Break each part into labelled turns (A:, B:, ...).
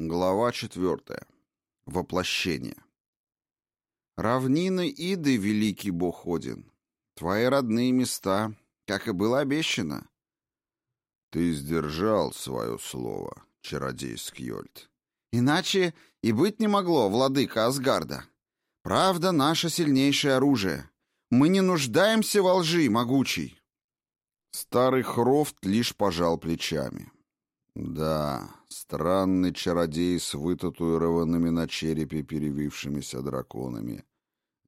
A: Глава четвертая. Воплощение. Равнины Иды, великий бог Один, твои родные места, как и было обещано.
B: Ты сдержал свое слово, чародей Скьольд.
A: Иначе и быть не могло, владыка Асгарда. Правда — наше сильнейшее оружие. Мы не нуждаемся во лжи, могучий. Старый Хрофт лишь пожал плечами.
B: Да, странный чародей с вытатуированными на черепе перевившимися драконами.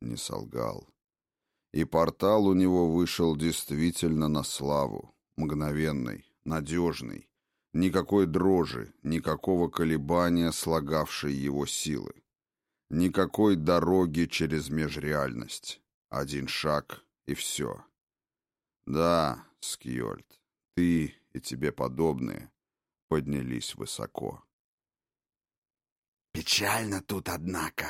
B: Не солгал. И портал у него вышел действительно на славу. Мгновенный, надежный. Никакой дрожи, никакого колебания, слагавшей его силы. Никакой дороги через межреальность. Один шаг и все. Да, Скьольд, ты и тебе подобные поднялись высоко.
A: «Печально тут, однако!»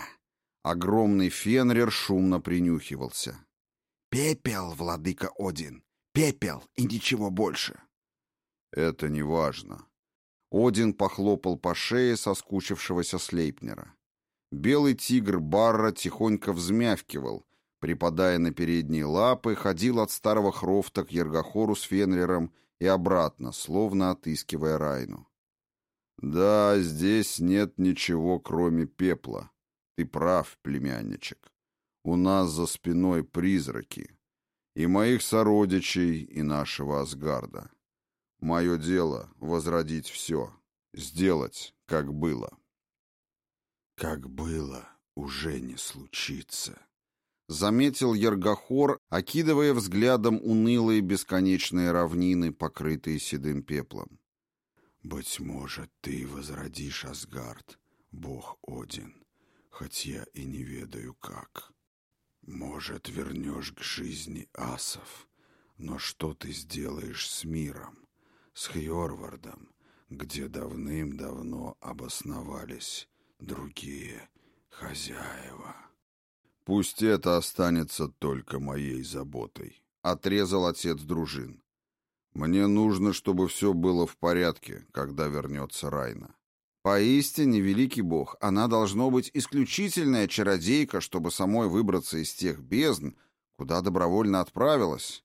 A: Огромный Фенрир шумно принюхивался. «Пепел, владыка Один! Пепел и ничего больше!»
B: «Это не важно».
A: Один похлопал по шее соскучившегося Слейпнера. Белый тигр Барра тихонько взмявкивал, припадая на передние лапы, ходил от старого хрофта к Ергохору с Фенриром и обратно, словно отыскивая Райну.
B: «Да, здесь нет ничего, кроме пепла. Ты прав, племянничек. У нас за спиной призраки. И моих сородичей, и нашего Асгарда. Мое дело — возродить все, сделать, как было».
A: «Как было, уже не случится», заметил Ергохор, окидывая взглядом унылые бесконечные равнины, покрытые седым пеплом.
C: «Быть может, ты возродишь Асгард, бог Один, хоть я и не ведаю как. Может, вернешь к жизни асов, но что ты сделаешь с миром, с Хьорвардом, где давным-давно обосновались другие хозяева?»
B: «Пусть это останется только моей заботой», — отрезал отец дружин. «Мне нужно, чтобы все было в порядке, когда вернется Райна».
A: Поистине, великий бог, она должно быть исключительная чародейка, чтобы самой выбраться из тех бездн, куда добровольно отправилась.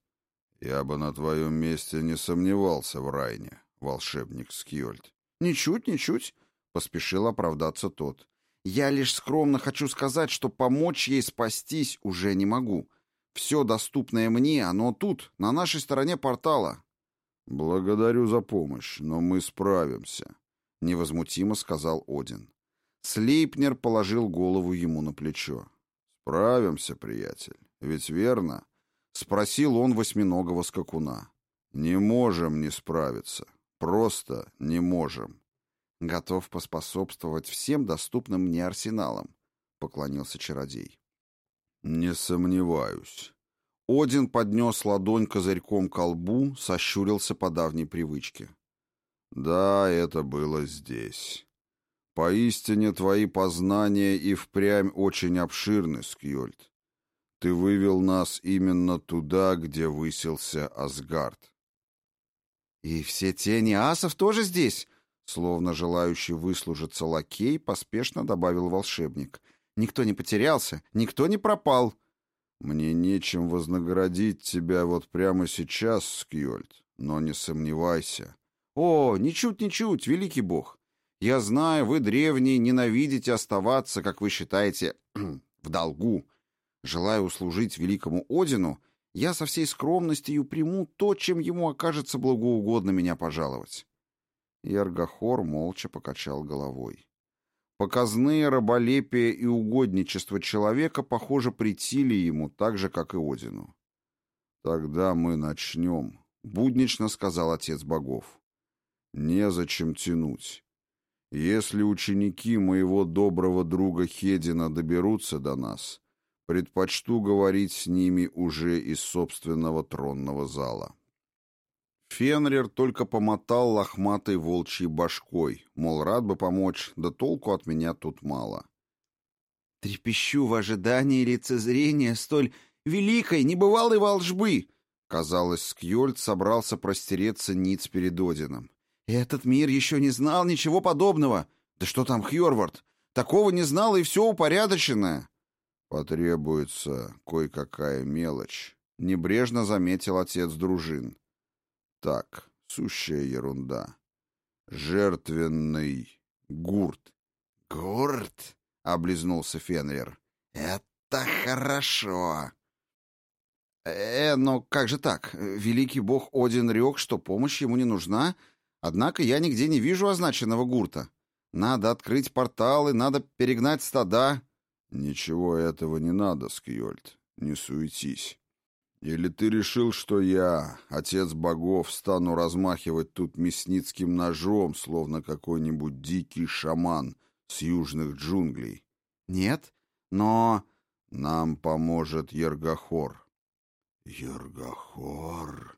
B: Я бы на твоем месте не сомневался в Райне, волшебник Скьольд.
A: Ничуть, ничуть, поспешил оправдаться тот. Я лишь скромно хочу сказать, что помочь ей спастись уже не могу. Все доступное мне, оно тут, на нашей стороне портала.
B: Благодарю за помощь, но мы справимся, невозмутимо сказал Один.
A: Слейпнер положил голову ему на плечо.
B: Справимся, приятель. Ведь верно, спросил он восьминогого скакуна. Не можем не справиться. Просто не можем.
A: Готов поспособствовать всем доступным мне арсеналам, поклонился чародей.
B: Не сомневаюсь.
A: Один поднес ладонь козырьком к колбу, сощурился по давней привычке.
B: Да, это было здесь. Поистине твои познания и впрямь очень обширны, Скьольд. Ты вывел нас именно туда, где высился Асгард.
A: И все тени асов тоже здесь? Словно желающий выслужиться лакей, поспешно добавил волшебник. «Никто не потерялся, никто не пропал».
B: «Мне нечем вознаградить тебя вот прямо сейчас, Скьольд, но не сомневайся».
A: «О, ничуть-ничуть, великий бог! Я знаю, вы, древние, ненавидите оставаться, как вы считаете, в долгу. Желая услужить великому Одину, я со всей скромностью приму то, чем ему окажется благоугодно меня пожаловать. Яргохор молча покачал головой. Показные раболепие и угодничество человека, похоже, притили ему так же, как и Одину.
B: «Тогда мы начнем», — буднично сказал отец богов. «Незачем тянуть. Если ученики моего доброго друга Хедина доберутся до нас, предпочту говорить с ними уже из собственного тронного зала».
A: Фенрир только помотал лохматой волчьей башкой, мол, рад бы помочь, да толку от меня тут мало. «Трепещу в ожидании лицезрения столь великой, небывалой волжбы!» Казалось, Скьольд собрался простереться ниц перед Одином. «Этот мир еще не знал ничего подобного. Да что там, Хьорвард? Такого не знал, и все упорядочено.
B: Потребуется кое-какая мелочь, небрежно заметил отец дружин. Так, сущая ерунда. Жертвенный гурт.
A: Гурт? облизнулся Фенрир. Это хорошо. Э, но как же так? Великий бог Один рёк, что помощь ему не нужна, однако я нигде не вижу означенного гурта. Надо открыть порталы, надо перегнать стада.
B: Ничего этого не надо, Скьольд. Не суетись. Или ты решил, что я, отец богов, стану размахивать тут мясницким ножом, словно какой-нибудь дикий шаман с южных джунглей?
A: Нет, но...
B: Нам поможет Ергохор.
C: Ергохор?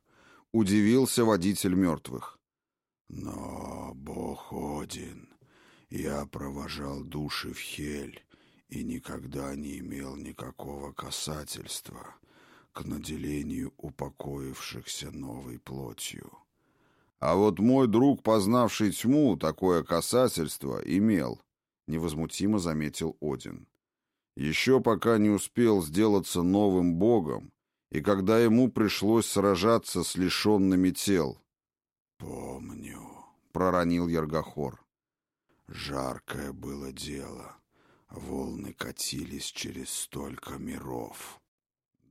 A: Удивился водитель мертвых.
C: Но, бог Один, я провожал души в Хель и никогда не имел никакого касательства к наделению упокоившихся новой плотью.
B: А вот мой друг, познавший тьму, такое касательство имел, невозмутимо заметил Один. Еще пока не успел сделаться новым богом, и когда ему пришлось сражаться с лишенными тел.
C: «Помню», —
B: проронил Ергохор.
C: «Жаркое было дело. Волны катились через столько миров».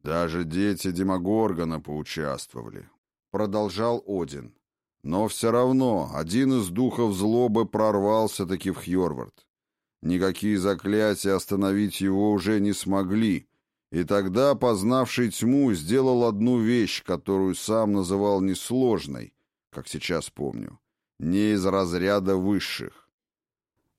B: Даже дети Демогоргона поучаствовали. Продолжал Один. Но все равно один из духов злобы прорвался-таки в Хьорвард. Никакие заклятия остановить его уже не смогли, и тогда, познавший тьму, сделал одну вещь, которую сам называл несложной, как сейчас помню, не из разряда высших.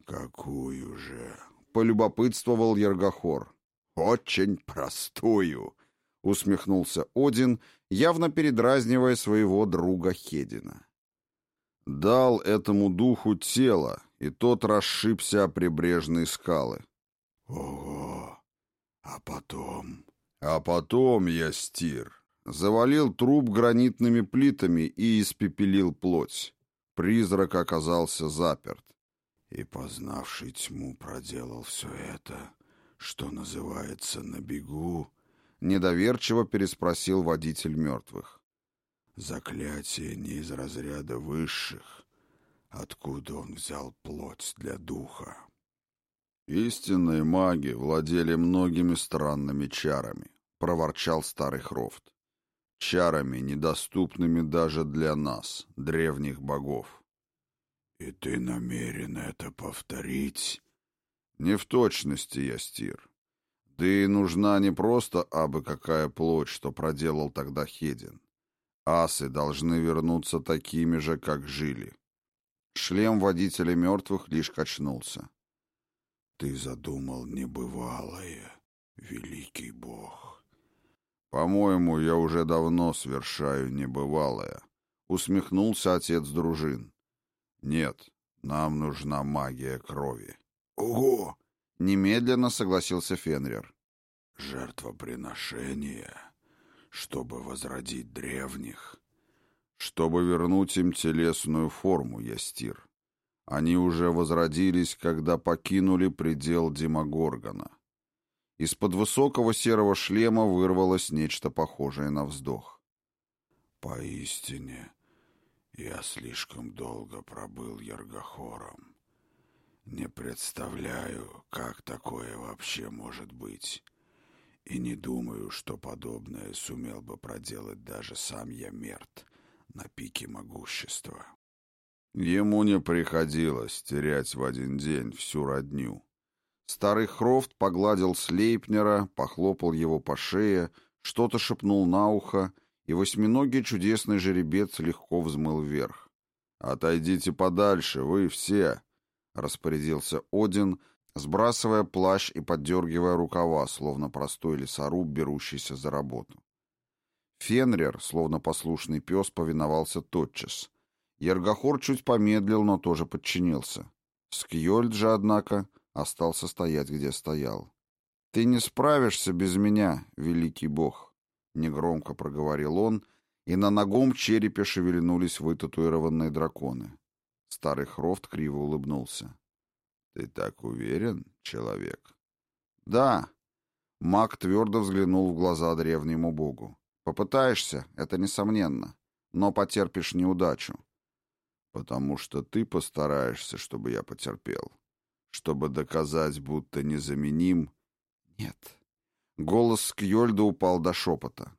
C: «Какую же?»
B: — полюбопытствовал Ергохор.
C: «Очень простую»,
A: усмехнулся Один, явно передразнивая своего друга Хедина.
B: Дал этому духу тело, и тот расшибся о прибрежные скалы.
C: Ого! А потом?
B: А потом я стир. Завалил труп гранитными плитами и испепелил плоть. Призрак оказался заперт.
C: И, познавший тьму, проделал все это, что называется на бегу,
A: Недоверчиво переспросил водитель мертвых.
C: Заклятие не из разряда высших. Откуда он взял плоть для духа?
B: Истинные маги владели многими странными чарами, проворчал старый Хрофт. Чарами, недоступными даже для нас, древних богов.
C: И ты намерен это повторить?
B: Не в точности, Ястир. Да и нужна не просто абы какая плоть, что проделал тогда Хедин. Асы должны вернуться такими же, как жили. Шлем водителя мертвых лишь качнулся.
C: Ты задумал небывалое, великий бог.
B: По-моему, я уже давно совершаю небывалое. Усмехнулся отец дружин. Нет, нам нужна магия крови.
C: Ого!
A: Немедленно согласился Фенрир.
C: Жертвоприношение, чтобы возродить древних.
B: Чтобы вернуть им телесную форму, Ястир. Они уже возродились, когда покинули предел Демогоргона. Из-под высокого серого шлема вырвалось нечто похожее на вздох.
C: «Поистине, я слишком долго пробыл Яргохором. Не представляю, как такое вообще может быть. И не думаю, что подобное сумел бы проделать даже сам Ямерт на пике могущества.
B: Ему не приходилось терять в один день всю родню.
A: Старый Хрофт погладил Слейпнера, похлопал его по шее, что-то шепнул на ухо, и восьминогий чудесный жеребец легко взмыл вверх.
B: «Отойдите подальше, вы все!» распорядился Один, сбрасывая плащ и поддергивая рукава, словно простой лесоруб, берущийся за работу.
A: Фенрир, словно послушный пес, повиновался тотчас. Ергохор чуть помедлил, но тоже подчинился. Скьольд же, однако, остался стоять, где стоял. «Ты не справишься без меня, великий бог», — негромко проговорил он, и на ногом черепе шевельнулись вытатуированные драконы. Старый Хрофт криво улыбнулся.
C: Ты так уверен, человек?
A: Да. Маг твердо взглянул в глаза древнему богу. Попытаешься, это несомненно, но потерпишь неудачу.
C: Потому что ты постараешься, чтобы я потерпел. Чтобы доказать, будто незаменим.
A: Нет. Голос Скьольда упал до шепота.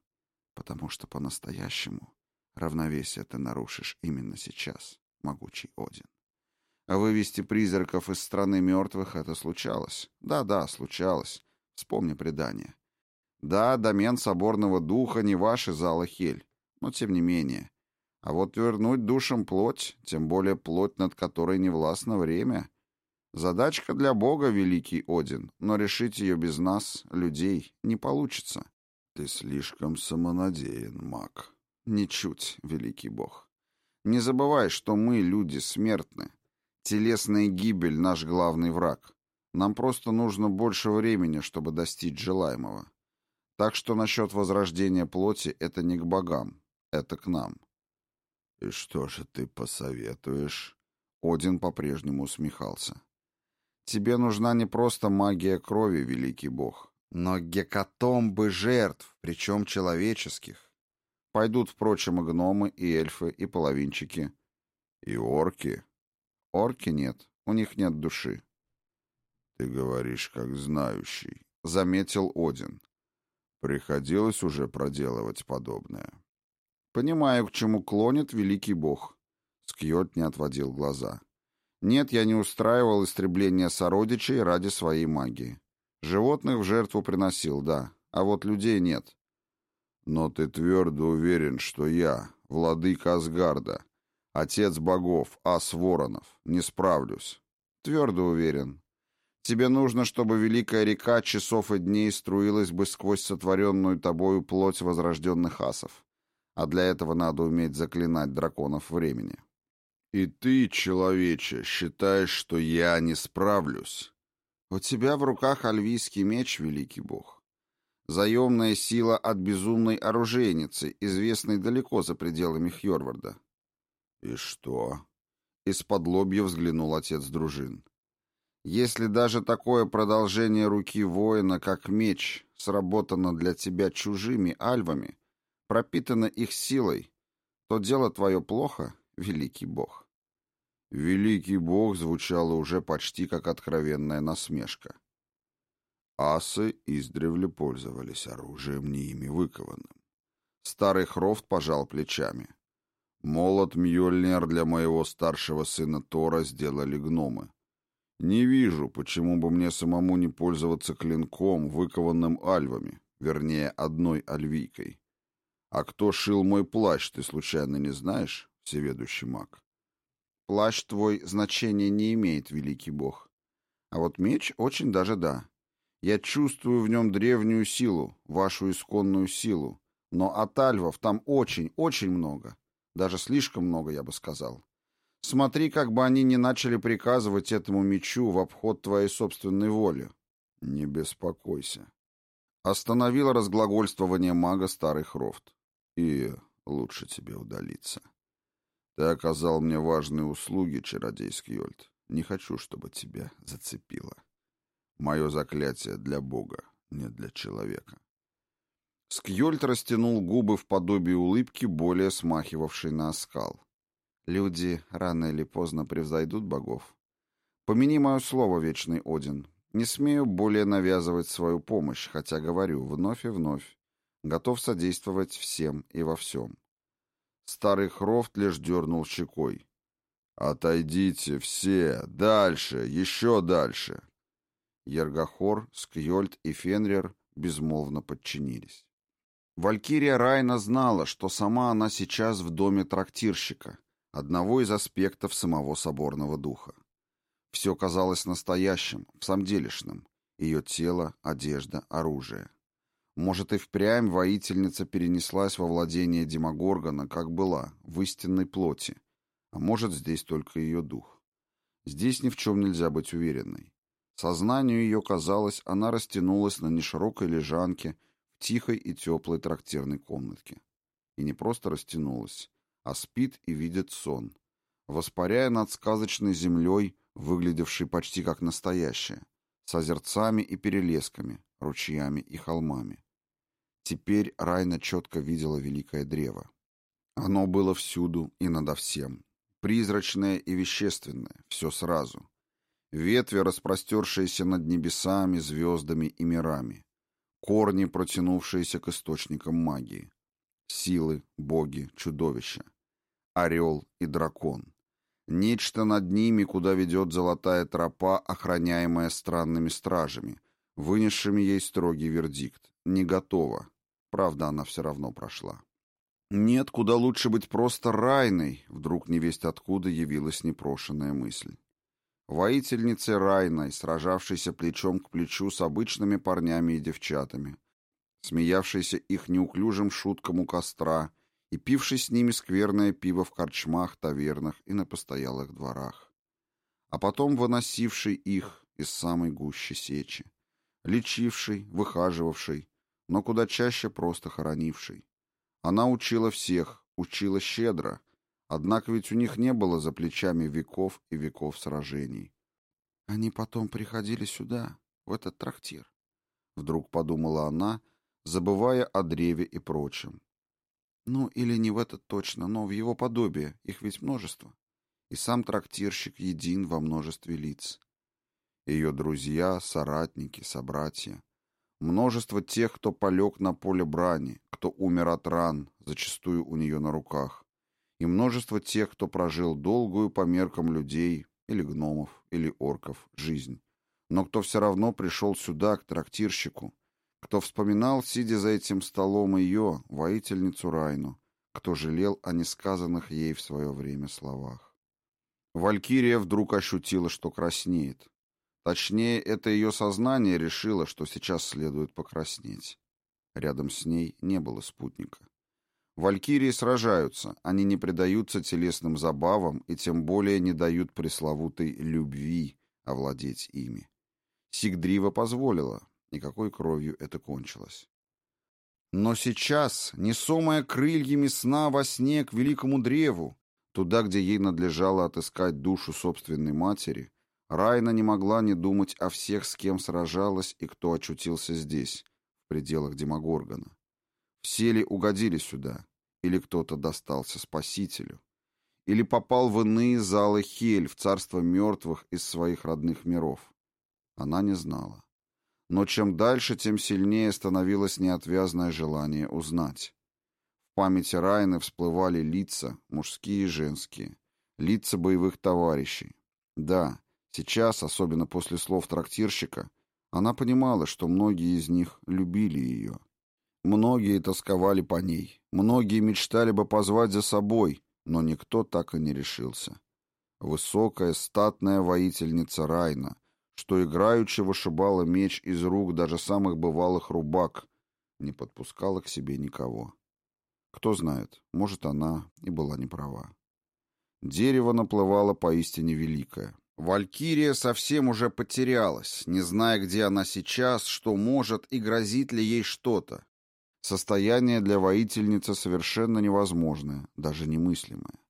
A: Потому что по-настоящему равновесие ты нарушишь именно сейчас, могучий Один. А вывести призраков из страны мертвых — это случалось. Да-да, случалось. Вспомни предание. Да, домен соборного духа не ваши зала Хель, но тем не менее. А вот вернуть душам плоть, тем более плоть, над которой не властно время. Задачка для Бога, великий Один, но решить ее без нас, людей, не получится.
C: Ты слишком самонадеян, маг.
A: Ничуть, великий Бог. Не забывай, что мы, люди, смертны. Телесная гибель — наш главный враг. Нам просто нужно больше времени, чтобы достичь желаемого. Так что насчет возрождения плоти это не к богам, это к нам.
C: И что же ты посоветуешь?
A: Один по-прежнему усмехался. Тебе нужна не просто магия крови, великий бог, но гекатомбы жертв, причем человеческих. Пойдут, впрочем, и гномы, и эльфы, и половинчики.
C: И орки.
A: Орки нет, у них нет души.
C: Ты говоришь, как знающий, —
A: заметил Один.
C: Приходилось уже проделывать подобное.
A: Понимаю, к чему клонит великий бог. Скьот не отводил глаза. Нет, я не устраивал истребление сородичей ради своей магии. Животных в жертву приносил, да, а вот людей нет.
C: Но ты твердо уверен, что я, владыка Асгарда, отец богов, ас воронов, не справлюсь.
A: Твердо уверен. Тебе нужно, чтобы великая река часов и дней струилась бы сквозь сотворенную тобою плоть возрожденных асов. А для этого надо уметь заклинать драконов времени.
C: И ты, человече, считаешь, что я не справлюсь?
A: У тебя в руках альвийский меч, великий бог. Заемная сила от безумной оружейницы, известной далеко за пределами Хьорварда.
C: И что?
A: Из-под лобья взглянул отец дружин. Если даже такое продолжение руки воина, как меч, сработано для тебя чужими альвами, пропитано их силой, то дело твое плохо, великий бог.
C: Великий бог звучало уже почти как откровенная насмешка. Асы издревле пользовались оружием не ими выкованным.
A: Старый Хрофт пожал плечами.
C: Молот Мьёльнир для моего старшего сына Тора сделали гномы. Не вижу, почему бы мне самому не пользоваться клинком, выкованным альвами, вернее, одной альвийкой. А кто шил мой плащ, ты случайно не знаешь, всеведущий маг?
A: Плащ твой значения не имеет, великий бог. А вот меч очень даже да. Я чувствую в нем древнюю силу, вашу исконную силу. Но от альвов там очень, очень много. Даже слишком много, я бы сказал. Смотри, как бы они не начали приказывать этому мечу в обход твоей собственной воли.
C: Не беспокойся.
A: Остановил разглагольствование мага старый Хрофт.
C: И лучше тебе удалиться. Ты оказал мне важные услуги, чародейский Йольд. Не хочу, чтобы тебя зацепило. Мое заклятие для Бога, не для человека.
A: Скьольд растянул губы в подобии улыбки, более смахивавшей на оскал. Люди рано или поздно превзойдут богов. Помяни мое слово, вечный Один. Не смею более навязывать свою помощь, хотя говорю вновь и вновь. Готов содействовать всем и во всем. Старый Хрофт лишь дернул щекой.
C: «Отойдите все! Дальше! Еще дальше!»
A: Ергохор, Скьольд и Фенрир безмолвно подчинились. Валькирия Райна знала, что сама она сейчас в доме трактирщика, одного из аспектов самого соборного духа. Все казалось настоящим, самделишным. Ее тело, одежда, оружие. Может, и впрямь воительница перенеслась во владение Демогоргона, как была, в истинной плоти. А может, здесь только ее дух. Здесь ни в чем нельзя быть уверенной. Сознанию ее казалось, она растянулась на неширокой лежанке тихой и теплой трактирной комнатке. И не просто растянулась, а спит и видит сон, воспаряя над сказочной землей выглядевший почти как настоящее, с озерцами и перелесками, ручьями и холмами. Теперь Райна четко видела великое древо. Оно было всюду и надо всем. Призрачное и вещественное, все сразу. Ветви, распростершиеся над небесами, звездами и мирами. Корни, протянувшиеся к источникам магии. Силы, боги, чудовища. Орел и дракон. Нечто над ними, куда ведет золотая тропа, охраняемая странными стражами, вынесшими ей строгий вердикт. Не готова. Правда, она все равно прошла. Нет, куда лучше быть просто Райной, вдруг невесть откуда явилась непрошенная мысль. Воительницей Райной, сражавшейся плечом к плечу с обычными парнями и девчатами, смеявшейся их неуклюжим шуткам у костра и пившей с ними скверное пиво в корчмах, тавернах и на постоялых дворах. А потом выносившей их из самой гущи сечи, лечившей, выхаживавшей, но куда чаще просто хоронившей. Она учила всех, учила щедро, однако ведь у них не было за плечами веков и веков сражений. Они потом приходили сюда, в этот трактир. Вдруг подумала она, забывая о древе и прочем. Ну, или не в этот точно, но в его подобие, их ведь множество. И сам трактирщик един во множестве лиц. Ее друзья, соратники, собратья. Множество тех, кто полег на поле брани, кто умер от ран, зачастую у нее на руках, и множество тех, кто прожил долгую по меркам людей или гномов, или орков жизнь, но кто все равно пришел сюда, к трактирщику, кто вспоминал, сидя за этим столом, ее, воительницу Райну, кто жалел о несказанных ей в свое время словах. Валькирия вдруг ощутила, что краснеет, Точнее, это ее сознание решило, что сейчас следует покраснеть. Рядом с ней не было спутника. Валькирии сражаются, они не предаются телесным забавам и тем более не дают пресловутой «любви» овладеть ими. Сигдрива позволила, и какой кровью это кончилось. Но сейчас, несомая крыльями сна во сне к великому древу, туда, где ей надлежало отыскать душу собственной матери, Райна не могла не думать о всех, с кем сражалась и кто очутился здесь, в пределах Демогоргона. Все ли угодили сюда, или кто-то достался спасителю, или попал в иные залы Хель, в царство мертвых из своих родных миров. Она не знала. Но чем дальше, тем сильнее становилось неотвязное желание узнать. В памяти Райны всплывали лица, мужские и женские, лица боевых товарищей. Да, Сейчас, особенно после слов трактирщика, она понимала, что многие из них любили ее. Многие тосковали по ней, многие мечтали бы позвать за собой, но никто так и не решился. Высокая, статная воительница Райна, что играючи вышибала меч из рук даже самых бывалых рубак, не подпускала к себе никого. Кто знает, может, она и была не права. Дерево наплывало поистине великое. Валькирия совсем уже потерялась, не зная, где она сейчас, что может и грозит ли ей что-то. Состояние для воительницы совершенно невозможное, даже немыслимое.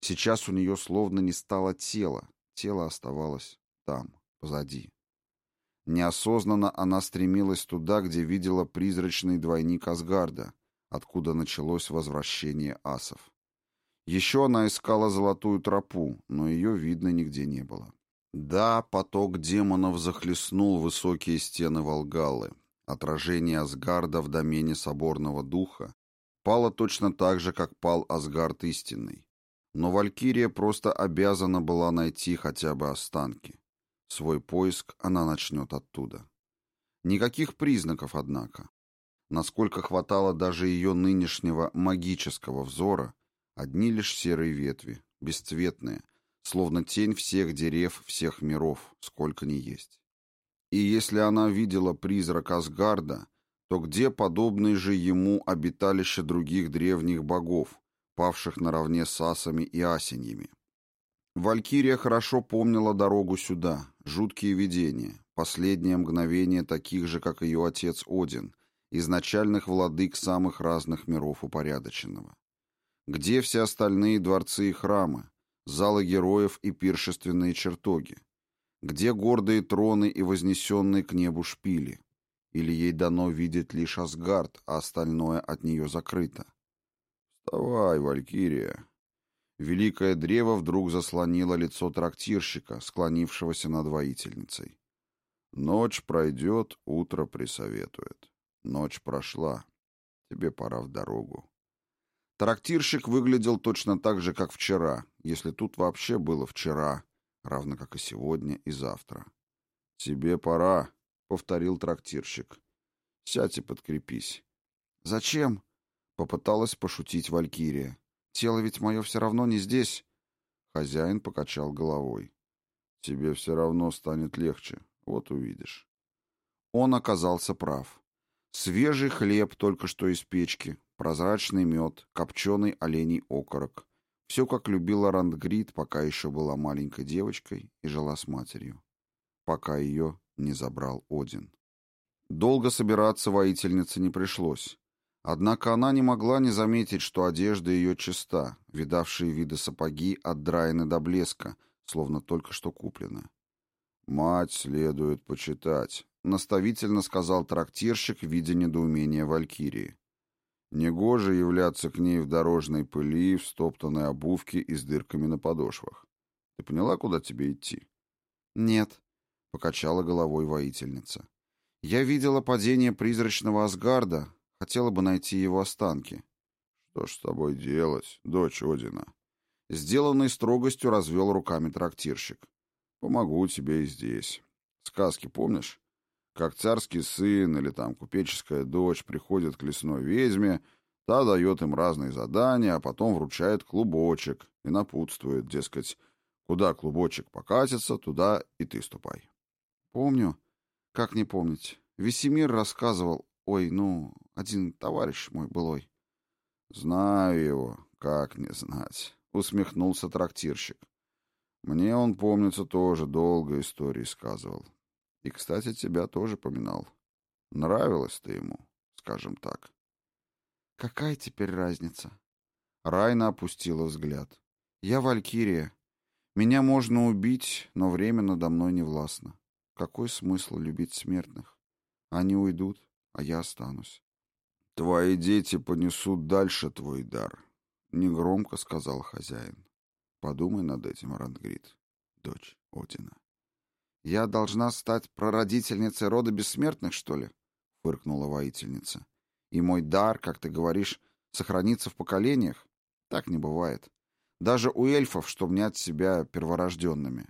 A: Сейчас у нее словно не стало тела, тело оставалось там, позади. Неосознанно она стремилась туда, где видела призрачный двойник Асгарда, откуда началось возвращение асов. Еще она искала золотую тропу, но ее видно нигде не было. Да, поток демонов захлестнул высокие стены Волгалы. Отражение Асгарда в домене соборного духа пало точно так же, как пал Асгард истинный. Но Валькирия просто обязана была найти хотя бы останки. Свой поиск она начнет оттуда. Никаких признаков, однако. Насколько хватало даже ее нынешнего магического взора, Одни лишь серые ветви, бесцветные, словно тень всех дерев всех миров, сколько ни есть. И если она видела призрак Асгарда, то где подобные же ему обиталище других древних богов, павших наравне с асами и асеньями? Валькирия хорошо помнила дорогу сюда, жуткие видения, последние мгновения таких же, как ее отец Один, изначальных владык самых разных миров упорядоченного. Где все остальные дворцы и храмы? залы героев и пиршественные чертоги? Где гордые троны и вознесенные к небу шпили? Или ей дано видеть лишь Асгард, а остальное от нее закрыто?
B: «Вставай, Валькирия!»
A: Великое древо вдруг заслонило лицо трактирщика, склонившегося над воительницей.
B: «Ночь пройдет, утро присоветует. Ночь прошла. Тебе пора в дорогу».
A: Трактирщик выглядел точно так же, как вчера, если тут вообще было вчера, равно как и сегодня и завтра.
B: «Тебе пора», — повторил трактирщик. «Сядь и подкрепись».
A: «Зачем?» — попыталась пошутить Валькирия. «Тело ведь мое все равно не здесь».
B: Хозяин покачал головой. «Тебе все равно станет легче, вот увидишь».
A: Он оказался прав. Свежий хлеб только что из печки, прозрачный мед, копченый оленей окорок. Все, как любила Рандгрид, пока еще была маленькой девочкой и жила с матерью. Пока ее не забрал Один. Долго собираться воительнице не пришлось. Однако она не могла не заметить, что одежда ее чиста, видавшие виды сапоги отдраены до блеска, словно только что куплены.
B: «Мать следует почитать», — наставительно сказал трактирщик, видя недоумение Валькирии. Негоже являться к ней в дорожной пыли, в стоптанной обувке и с дырками на подошвах. Ты поняла, куда тебе идти?
A: Нет, покачала головой воительница. Я видела падение призрачного Асгарда, хотела бы найти его останки.
B: Что ж с тобой делать, дочь Одина?
A: Сделанный строгостью развел руками трактирщик.
B: Помогу тебе и здесь. Сказки помнишь? Как царский сын или там купеческая дочь приходят к лесной ведьме, та дает им разные задания, а потом вручает клубочек и напутствует, дескать, куда клубочек покатится, туда и ты ступай.
A: Помню. Как не помнить? Весемир рассказывал, ой, ну, один товарищ мой былой.
B: Знаю его, как не знать, усмехнулся трактирщик. Мне он, помнится, тоже долго истории сказывал. И, кстати, тебя тоже поминал. Нравилась ты ему, скажем так.
A: Какая теперь разница? Райна опустила взгляд. Я Валькирия. Меня можно убить, но время надо мной не властно. Какой смысл любить смертных? Они уйдут, а я останусь.
B: Твои дети понесут дальше твой дар, негромко сказал хозяин. Подумай над этим, Рангрид, дочь Одина.
A: «Я должна стать прародительницей рода бессмертных, что ли?» — фыркнула воительница. «И мой дар, как ты говоришь, сохранится в поколениях? Так не бывает. Даже у эльфов, что мнят себя перворожденными».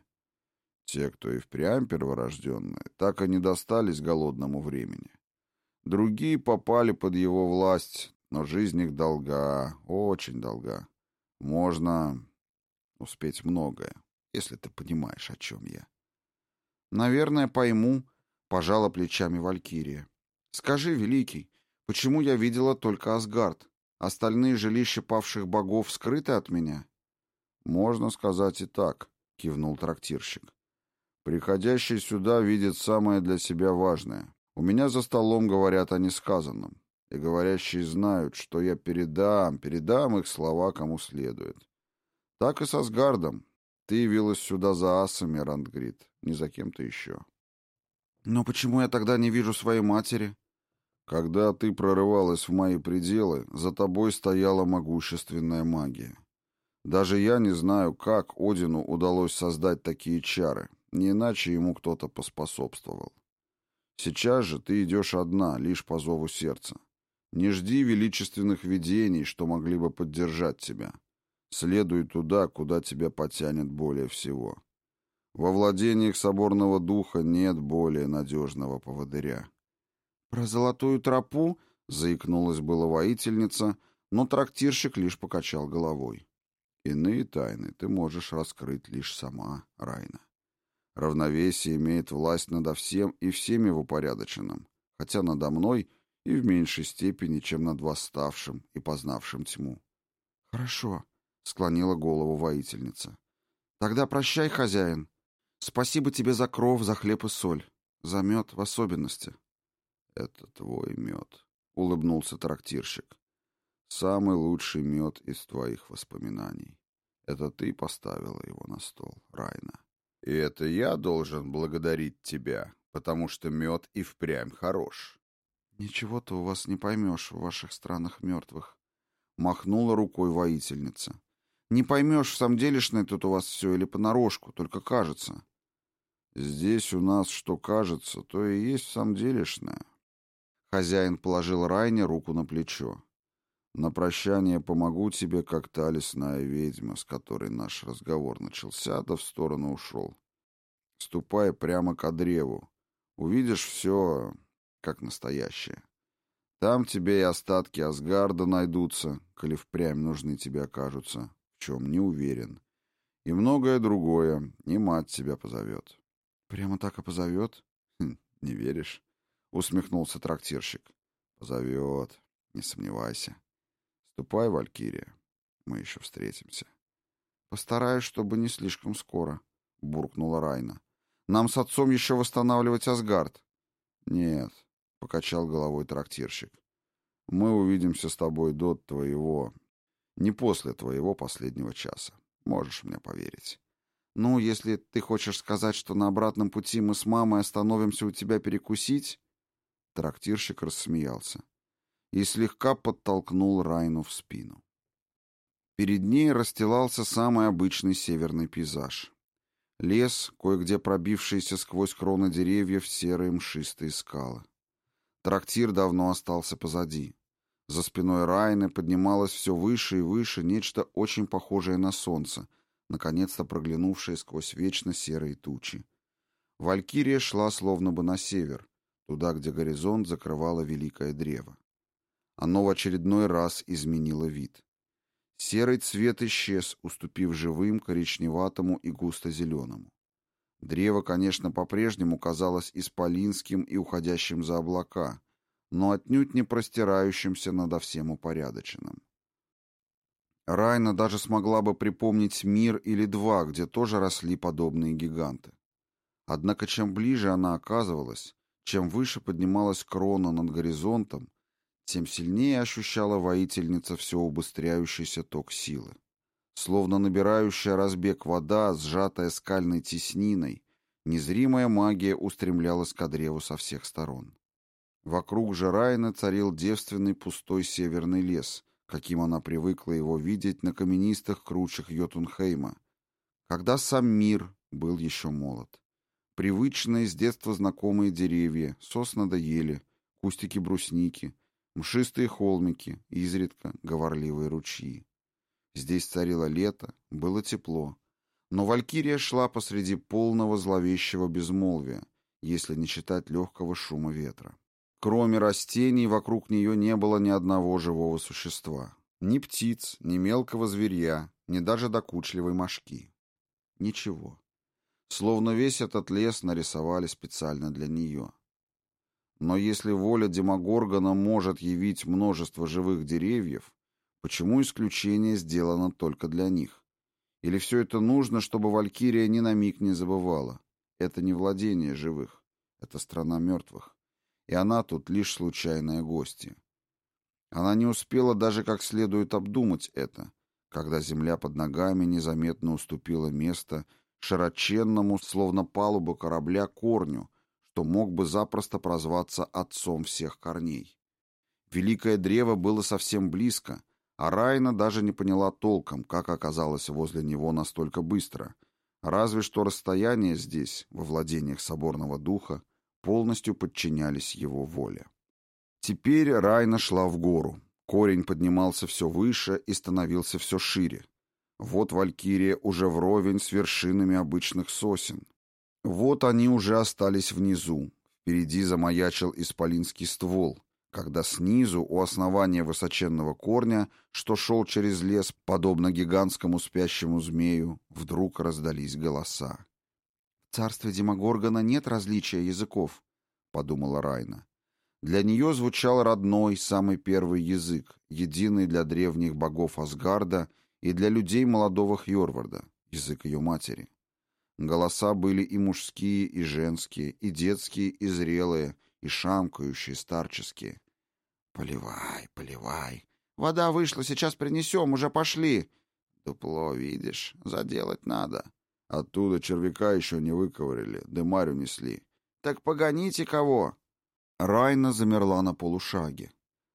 B: Те, кто и впрямь перворожденные, так и не достались голодному времени. Другие попали под его власть, но жизнь их долга, очень долга. Можно успеть многое, если ты понимаешь, о чем я.
A: «Наверное, пойму», — пожала плечами Валькирия. «Скажи, Великий, почему я видела только Асгард? Остальные жилища павших богов скрыты от меня?»
B: «Можно сказать и так», — кивнул трактирщик. «Приходящий сюда видит самое для себя важное. У меня за столом говорят о несказанном, и говорящие знают, что я передам, передам их слова кому следует. Так и со Асгардом. Ты явилась сюда за асами, Рандгрид, не за кем-то еще.
A: Но почему я тогда не вижу своей матери?
B: Когда ты прорывалась в мои пределы, за тобой стояла могущественная магия. Даже я не знаю, как Одину удалось создать такие чары, не иначе ему кто-то поспособствовал. Сейчас же ты идешь одна, лишь по зову сердца. Не жди величественных видений, что могли бы поддержать тебя. Следуй туда, куда тебя потянет более всего. Во владениях соборного духа нет более надежного поводыря.
A: «Про золотую тропу?» — заикнулась была воительница, но трактирщик лишь покачал головой.
B: «Иные тайны ты можешь раскрыть лишь сама, Райна. Равновесие имеет власть надо всем и всеми в упорядоченном, хотя надо мной и в меньшей степени, чем над восставшим и познавшим тьму».
A: «Хорошо», склонила голову воительница. Тогда прощай, хозяин. Спасибо тебе за кров, за хлеб и соль, за мед в особенности.
B: Это твой мед, улыбнулся трактирщик. Самый лучший мед из твоих воспоминаний. Это ты поставила его на стол, Райна. И это я должен благодарить тебя, потому что мед и впрямь хорош.
A: Ничего-то у вас не поймешь в ваших странах мертвых. Махнула рукой воительница. Не поймешь, в самом делешное тут у вас все или понарошку, только кажется.
B: Здесь у нас что кажется, то и есть в самом делешное.
A: Хозяин положил Райне руку на плечо.
B: На прощание помогу тебе, как та лесная ведьма, с которой наш разговор начался, да в сторону ушел. Ступай прямо к древу. Увидишь все, как настоящее. Там тебе и остатки Асгарда найдутся, коли впрямь нужны тебе окажутся, чем не уверен. И многое другое, и мать тебя позовет.
A: — Прямо так и позовет?
B: Хм, — Не веришь? — усмехнулся трактирщик. — Позовет, не сомневайся. Ступай, Валькирия, мы еще встретимся.
A: — Постараюсь, чтобы не слишком скоро, — буркнула Райна. — Нам с отцом еще восстанавливать Асгард.
B: — Нет, — покачал головой трактирщик. — Мы увидимся с тобой до твоего... Не после твоего последнего часа. Можешь мне поверить.
A: — Ну, если ты хочешь сказать, что на обратном пути мы с мамой остановимся у тебя перекусить...
B: Трактирщик рассмеялся и слегка подтолкнул Райну в спину.
A: Перед ней расстилался самый обычный северный пейзаж. Лес, кое-где пробившийся сквозь кроны деревьев серые мшистые скалы. Трактир давно остался позади. За спиной Райны поднималось все выше и выше нечто очень похожее на солнце, наконец-то проглянувшее сквозь вечно серые тучи. Валькирия шла словно бы на север, туда, где горизонт закрывало великое древо. Оно в очередной раз изменило вид. Серый цвет исчез, уступив живым, коричневатому и густо-зеленому. Древо, конечно, по-прежнему казалось исполинским и уходящим за облака, но отнюдь не простирающимся надо всем упорядоченным. Райна даже смогла бы припомнить мир или два, где тоже росли подобные гиганты. Однако чем ближе она оказывалась, чем выше поднималась крона над горизонтом, тем сильнее ощущала воительница все убыстряющийся ток силы. Словно набирающая разбег вода, сжатая скальной тесниной, незримая магия устремлялась к древу со всех сторон. Вокруг же Райна царил девственный пустой северный лес, каким она привыкла его видеть на каменистых кручах Йотунхейма, когда сам мир был еще молод. Привычные с детства знакомые деревья, сосна да ели, кустики брусники — Мшистые холмики, изредка говорливые ручьи. Здесь царило лето, было тепло. Но Валькирия шла посреди полного зловещего безмолвия, если не считать легкого шума ветра. Кроме растений, вокруг нее не было ни одного живого существа. Ни птиц, ни мелкого зверья, ни даже докучливой мошки. Ничего. Словно весь этот лес нарисовали специально для нее. Но если воля Демогоргона может явить множество живых деревьев, почему исключение сделано только для них? Или все это нужно, чтобы Валькирия ни на миг не забывала? Это не владение живых, это страна мертвых. И она тут лишь случайная гостья. Она не успела даже как следует обдумать это, когда земля под ногами незаметно уступила место широченному, словно палуба корабля, корню, что мог бы запросто прозваться отцом всех корней. Великое древо было совсем близко, а Райна даже не поняла толком, как оказалось возле него настолько быстро. Разве что расстояние здесь, во владениях соборного духа, полностью подчинялись его воле. Теперь Райна шла в гору. Корень поднимался все выше и становился все шире. Вот Валькирия уже вровень с вершинами обычных сосен. Вот они уже остались внизу. Впереди замаячил исполинский ствол, когда снизу, у основания высоченного корня, что шел через лес, подобно гигантскому спящему змею, вдруг раздались голоса. «В царстве Демогоргона нет различия языков», — подумала Райна. Для нее звучал родной, самый первый язык, единый для древних богов Асгарда и для людей молодого Хьорварда, язык ее матери. Голоса были и мужские, и женские, и детские, и зрелые, и шамкающие, старческие. «Поливай, поливай. Вода вышла, сейчас принесем, уже пошли». Дупло, видишь, заделать надо.
B: Оттуда червяка еще не выковырили, дымарь унесли.
A: Так погоните кого.
B: Райна замерла на полушаге.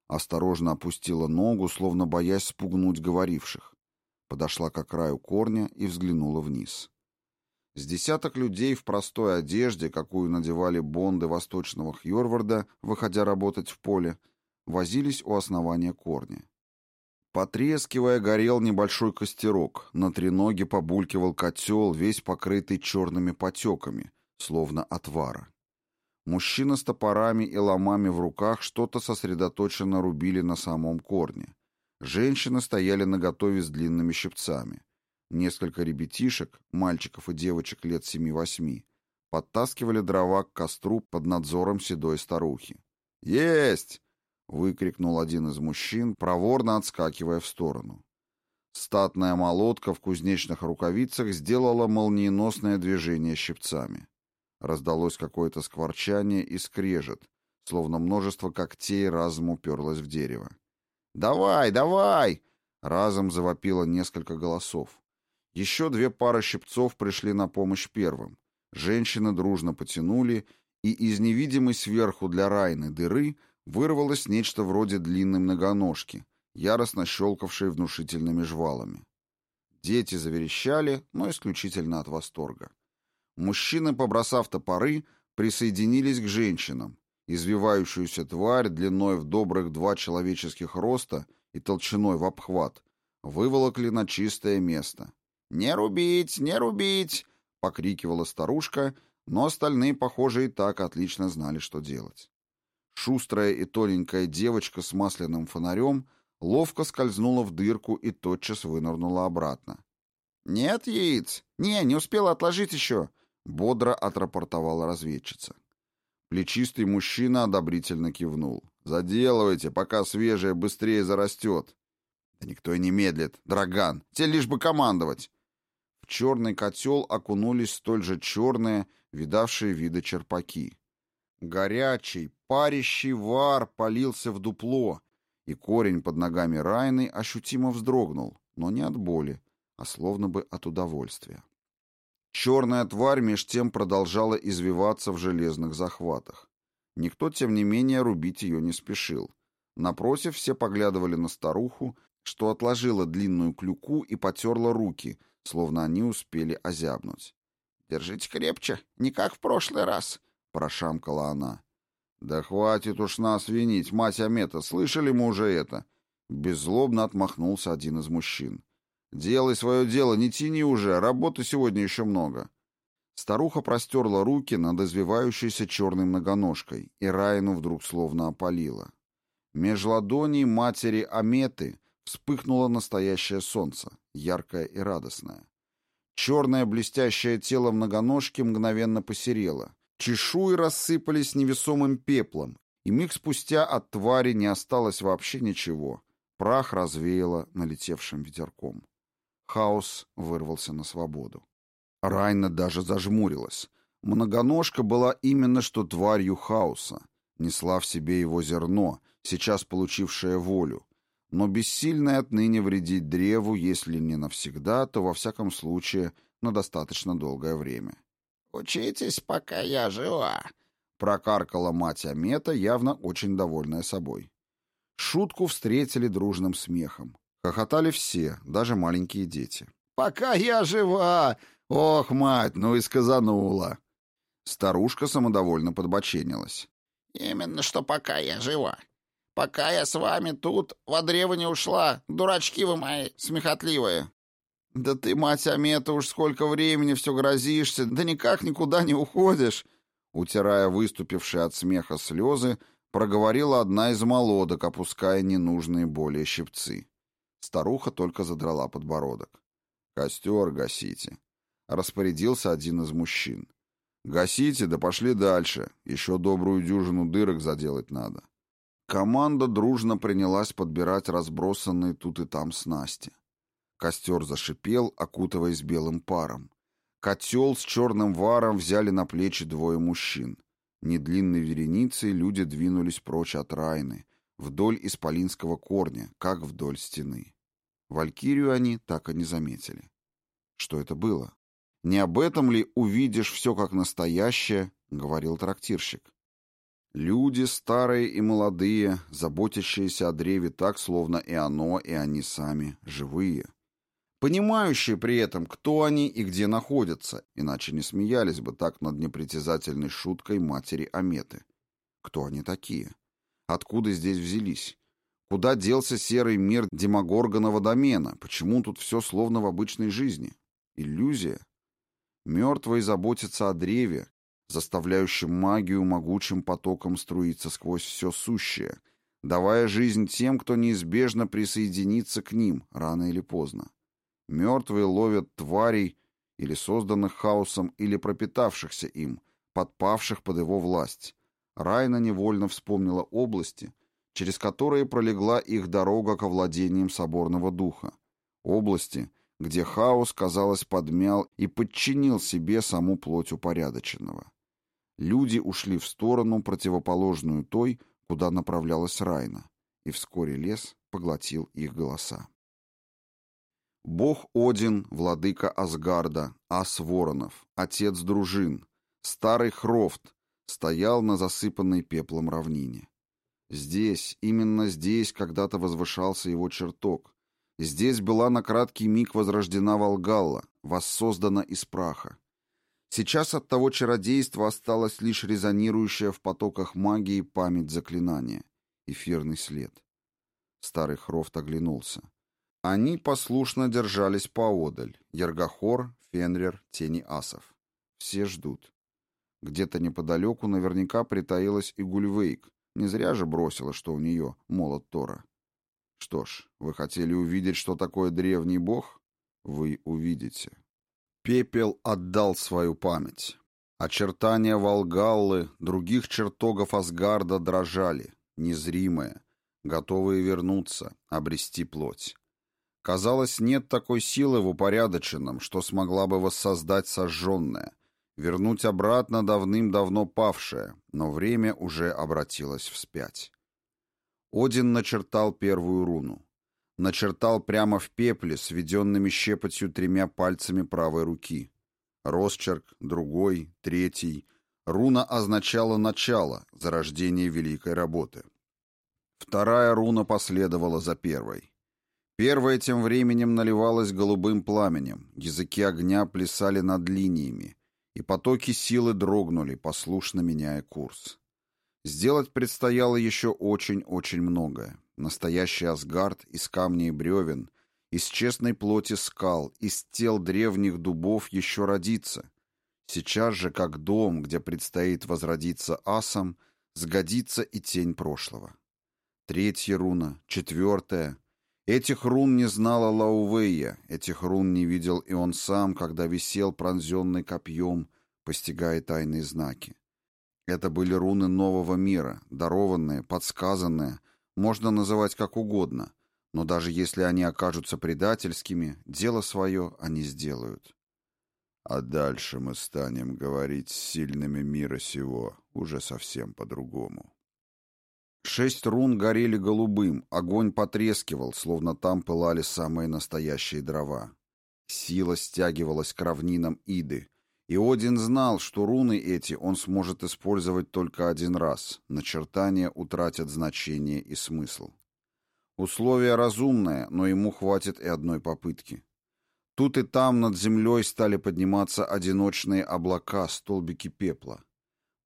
B: Осторожно опустила ногу, словно боясь спугнуть говоривших. Подошла к краю корня и взглянула вниз. С десяток людей в простой одежде, какую надевали бонды восточного Хьорварда, выходя работать в поле, возились у основания корня. Потрескивая, горел небольшой костерок, на треноге побулькивал котел, весь покрытый черными потеками, словно отвара. Мужчина с топорами и ломами в руках что-то сосредоточенно рубили на самом корне. Женщины стояли наготове с длинными щипцами. Несколько ребятишек, мальчиков и девочек лет семи-восьми, подтаскивали дрова к костру под надзором седой старухи. «Есть!» — выкрикнул один из мужчин, проворно отскакивая в сторону. Статная молотка в кузнечных рукавицах сделала молниеносное движение щипцами. Раздалось какое-то скворчание и скрежет, словно множество когтей разом уперлось в дерево. «Давай, давай!» — разом завопило несколько голосов. Еще две пары щипцов пришли на помощь первым. Женщины дружно потянули, и из невидимой сверху для Райны дыры вырвалось нечто вроде длинной многоножки, яростно щелкавшей внушительными жвалами. Дети заверещали, но исключительно от восторга. Мужчины, побросав топоры, присоединились к женщинам. Извивающуюся тварь длиной в добрых два человеческих роста и толщиной в обхват выволокли на чистое место. «Не рубить, не рубить!» — покрикивала старушка, но остальные, похоже, и так отлично знали, что делать. Шустрая и тоненькая девочка с масляным фонарем ловко скользнула в дырку и тотчас вынырнула обратно. «Нет яиц? Не, не успела отложить еще!» — бодро отрапортовала разведчица. Плечистый мужчина одобрительно кивнул. «Заделывайте, пока свежее быстрее зарастет». «Да никто и не медлит, Драган, тебе лишь бы командовать!» черный котел окунулись столь же черные, видавшие виды черпаки. Горячий, парящий вар полился в дупло, и корень под ногами Райны ощутимо вздрогнул, но не от боли, а словно бы от удовольствия. Черная тварь меж тем продолжала извиваться в железных захватах. Никто, тем не менее, рубить ее не спешил. Напротив, все поглядывали на старуху, что отложила длинную клюку и потерла руки, словно они успели озябнуть. «Держите крепче, не как в прошлый раз», — прошамкала она. «Да хватит уж нас винить, мать Амета, слышали мы уже это?» Беззлобно отмахнулся один из мужчин. «Делай свое дело, не тяни уже, работы сегодня еще много». Старуха простерла руки над извивающейся черной многоножкой, и Райну вдруг словно опалила. Меж ладоней матери Аметы вспыхнуло настоящее солнце, яркое и радостное. Черное блестящее тело многоножки мгновенно посерело. Чешуи рассыпались невесомым пеплом, и миг спустя от твари не осталось вообще ничего. Прах развеяло налетевшим ветерком. Хаос вырвался на свободу. Райна даже зажмурилась. Многоножка была именно что тварью хаоса. Несла в себе его зерно, сейчас получившее волю, но бессильное отныне вредить древу, если не навсегда, то во всяком случае на достаточно долгое время.
D: «Учитесь, пока я жива», —
B: прокаркала мать Амета, явно очень довольная собой. Шутку встретили дружным смехом. Хохотали все, даже маленькие дети.
A: «Пока я жива! Ох, мать, ну и сказанула!»
B: Старушка самодовольно подбоченилась.
D: «Именно что пока я жива. Пока я с вами тут, во древо не ушла. Дурачки вы мои, смехотливые.
A: Да ты, мать Амета, уж сколько времени все грозишься, да никак никуда не уходишь.
B: Утирая выступившие от смеха слезы, проговорила одна из молодок, опуская ненужные более щипцы. Старуха только задрала подбородок. «Костер гасите», — распорядился один из мужчин. «Гасите, да пошли дальше. Еще добрую дюжину дырок заделать надо». Команда дружно принялась подбирать разбросанные тут и там снасти. Костер зашипел, окутываясь белым паром. Котел с черным варом взяли на плечи двое мужчин. Недлинной вереницей люди двинулись прочь от Райны, вдоль исполинского корня, как вдоль стены.
A: Валькирию они так и не заметили. Что это было? Не об этом ли увидишь все как настоящее, говорил трактирщик. Люди старые и молодые, заботящиеся о древе так, словно и оно, и они сами живые. Понимающие при этом, кто они и где находятся, иначе не смеялись бы так над непритязательной шуткой матери Аметы. Кто они такие? Откуда здесь взялись? Куда делся серый мир демогоргонова домена? Почему тут все словно в обычной жизни? Иллюзия? Мертвые заботятся о древе, заставляющем магию могучим потоком струиться сквозь все сущее, давая жизнь тем, кто неизбежно присоединится к ним, рано или поздно. Мертвые ловят тварей, или созданных хаосом, или пропитавшихся им, подпавших под его власть. Райна невольно вспомнила области, через которые пролегла их дорога к овладениям соборного духа. Области, где хаос, казалось, подмял и подчинил себе саму плоть упорядоченного. Люди ушли в сторону, противоположную той, куда направлялась Райна, и вскоре лес поглотил их голоса. Бог Один, владыка Асгарда, ас воронов, отец дружин, старый Хрофт, стоял на засыпанной пеплом равнине. Здесь, именно здесь когда-то возвышался его чертог, Здесь была на краткий миг возрождена Волгалла, воссоздана из праха. Сейчас от того чародейства осталась лишь резонирующая в потоках магии память заклинания, эфирный след. Старый Хрофт оглянулся. Они послушно держались поодаль. Ергохор, Фенрир, тени асов. Все ждут. Где-то неподалеку наверняка притаилась и Гульвейк. Не зря же бросила, что у нее молот Тора. Что ж, вы хотели увидеть, что такое древний бог? Вы увидите. Пепел отдал свою память. Очертания Волгаллы, других чертогов Асгарда дрожали, незримые, готовые вернуться, обрести плоть. Казалось, нет такой силы в упорядоченном, что смогла бы воссоздать сожженное, вернуть обратно давным-давно павшее, но время уже обратилось вспять. Один начертал первую руну. Начертал прямо в пепле, сведенными щепотью тремя пальцами правой руки. Росчерк, другой, третий. Руна означала начало, зарождение великой работы. Вторая руна последовала за первой. Первая тем временем наливалась голубым пламенем, языки огня плясали над линиями, и потоки силы дрогнули, послушно меняя курс. Сделать предстояло еще очень-очень многое. Настоящий Асгард из камней и бревен, из честной плоти скал, из тел древних дубов еще родится. Сейчас же, как дом, где предстоит возродиться асом, сгодится и тень прошлого. Третья руна, четвертая. Этих рун не знала Лаувея, этих рун не видел и он сам, когда висел пронзенный копьем, постигая тайные знаки. Это были руны нового мира, дарованные, подсказанные, можно называть как угодно, но даже если они окажутся предательскими, дело свое они сделают. А дальше мы станем говорить с сильными мира сего, уже совсем по-другому. Шесть рун горели голубым, огонь потрескивал, словно там пылали самые настоящие дрова. Сила стягивалась к равнинам Иды, и Один знал, что руны эти он сможет использовать только один раз, начертания утратят значение и смысл. Условие разумное, но ему хватит и одной попытки. Тут и там над землей стали подниматься одиночные облака, столбики пепла.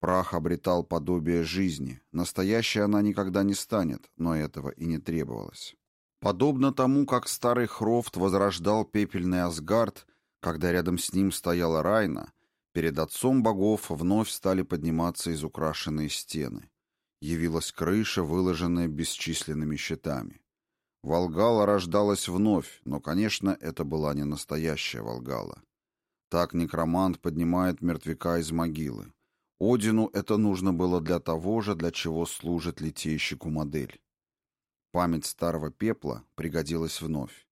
A: Прах обретал подобие жизни. Настоящей она никогда не станет, но этого и не требовалось. Подобно тому, как старый Хрофт возрождал пепельный Асгард, когда рядом с ним стояла Райна, перед отцом богов вновь стали подниматься изукрашенные стены. Явилась крыша, выложенная бесчисленными щитами. Волгала рождалась вновь, но, конечно, это была не настоящая Волгала. Так некромант поднимает мертвяка из могилы. Одину это нужно было для того же, для чего служит литейщику модель. Память старого пепла пригодилась вновь.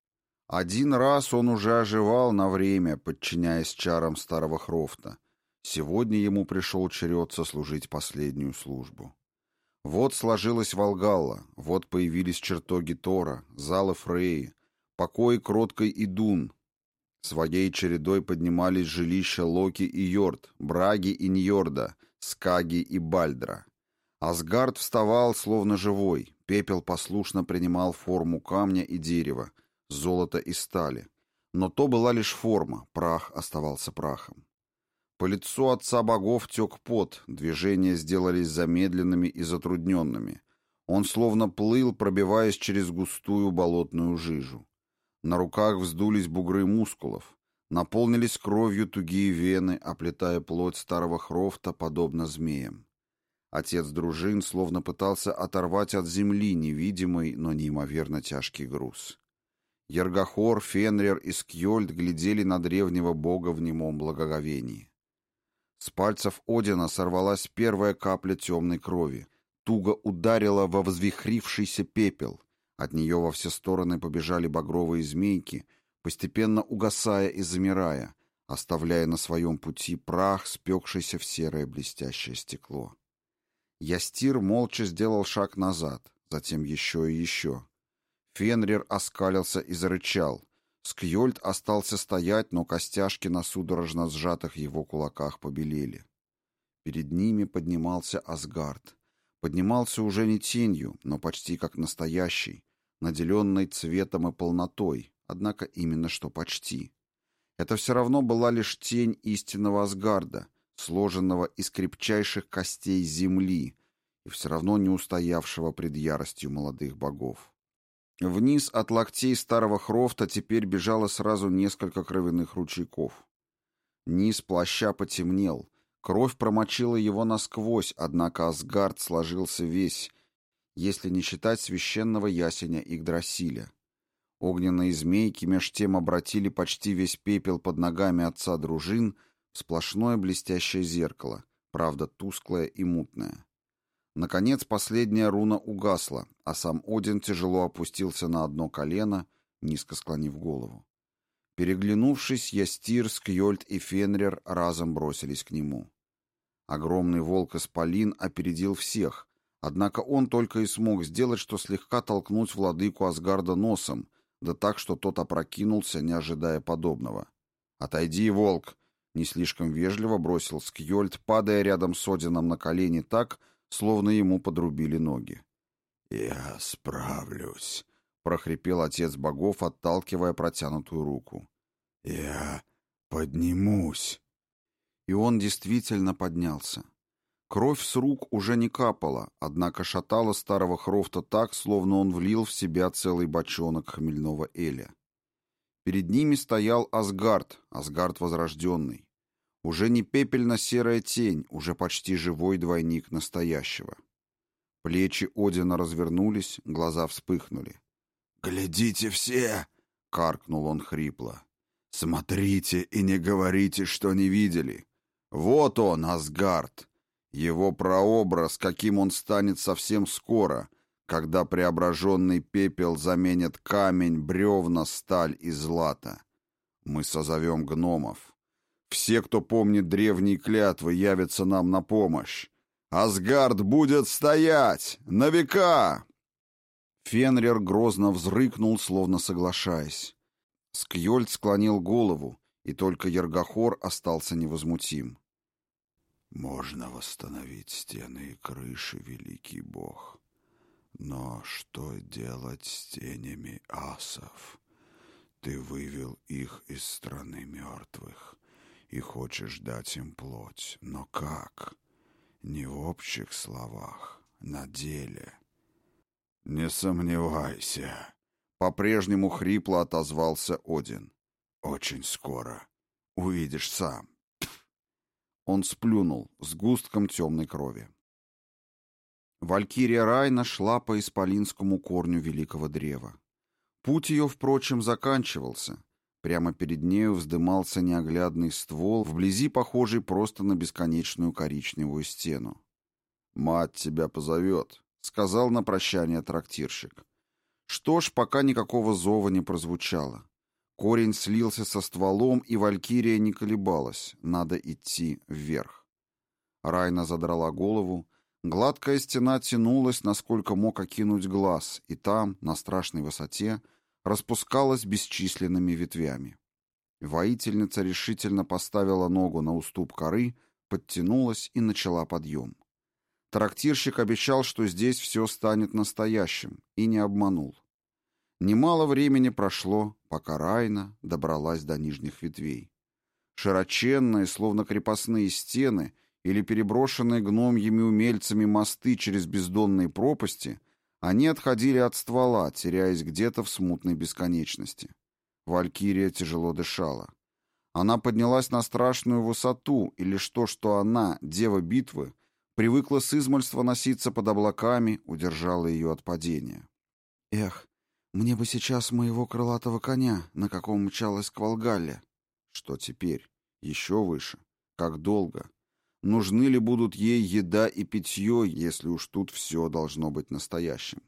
A: Один раз он уже оживал на время, подчиняясь чарам старого Хрофта. Сегодня ему пришел черед сослужить последнюю службу. Вот сложилась Волгалла, вот появились чертоги Тора, залы Фреи, покое кроткой Идун. Своей чередой поднимались жилища Локи и Йорд, Браги и Ньорда, Скаги и Бальдра. Асгард вставал, словно живой, пепел послушно принимал форму камня и дерева, золота и стали. Но то была лишь форма, прах оставался прахом. По лицу отца богов тек пот, движения сделались замедленными и затрудненными. Он словно плыл, пробиваясь через густую болотную жижу. На руках вздулись бугры мускулов, наполнились кровью тугие вены, оплетая плоть старого хрофта, подобно змеям. Отец дружин словно пытался оторвать от земли невидимый, но неимоверно тяжкий груз. Ергохор, Фенрир и Скьольд глядели на древнего бога в немом благоговении. С пальцев Одина сорвалась первая капля темной крови, туго ударила во взвихрившийся пепел. От нее во все стороны побежали багровые змейки, постепенно угасая и замирая, оставляя на своем пути прах, спекшийся в серое блестящее стекло. Ястир молча сделал шаг назад, затем еще и еще. Фенрир оскалился и зарычал. Скьольд остался стоять, но костяшки на судорожно сжатых его кулаках побелели. Перед ними поднимался Асгард. Поднимался уже не тенью, но почти как настоящий, наделенный цветом и полнотой, однако именно что почти. Это все равно была лишь тень истинного Асгарда, сложенного из крепчайших костей земли и все равно не устоявшего пред яростью молодых богов. Вниз от локтей старого хрофта теперь бежало сразу несколько кровяных ручейков. Низ плаща потемнел, кровь промочила его насквозь, однако Асгард сложился весь, если не считать священного ясеня Игдрасиля. Огненные змейки меж тем обратили почти весь пепел под ногами отца дружин в сплошное блестящее зеркало, правда тусклое и мутное. Наконец последняя руна угасла, а сам Один тяжело опустился на одно колено, низко склонив голову. Переглянувшись, Ястир, Скьольд и Фенрир разом бросились к нему. Огромный волк-исполин опередил всех, однако он только и смог сделать, что слегка толкнуть владыку Асгарда носом, да так, что тот опрокинулся, не ожидая подобного. «Отойди, волк!» — не слишком вежливо бросил Скьольд, падая рядом с Одином на колени так, словно ему подрубили ноги.
C: «Я справлюсь», —
A: прохрипел отец богов, отталкивая протянутую руку.
C: «Я поднимусь».
A: И он действительно поднялся. Кровь с рук уже не капала, однако шатала старого Хрофта так, словно он влил в себя целый бочонок хмельного эля. Перед ними стоял Асгард, Асгард возрожденный. Уже не пепельно-серая тень, уже почти живой двойник настоящего. Плечи Одина развернулись, глаза вспыхнули.
C: «Глядите все!» — каркнул он хрипло. «Смотрите и не говорите, что не видели. Вот он, Асгард. Его прообраз, каким он станет совсем скоро, когда преображенный пепел заменит камень, бревна, сталь и злато. Мы созовем гномов. Все, кто помнит древние клятвы, явятся нам на помощь. Асгард будет стоять! На века!»
A: Фенрир грозно взрыкнул, словно соглашаясь. Скьольд склонил голову, и только Ергохор остался невозмутим.
C: «Можно восстановить стены и крыши, великий бог. Но что делать с тенями асов? Ты вывел их из страны мертвых и хочешь дать им плоть. Но как? Не в общих словах, на деле. Не сомневайся. По-прежнему хрипло отозвался Один. Очень скоро. Увидишь сам.
A: Он сплюнул с густком темной крови. Валькирия Райна шла по исполинскому корню великого древа. Путь ее, впрочем, заканчивался, Прямо перед нею вздымался неоглядный ствол, вблизи похожий просто на бесконечную коричневую стену. «Мать тебя позовет», — сказал на прощание трактирщик. Что ж, пока никакого зова не прозвучало. Корень слился со стволом, и валькирия не колебалась. Надо идти вверх. Райна задрала голову. Гладкая стена тянулась, насколько мог окинуть глаз, и там, на страшной высоте, распускалась бесчисленными ветвями. Воительница решительно поставила ногу на уступ коры, подтянулась и начала подъем. Трактирщик обещал, что здесь все станет настоящим, и не обманул. Немало времени прошло, пока Райна добралась до нижних ветвей. Широченные, словно крепостные стены или переброшенные гномьими умельцами мосты через бездонные пропасти, они отходили от ствола, теряясь где-то в смутной бесконечности. Валькирия тяжело дышала. Она поднялась на страшную высоту, и лишь то, что она, дева битвы, привыкла с измольства носиться под облаками, удержала ее от падения. «Эх, мне бы сейчас моего крылатого коня, на каком мчалась к Волгалле». Что теперь? Еще выше? Как долго? Нужны ли будут ей еда и питье, если уж тут все должно быть настоящим?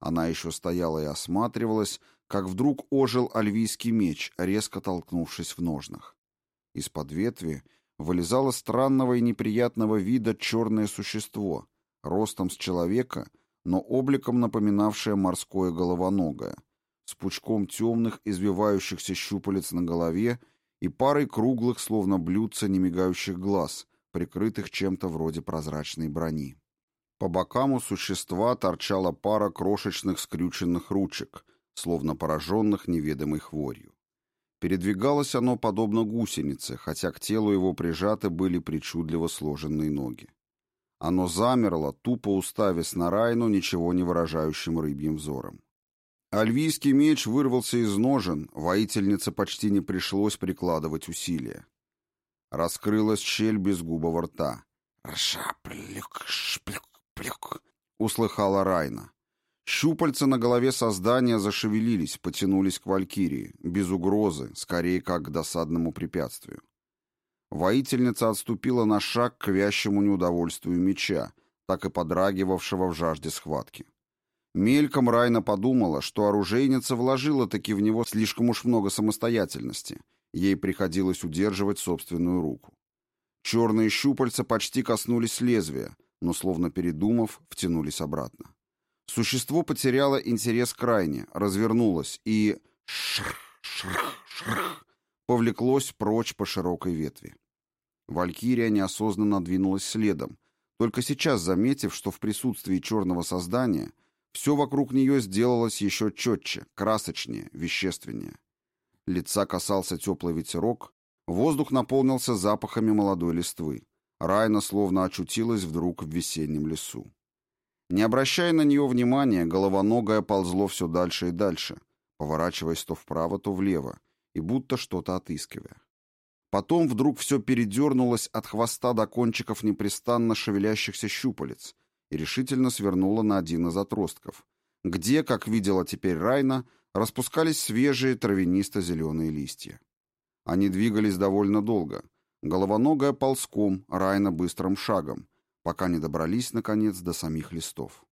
A: Она еще стояла и осматривалась, как вдруг ожил альвийский меч, резко толкнувшись в ножнах. Из-под ветви вылезало странного и неприятного вида черное существо, ростом с человека, но обликом напоминавшее морское головоногое, с пучком темных извивающихся щупалец на голове и парой круглых, словно блюдца немигающих глаз, прикрытых чем-то вроде прозрачной брони. По бокам у существа торчала пара крошечных скрюченных ручек, словно пораженных неведомой хворью. Передвигалось оно подобно гусенице, хотя к телу его прижаты были причудливо сложенные ноги. Оно замерло, тупо уставясь на Райну ничего не выражающим рыбьим взором. Альвийский меч вырвался из ножен, воительнице почти не пришлось прикладывать усилия. Раскрылась щель безгубого рта.
D: «Ршаплюк, шплюк, плюк», —
A: услыхала Райна. Щупальца на голове создания зашевелились, потянулись к Валькирии, без угрозы, скорее как к досадному препятствию. Воительница отступила на шаг к вящему неудовольствию меча, так и подрагивавшего в жажде схватки. Мельком Райна подумала, что оружейница вложила таки в него слишком уж много самостоятельности. Ей приходилось удерживать собственную руку. Черные щупальца почти коснулись лезвия, но, словно передумав, втянулись обратно. Существо потеряло интерес крайне, развернулось и... Шрх, шрх, шрх, повлеклось прочь по широкой ветви. Валькирия неосознанно двинулась следом, только сейчас заметив, что в присутствии черного создания все вокруг нее сделалось еще четче, красочнее, вещественнее. Лица касался теплый ветерок, воздух наполнился запахами молодой листвы. Райна словно очутилась вдруг в весеннем лесу. Не обращая на нее внимания, головоногое ползло все дальше и дальше, поворачиваясь то вправо, то влево, и будто что-то отыскивая. Потом вдруг все передернулось от хвоста до кончиков непрестанно шевелящихся щупалец и решительно свернуло на один из отростков, где, как видела теперь Райна, распускались свежие травянисто-зеленые листья. Они двигались довольно долго, головоногая ползком, Райна быстрым шагом, пока не добрались, наконец, до самих листов.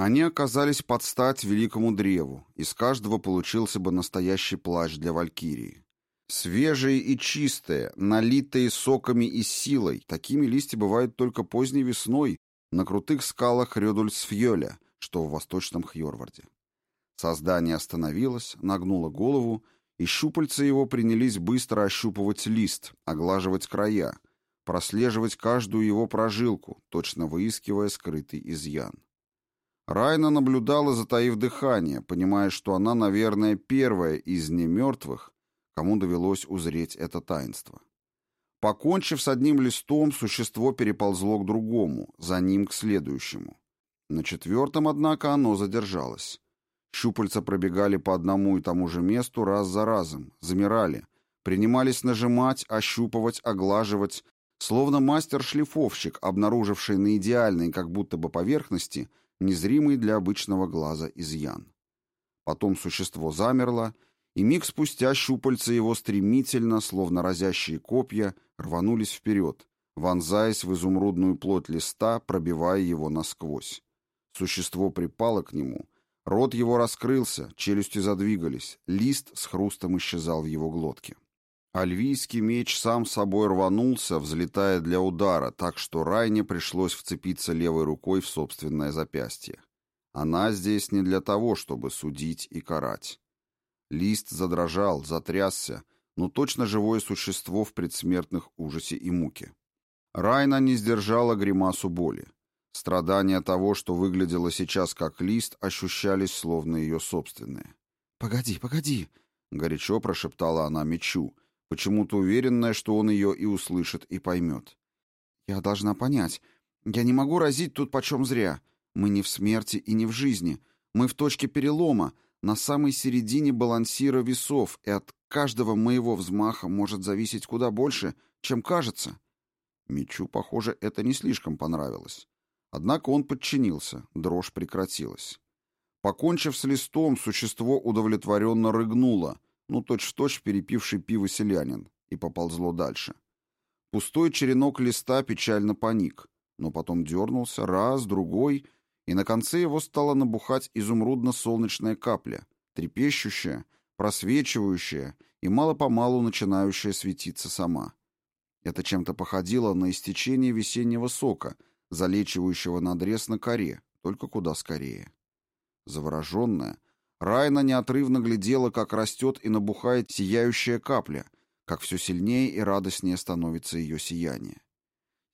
A: Они оказались под стать великому древу, из каждого получился бы настоящий плащ для валькирии. Свежие и чистые, налитые соками и силой, такими листья бывают только поздней весной на крутых скалах Рёдульсфьёля, что в восточном Хьорварде. Создание остановилось, нагнуло голову, и щупальца его принялись быстро ощупывать лист, оглаживать края, прослеживать каждую его прожилку, точно выискивая скрытый изъян. Райна наблюдала, затаив дыхание, понимая, что она, наверное, первая из немертвых, кому довелось узреть это таинство. Покончив с одним листом, существо переползло к другому, за ним к следующему. На четвертом, однако, оно задержалось. Щупальца пробегали по одному и тому же месту раз за разом, замирали, принимались нажимать, ощупывать, оглаживать, словно мастер-шлифовщик, обнаруживший на идеальной как будто бы поверхности незримый для обычного глаза изъян. Потом существо замерло, и миг спустя щупальца его стремительно, словно разящие копья, рванулись вперед, вонзаясь в изумрудную плоть листа, пробивая его насквозь. Существо припало к нему — Рот его раскрылся, челюсти задвигались, лист с хрустом исчезал в его глотке. Альвийский меч сам собой рванулся, взлетая для удара, так что Райне пришлось вцепиться левой рукой в собственное запястье. Она здесь не для того, чтобы судить и карать. Лист задрожал, затрясся, но точно живое существо в предсмертных ужасе и муке. Райна не сдержала гримасу боли. Страдания того, что выглядело сейчас как лист, ощущались словно ее собственные. «Погоди, погоди!» — горячо прошептала она мечу, почему-то уверенная, что он ее и услышит, и поймет. «Я должна понять. Я не могу разить тут почем зря. Мы не в смерти и не в жизни. Мы в точке перелома, на самой середине балансира весов, и от каждого моего взмаха может зависеть куда больше, чем кажется». Мечу, похоже, это не слишком понравилось. Однако он подчинился, дрожь прекратилась. Покончив с листом, существо удовлетворенно рыгнуло, ну точь-в-точь -точь перепивший пиво селянин, и поползло дальше. Пустой черенок листа печально поник, но потом дернулся раз, другой, и на конце его стала набухать изумрудно-солнечная капля, трепещущая, просвечивающая и мало-помалу начинающая светиться сама. Это чем-то походило на истечение весеннего сока — залечивающего надрез на коре, только куда скорее. Завороженная, Райна неотрывно глядела, как растет и набухает сияющая капля, как все сильнее и радостнее становится ее сияние.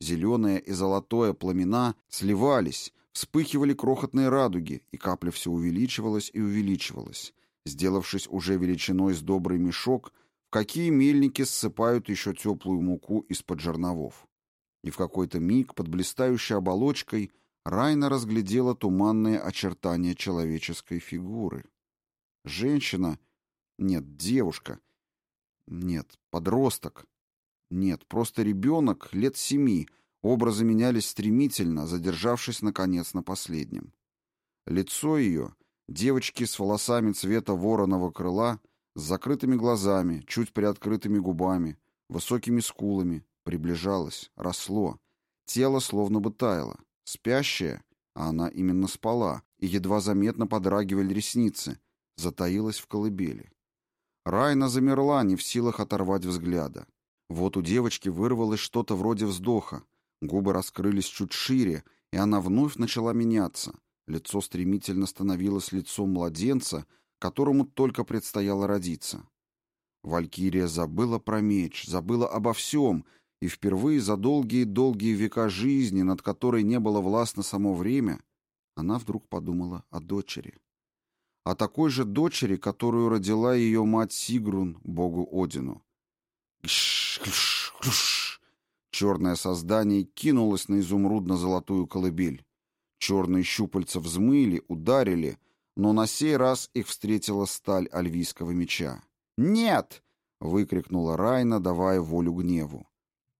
A: Зеленое и золотое пламена сливались, вспыхивали крохотные радуги, и капля все увеличивалась и увеличивалась, сделавшись уже величиной с добрый мешок, в какие мельники ссыпают еще теплую муку из-под жерновов и в какой-то миг под блистающей оболочкой Райна разглядела туманные очертания человеческой фигуры. Женщина... Нет, девушка. Нет, подросток. Нет, просто ребенок лет семи. Образы менялись стремительно, задержавшись, наконец, на последнем. Лицо ее, девочки с волосами цвета вороного крыла, с закрытыми глазами, чуть приоткрытыми губами, высокими скулами, Приближалось, росло. Тело словно бы таяло. Спящая, а она именно спала, и едва заметно подрагивали ресницы, затаилась в колыбели. Райна замерла, не в силах оторвать взгляда. Вот у девочки вырвалось что-то вроде вздоха. Губы раскрылись чуть шире, и она вновь начала меняться. Лицо стремительно становилось лицом младенца, которому только предстояло родиться. Валькирия забыла про меч, забыла обо всем, и впервые за долгие-долгие века жизни, над которой не было властно само время, она вдруг подумала о дочери. О такой же дочери, которую родила ее мать Сигрун, богу Одину. Черное создание кинулось на изумрудно-золотую колыбель. Черные щупальца взмыли, ударили, но на сей раз их встретила сталь альвийского меча. «Нет!» — выкрикнула Райна, давая волю гневу.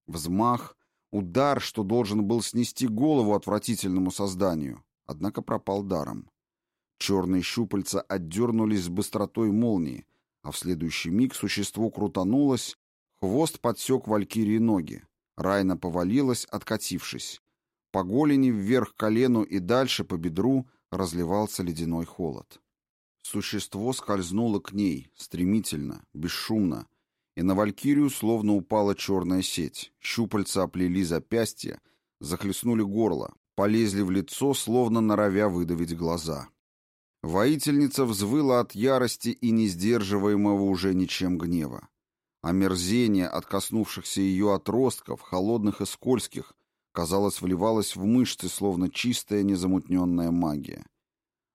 A: Взмах, удар, что должен был снести голову отвратительному созданию, однако пропал даром. Черные щупальца отдернулись с быстротой молнии, а в следующий миг существо крутанулось, хвост подсек валькирии ноги. Райна повалилась, откатившись. По голени вверх колену и дальше по бедру разливался ледяной холод. Существо скользнуло к ней, стремительно, бесшумно, и на Валькирию словно упала черная сеть. Щупальца оплели запястья, захлестнули горло, полезли в лицо, словно норовя выдавить глаза. Воительница взвыла от ярости и несдерживаемого уже ничем гнева. Омерзение от коснувшихся ее отростков, холодных и скользких, казалось, вливалось в мышцы, словно чистая незамутненная магия.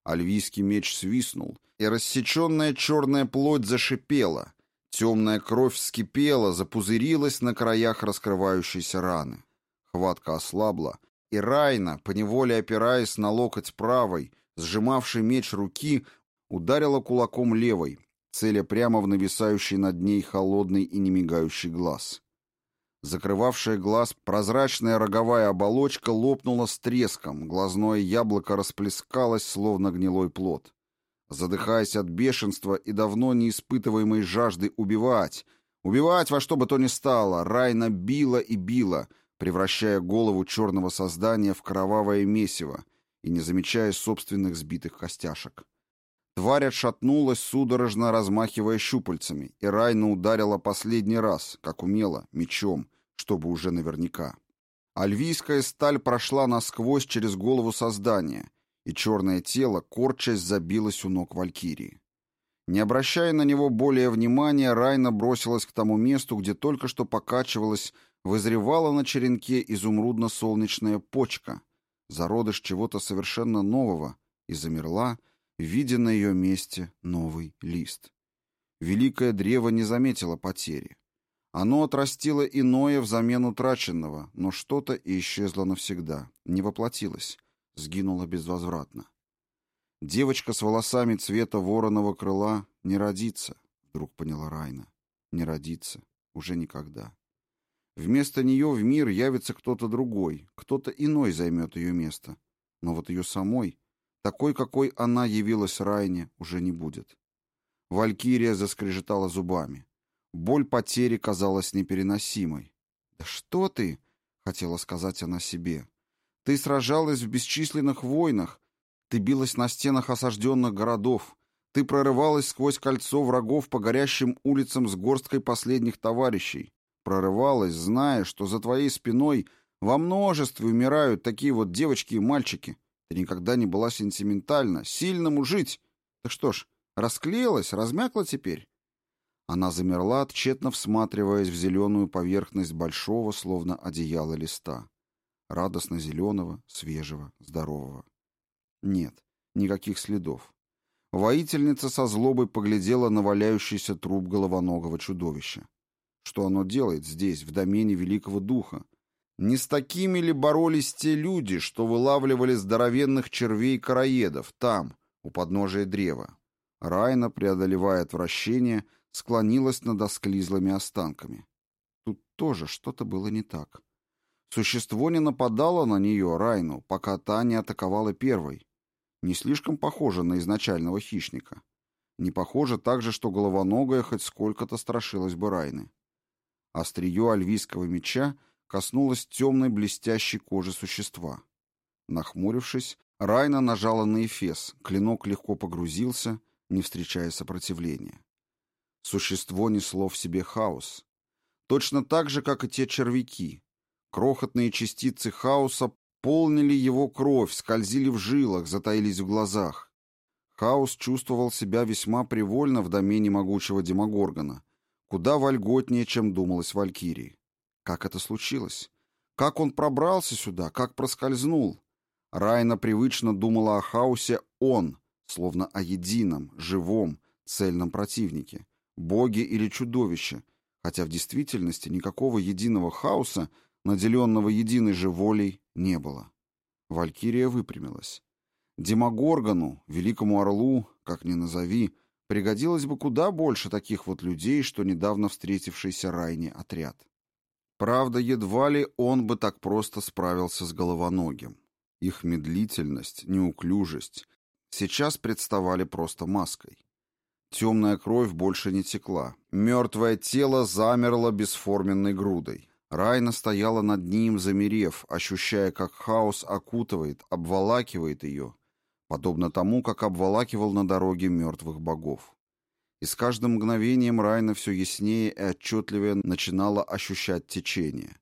A: Альвийский меч свистнул, и рассеченная черная плоть зашипела, Темная кровь вскипела, запузырилась на краях раскрывающейся раны. Хватка ослабла, и Райна, поневоле опираясь на локоть правой, сжимавший меч руки, ударила кулаком левой, целя прямо в нависающий над ней холодный и немигающий глаз. Закрывавшая глаз прозрачная роговая оболочка лопнула с треском, глазное яблоко расплескалось, словно гнилой плод задыхаясь от бешенства и давно не испытываемой жажды убивать. Убивать во что бы то ни стало, Райна била и била, превращая голову черного создания в кровавое месиво и не замечая собственных сбитых костяшек. Тварь отшатнулась, судорожно размахивая щупальцами, и Райна ударила последний раз, как умела, мечом, чтобы уже наверняка. Альвийская сталь прошла насквозь через голову создания — и черное тело, корчась, забилось у ног Валькирии. Не обращая на него более внимания, Райна бросилась к тому месту, где только что покачивалась, вызревала на черенке изумрудно-солнечная почка, зародыш чего-то совершенно нового, и замерла, видя на ее месте новый лист. Великое древо не заметило потери. Оно отрастило иное взамен утраченного, но что-то и исчезло навсегда, не воплотилось, сгинуло безвозвратно. Девочка с волосами цвета вороного крыла не родится, вдруг поняла Райна. Не родится. Уже никогда. Вместо нее в мир явится кто-то другой, кто-то иной займет ее место. Но вот ее самой, такой, какой она явилась Райне, уже не будет. Валькирия заскрежетала зубами. Боль потери казалась непереносимой. «Да что ты?» — хотела сказать она себе. «Ты сражалась в бесчисленных войнах, ты билась на стенах осажденных городов. Ты прорывалась сквозь кольцо врагов по горящим улицам с горсткой последних товарищей. Прорывалась, зная, что за твоей спиной во множестве умирают такие вот девочки и мальчики. Ты никогда не была сентиментальна, сильному жить. Так что ж, расклеилась, размякла теперь?» Она замерла, тщетно всматриваясь в зеленую поверхность большого, словно одеяла листа. Радостно зеленого, свежего, здорового. Нет, никаких следов. Воительница со злобой поглядела на валяющийся труп головоногого чудовища. Что оно делает здесь, в домене великого духа? Не с такими ли боролись те люди, что вылавливали здоровенных червей-караедов там, у подножия древа? Райна, преодолевая отвращение, склонилась над осклизлыми останками. Тут тоже что-то было не так. Существо не нападало на нее, Райну, пока та не атаковала первой. Не слишком похоже на изначального хищника. Не похоже также, что головоногая хоть сколько-то страшилась бы Райны. Острие альвийского меча коснулось темной блестящей кожи существа. Нахмурившись, Райна нажала на эфес, клинок легко погрузился, не встречая сопротивления. Существо несло в себе хаос. Точно так же, как и те червяки. Крохотные частицы хаоса полнили его кровь, скользили в жилах, затаились в глазах. Хаос чувствовал себя весьма привольно в домене могучего Демогоргона, куда вольготнее, чем думалось Валькирии. Как это случилось? Как он пробрался сюда? Как проскользнул? Райна привычно думала о хаосе «он», словно о едином, живом, цельном противнике, боге или чудовище, хотя в действительности никакого единого хаоса, наделенного единой же волей, не было. Валькирия выпрямилась. Демогоргону, великому орлу, как ни назови, пригодилось бы куда больше таких вот людей, что недавно встретившийся Райне отряд. Правда, едва ли он бы так просто справился с головоногим. Их медлительность, неуклюжесть сейчас представали просто маской. Темная кровь больше не текла. Мертвое тело замерло бесформенной грудой. Райна стояла над ним, замерев, ощущая, как хаос окутывает, обволакивает ее, подобно тому, как обволакивал на дороге мертвых богов. И с каждым мгновением Райна все яснее и отчетливее начинала ощущать течение.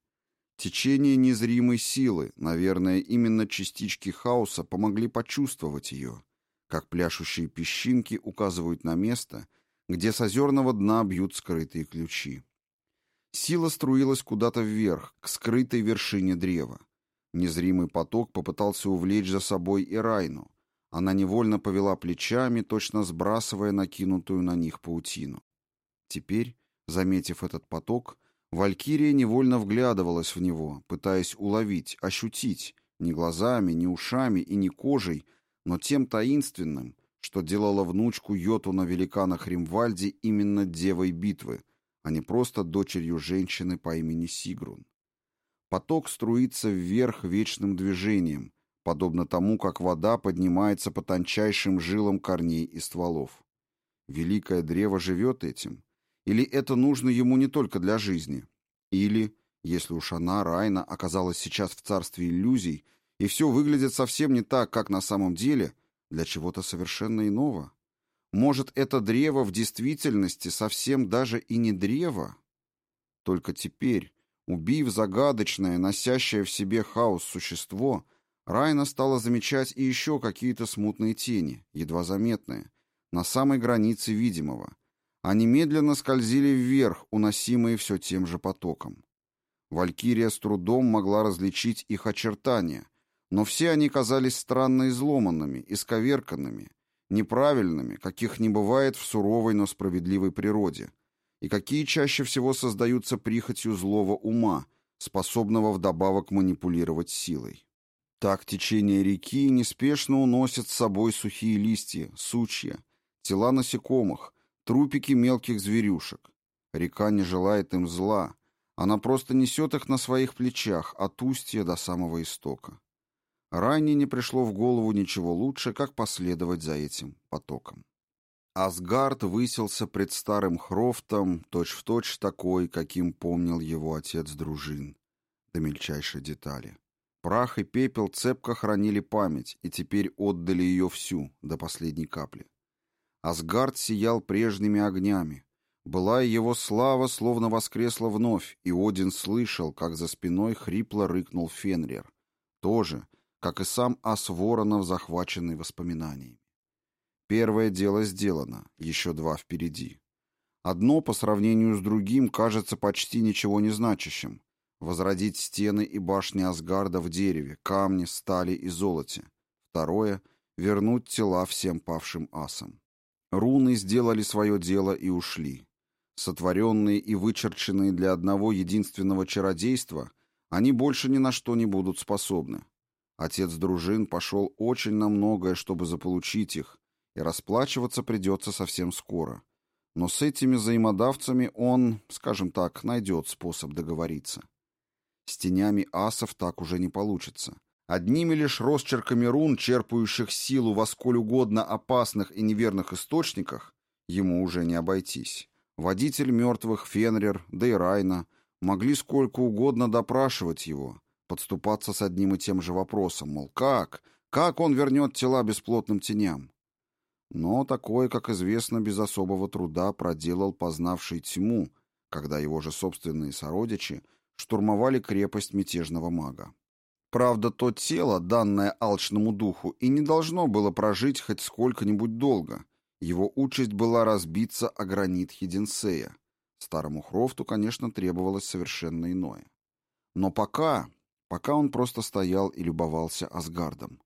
A: Течение незримой силы, наверное, именно частички хаоса помогли почувствовать ее, как пляшущие песчинки указывают на место, где с озерного дна бьют скрытые ключи. Сила струилась куда-то вверх, к скрытой вершине древа. Незримый поток попытался увлечь за собой и Райну. Она невольно повела плечами, точно сбрасывая накинутую на них паутину. Теперь, заметив этот поток, Валькирия невольно вглядывалась в него, пытаясь уловить, ощутить, не глазами, не ушами и не кожей, но тем таинственным, что делало внучку Йоту на великанах Римвальде именно девой битвы, а не просто дочерью женщины по имени Сигрун. Поток струится вверх вечным движением, подобно тому, как вода поднимается по тончайшим жилам корней и стволов. Великое древо живет этим. Или это нужно ему не только для жизни? Или, если уж она, Райна, оказалась сейчас в царстве иллюзий, и все выглядит совсем не так, как на самом деле, для чего-то совершенно иного? Может, это древо в действительности совсем даже и не древо? Только теперь, убив загадочное, носящее в себе хаос существо, Райна стала замечать и еще какие-то смутные тени, едва заметные, на самой границе видимого. Они медленно скользили вверх, уносимые все тем же потоком. Валькирия с трудом могла различить их очертания, но все они казались странно изломанными, исковерканными, неправильными, каких не бывает в суровой, но справедливой природе, и какие чаще всего создаются прихотью злого ума, способного вдобавок манипулировать силой. Так течение реки неспешно уносит с собой сухие листья, сучья, тела насекомых, трупики мелких зверюшек. Река не желает им зла, она просто несет их на своих плечах от устья до самого истока. Ранее не пришло в голову ничего лучше, как последовать за этим потоком. Асгард высился пред старым Хрофтом, точь-в-точь точь такой, каким помнил его отец дружин, до мельчайшей детали. Прах и пепел цепко хранили память и теперь отдали ее всю, до последней капли. Асгард сиял прежними огнями. Была его слава, словно воскресла вновь, и Один слышал, как за спиной хрипло рыкнул Фенрир. Тоже, как и сам ас Воронов, захваченный воспоминаниями. Первое дело сделано, еще два впереди. Одно по сравнению с другим кажется почти ничего не значащим. Возродить стены и башни Асгарда в дереве, камне, стали и золоте. Второе — вернуть тела всем павшим асам. Руны сделали свое дело и ушли. Сотворенные и вычерченные для одного единственного чародейства, они больше ни на что не будут способны. Отец дружин пошел очень на многое, чтобы заполучить их, и расплачиваться придется совсем скоро. Но с этими взаимодавцами он, скажем так, найдет способ договориться. С тенями асов так уже не получится. Одними лишь росчерками рун, черпающих силу во сколь угодно опасных и неверных источниках, ему уже не обойтись. Водитель мертвых, Фенрир, да и Райна могли сколько угодно допрашивать его, подступаться с одним и тем же вопросом, мол, как? Как он вернет тела бесплотным теням? Но такое, как известно, без особого труда проделал познавший тьму, когда его же собственные сородичи штурмовали крепость мятежного мага. Правда, то тело, данное алчному духу, и не должно было прожить хоть сколько-нибудь долго. Его участь была разбиться о гранит Хиденсея. Старому Хрофту, конечно, требовалось совершенно иное. Но пока, пока он просто стоял и любовался Асгардом.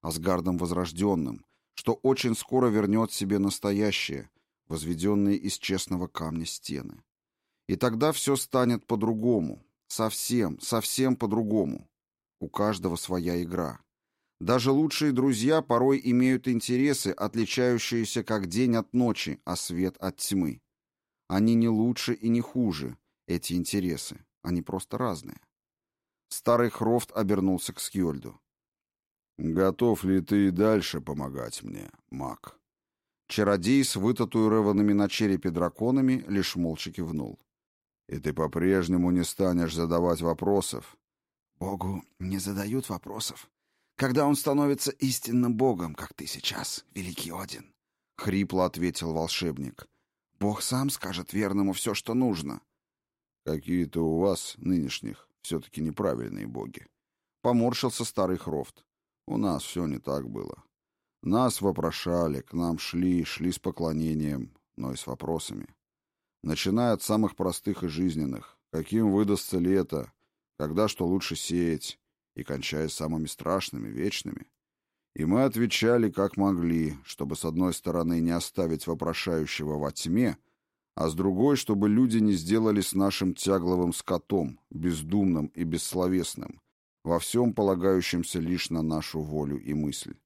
A: Асгардом возрожденным, что очень скоро вернет себе настоящее, возведенные из честного камня стены. И тогда все станет по-другому, совсем, совсем по-другому. У каждого своя игра. Даже лучшие друзья порой имеют интересы, отличающиеся как день от ночи, а свет от тьмы. Они не лучше и не хуже, эти интересы. Они просто разные. Старый Хрофт обернулся к Скьольду.
B: «Готов ли ты и дальше помогать мне, маг?»
A: Чародей с вытатуированными на черепе драконами лишь молча кивнул.
B: «И ты по-прежнему не станешь задавать вопросов?»
D: «Богу не задают вопросов, когда он становится истинным богом, как ты сейчас, великий Один», — хрипло ответил волшебник. «Бог сам скажет верному все, что нужно».
B: «Какие-то у вас, нынешних, все-таки неправильные боги».
A: Поморщился старый Хрофт.
B: У нас все не так было. Нас вопрошали, к нам шли, шли с поклонением, но и с вопросами. Начиная от самых простых и жизненных. Каким выдастся лето? Когда что лучше сеять? И кончая самыми страшными, вечными. И мы отвечали, как могли, чтобы с одной стороны не оставить вопрошающего во тьме, а с другой, чтобы люди не сделали с нашим тягловым скотом, бездумным и бессловесным, во всем полагающемся лишь на нашу волю и мысль.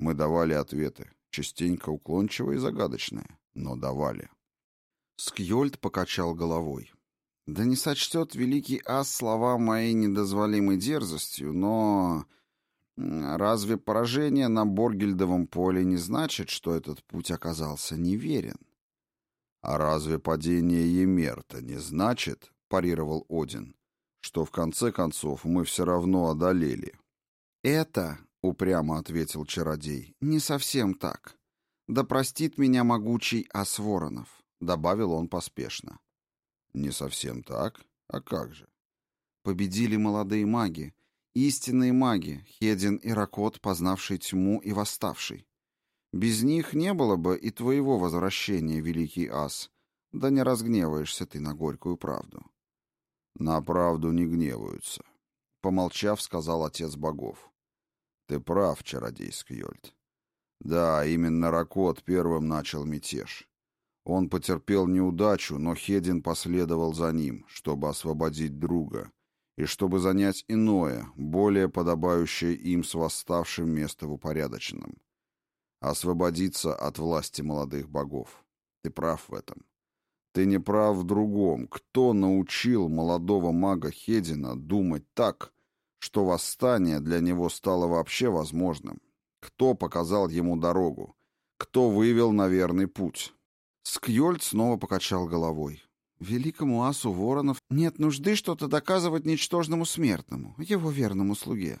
B: Мы давали ответы, частенько уклончивые и загадочные, но давали.
A: Скьольд покачал головой. Да не сочтет великий ас слова моей недозволимой дерзостью, но... Разве поражение на Боргельдовом поле не значит, что этот путь оказался неверен?
B: А разве падение Емерта не значит, парировал Один, что в конце концов мы все равно одолели.
A: «Это, — упрямо ответил чародей, — не совсем так. Да простит меня могучий Асворонов», — добавил он поспешно.
B: «Не совсем так? А как же?»
A: Победили молодые маги, истинные маги, Хедин и Ракот, познавший тьму и восставший. Без них не было бы и твоего возвращения, великий ас. Да не разгневаешься ты на горькую правду.
B: На правду не гневаются, помолчав, сказал отец богов. Ты прав, чародей Скьёльд. Да, именно Ракот первым начал мятеж. Он потерпел неудачу, но Хедин последовал за ним, чтобы освободить друга и чтобы занять иное, более подобающее им с восставшим место в упорядоченном. Освободиться от власти молодых богов. Ты прав в этом. Ты не прав в другом. Кто научил молодого мага Хедина думать так, что восстание для него стало вообще возможным? Кто показал ему дорогу? Кто вывел на верный путь?
A: Скьольд снова покачал головой. Великому асу Воронов нет нужды что-то доказывать ничтожному смертному, его верному слуге.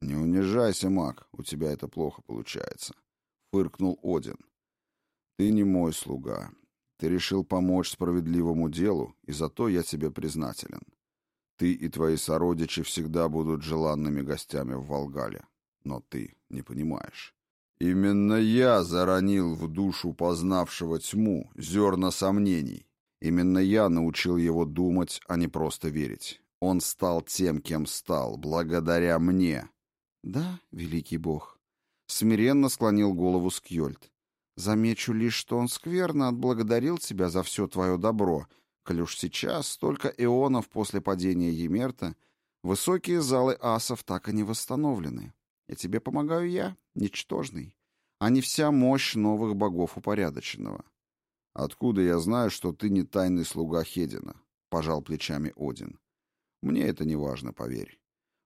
B: Не унижайся, маг, у тебя это плохо получается, фыркнул Один. Ты не мой слуга. Ты решил помочь справедливому делу, и за то я тебе признателен. Ты и твои сородичи всегда будут желанными гостями в Волгале, но ты не понимаешь. Именно я заронил в душу познавшего тьму зерна сомнений. Именно я научил его думать, а не просто верить. Он стал тем, кем стал, благодаря мне.
A: Да, великий бог. Смиренно склонил голову Скьольд. Замечу лишь, что он скверно отблагодарил тебя за все твое добро, коль уж сейчас, столько эонов после падения Емерта, высокие залы асов так и не восстановлены. И тебе помогаю я, ничтожный, а не вся мощь новых богов упорядоченного.
B: Откуда я знаю, что ты не тайный слуга Хедина? Пожал плечами Один. Мне это не важно, поверь.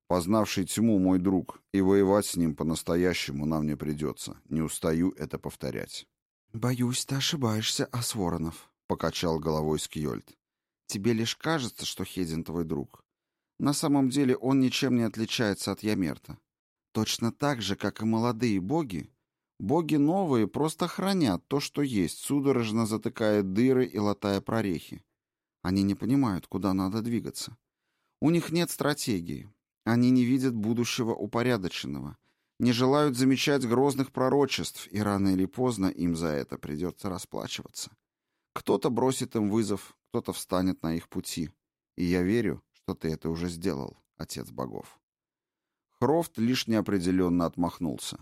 B: Познавший тьму мой друг, и воевать с ним по-настоящему нам не придется. Не устаю это повторять.
A: «Боюсь, ты ошибаешься, Асворонов», — покачал головой Скьольд. «Тебе лишь кажется, что Хедин твой друг. На самом деле он ничем не отличается от Ямерта. Точно так же, как и молодые боги, боги новые просто хранят то, что есть, судорожно затыкая дыры и латая прорехи. Они не понимают, куда надо двигаться. У них нет стратегии. Они не видят будущего упорядоченного, не желают замечать грозных пророчеств, и рано или поздно им за это придется расплачиваться. Кто-то бросит им вызов, кто-то встанет на их пути. И я верю, что ты это уже сделал, отец богов.
B: Хрофт лишь неопределенно отмахнулся.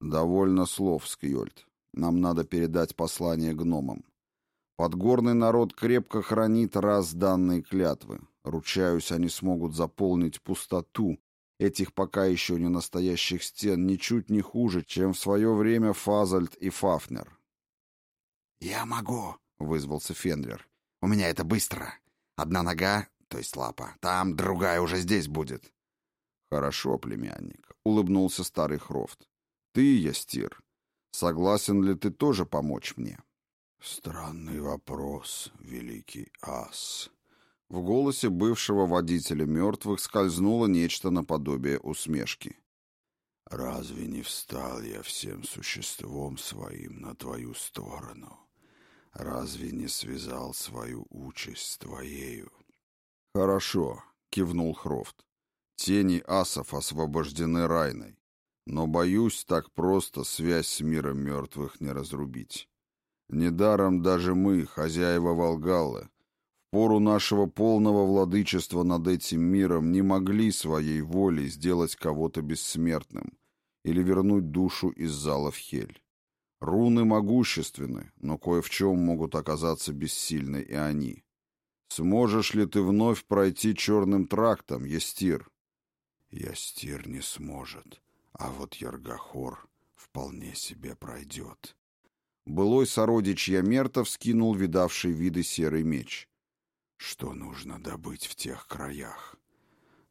B: «Довольно слов, Скьольд. Нам надо передать послание гномам. Подгорный народ крепко хранит раз данные клятвы. Ручаюсь, они смогут заполнить пустоту этих пока еще не настоящих стен ничуть не хуже, чем в свое время Фазальд и Фафнер».
D: «Я могу», — вызвался Фенрир. «У меня это быстро. Одна нога, то есть лапа, там, другая уже здесь будет».
B: «Хорошо, племянник», — улыбнулся старый Хрофт. «Ты, Ястир, согласен ли ты тоже помочь мне?»
C: «Странный вопрос, великий ас».
B: В голосе бывшего водителя мертвых скользнуло нечто наподобие усмешки.
C: «Разве не встал я всем существом своим на твою сторону? Разве не связал свою участь с твоею?»
B: «Хорошо», — кивнул Хрофт. Тени асов освобождены Райной. Но, боюсь, так просто связь с миром мертвых не разрубить. Недаром даже мы, хозяева Волгалы, в пору нашего полного владычества над этим миром не могли своей волей сделать кого-то бессмертным или вернуть душу из залов Хель. Руны могущественны, но кое в чем могут оказаться бессильны и они. Сможешь ли ты вновь пройти черным трактом, Естир?
C: Ястир не сможет, а вот Яргахор вполне себе пройдет.
B: Былой сородич Ямертов скинул видавший виды серый меч.
C: Что нужно добыть в тех краях?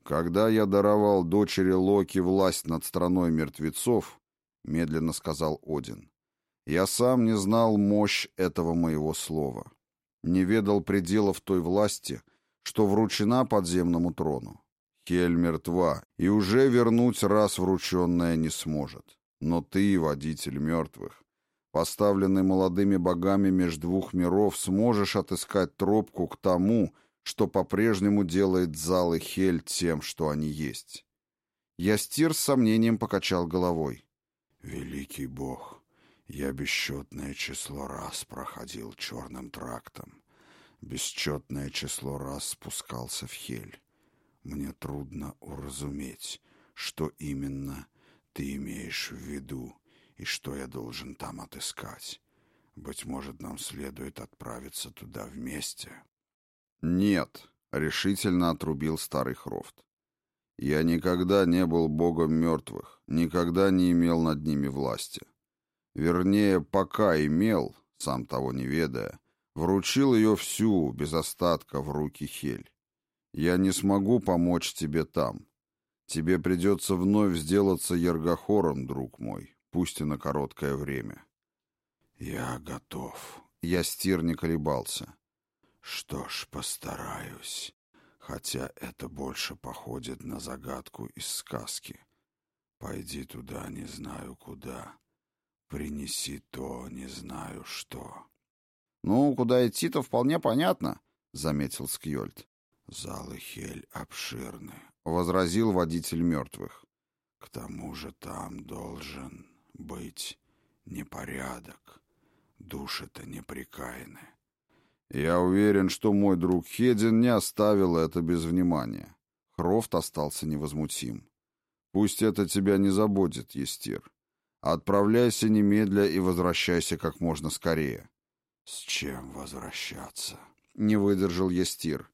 B: Когда я даровал дочери Локи власть над страной мертвецов, медленно сказал Один, я сам не знал мощь этого моего слова. Не ведал пределов той власти, что вручена подземному трону. Кель мертва, и уже вернуть раз врученное не сможет. Но ты, водитель мертвых, поставленный молодыми богами меж двух миров, сможешь отыскать тропку к тому, что по-прежнему делает залы Хель тем, что они есть. Ястир с сомнением покачал головой.
C: «Великий бог, Я бесчетное число раз проходил черным трактом, бесчетное число раз спускался в хель. Мне трудно уразуметь, что именно ты имеешь в виду и что я должен там отыскать. Быть может, нам следует отправиться туда вместе.
B: Нет, решительно отрубил старый Хрофт. Я никогда не был богом мертвых, никогда не имел над ними власти. Вернее, пока имел, сам того не ведая, вручил ее всю, без остатка, в руки Хель. Я не смогу помочь тебе там. Тебе придется вновь сделаться Ергохором, друг мой, пусть и на короткое время.
C: Я готов.
B: Я стир не колебался.
C: Что ж, постараюсь. Хотя это больше походит на загадку из сказки. Пойди туда, не знаю куда. Принеси то, не знаю что.
A: Ну, куда идти-то вполне понятно, заметил Скьольд.
C: Залы Хель обширны,
B: возразил водитель мертвых.
C: К тому же там должен быть непорядок. Души-то неприкаяны.
B: Я уверен, что мой друг Хедин не оставил это без внимания. Хрофт остался невозмутим. Пусть это тебя не заботит, Естир. Отправляйся немедля и возвращайся как можно скорее.
C: С чем возвращаться?
B: Не выдержал Естир.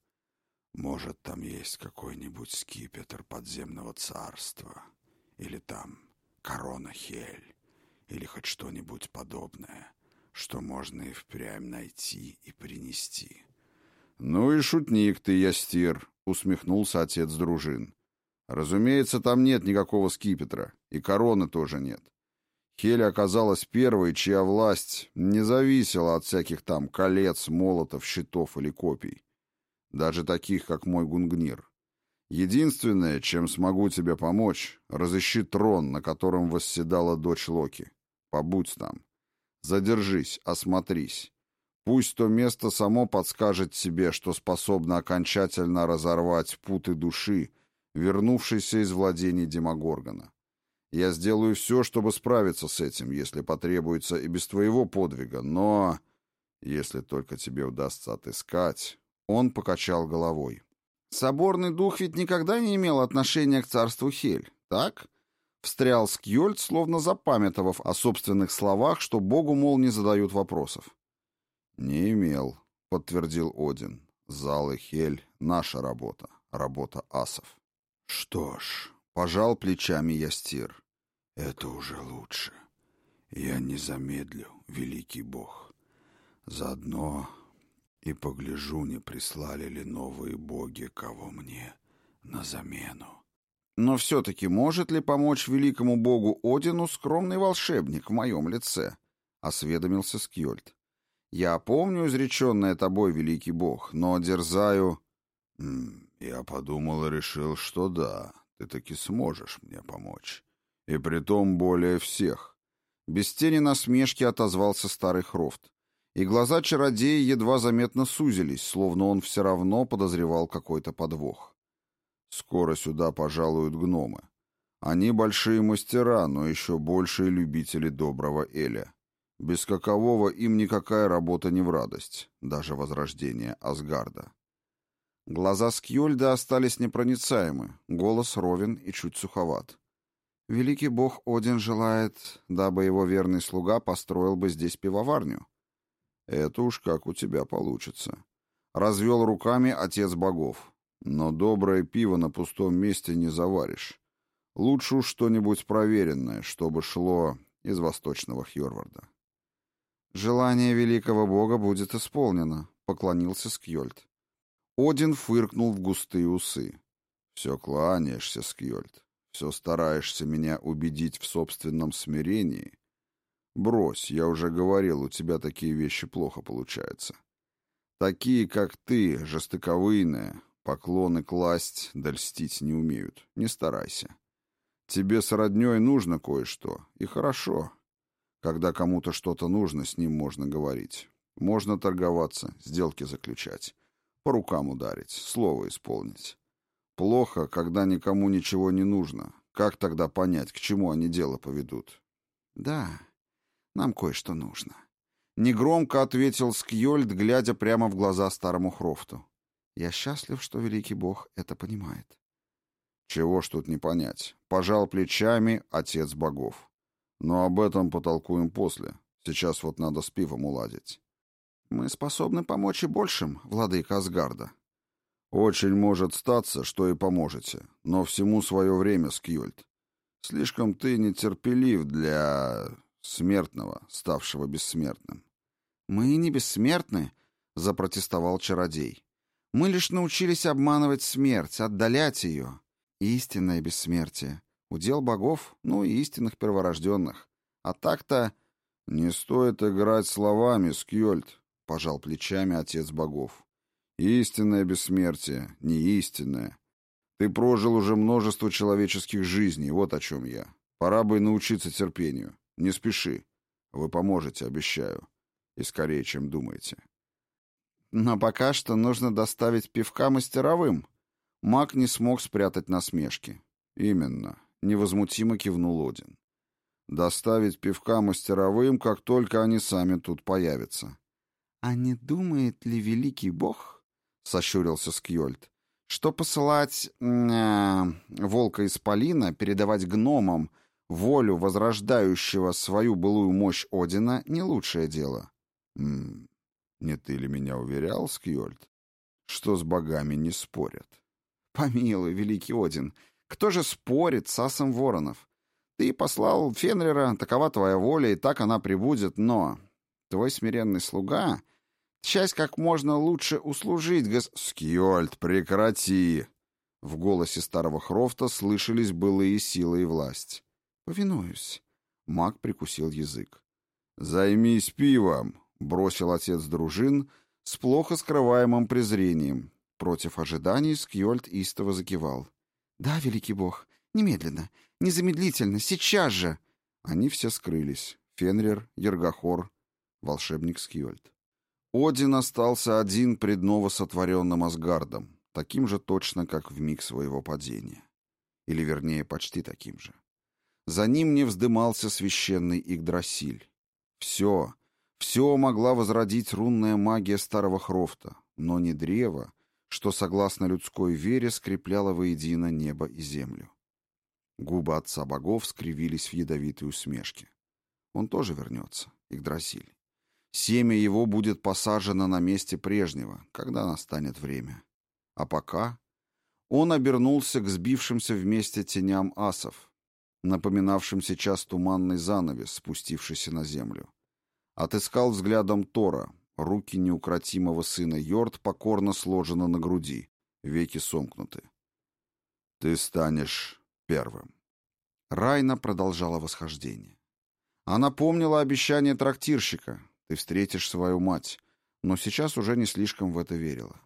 C: Может, там есть какой-нибудь скипетр подземного царства? Или там корона Хель? Или хоть что-нибудь подобное, что можно и впрямь найти и принести?
B: Ну и шутник ты, Ястир, усмехнулся отец дружин. Разумеется, там нет никакого скипетра, и короны тоже нет. Хеля оказалась первой, чья власть не зависела от всяких там колец, молотов, щитов или копий. Даже таких, как мой гунгнир. Единственное, чем смогу тебе помочь, разыщи трон, на котором восседала дочь Локи. Побудь там. Задержись, осмотрись. Пусть то место само подскажет тебе, что способно окончательно разорвать путы души, вернувшейся из владений Демогоргона. Я сделаю все, чтобы справиться с этим, если потребуется и без твоего подвига, но... Если только тебе удастся отыскать...» Он покачал головой.
A: «Соборный дух ведь никогда не имел отношения к царству Хель, так?» Встрял Скьольд, словно запамятовав о собственных словах, что богу, мол, не задают вопросов.
B: «Не имел», — подтвердил Один. «Зал и Хель — наша работа, работа асов».
C: «Что ж», —
B: пожал плечами Ястир,
C: это уже лучше. Я не замедлю, великий бог. Заодно и погляжу, не прислали ли новые боги кого мне на замену.
A: Но все-таки может ли помочь великому богу Одину скромный волшебник в моем лице? — осведомился Скьольд. Я помню изреченное тобой, великий бог, но дерзаю...
C: Я подумал и решил, что да, ты таки сможешь мне помочь. И притом более всех.
A: Без тени насмешки отозвался старый Хрофт. И глаза чародея едва заметно сузились, словно он все равно подозревал какой-то подвох.
B: Скоро сюда пожалуют гномы. Они большие мастера, но еще большие любители доброго Эля. Без какового им никакая работа не в радость, даже возрождение Асгарда.
A: Глаза Скьольда остались непроницаемы, голос ровен и чуть суховат. Великий бог Один желает, дабы его верный слуга построил бы здесь пивоварню.
B: Это уж как у тебя получится. Развел руками отец богов. Но доброе пиво на пустом месте не заваришь. Лучше уж что-нибудь проверенное, чтобы шло из восточного Хьорварда.
A: «Желание великого бога будет исполнено», — поклонился Скьольд. Один фыркнул в густые усы.
B: «Все кланяешься, Скьольд. Все стараешься меня убедить в собственном смирении? Брось, я уже говорил, у тебя такие вещи плохо получаются. Такие, как ты, жестоковыйные, поклоны класть да льстить не умеют. Не старайся. Тебе с роднёй нужно кое-что, и хорошо. Когда кому-то что-то нужно, с ним можно говорить. Можно торговаться, сделки заключать, по рукам ударить, слово исполнить. Плохо, когда никому ничего не нужно. Как тогда понять, к чему они дело поведут?
A: Да,
D: нам кое-что нужно». Негромко ответил Скьольд, глядя прямо в глаза старому Хрофту. «Я счастлив, что великий бог это понимает».
B: «Чего ж тут не понять?» Пожал плечами отец богов. «Но об этом потолкуем после. Сейчас вот надо с пивом уладить».
D: «Мы способны помочь и большим, владыка Асгарда».
B: «Очень может статься, что и поможете, но всему свое время, Скьольд. Слишком ты нетерпелив для смертного, ставшего бессмертным.
D: «Мы не бессмертны», — запротестовал чародей. «Мы лишь научились обманывать смерть, отдалять ее. Истинное бессмертие. Удел богов, ну и истинных перворожденных. А так-то...»
B: «Не стоит играть словами, Скьольд», — пожал плечами отец богов. «Истинное бессмертие, не истинное. Ты прожил уже множество человеческих жизней, вот о чем я. Пора бы научиться терпению. Не спеши. Вы поможете, обещаю. И скорее, чем думаете.
D: Но пока что нужно доставить пивка мастеровым. Маг не смог спрятать насмешки.
B: Именно. Невозмутимо кивнул Один. Доставить пивка мастеровым, как только они сами тут появятся.
D: А не думает ли великий бог, сощурился Скьольд, что посылать э, волка из Полина передавать гномам волю возрождающего свою былую мощь Одина не лучшее дело.
B: М не ты ли меня уверял, Скьольд, что с богами не спорят?
D: Помилуй, великий Один, кто же спорит с асом воронов? Ты послал Фенрера, такова твоя воля, и так она прибудет, но твой смиренный слуга часть как можно лучше услужить гос...
B: Скьольд, прекрати! В голосе старого Хрофта слышались былые силы и власть.
D: «Повинуюсь». Маг прикусил язык.
B: «Займись пивом», — бросил отец дружин с плохо скрываемым презрением.
D: Против ожиданий Скьольд истово закивал. «Да, великий бог, немедленно, незамедлительно, сейчас же!»
B: Они все скрылись. Фенрир, Ергохор, волшебник Скьольд. Один остался один пред новосотворенным Асгардом, таким же точно, как в миг своего падения. Или, вернее, почти таким же. За ним не вздымался священный Игдрасиль. Все, все могла возродить рунная магия старого Хрофта, но не древо, что, согласно людской вере, скрепляло воедино небо и землю. Губы отца богов скривились в ядовитой усмешке. Он тоже вернется, Игдрасиль. Семя его будет посажено на месте прежнего, когда настанет время. А пока он обернулся к сбившимся вместе теням асов, напоминавшим сейчас туманный занавес, спустившийся на землю. Отыскал взглядом Тора. Руки неукротимого сына Йорд покорно сложены на груди, веки сомкнуты. «Ты станешь первым». Райна продолжала восхождение. Она помнила обещание трактирщика. «Ты встретишь свою мать», но сейчас уже не слишком в это верила.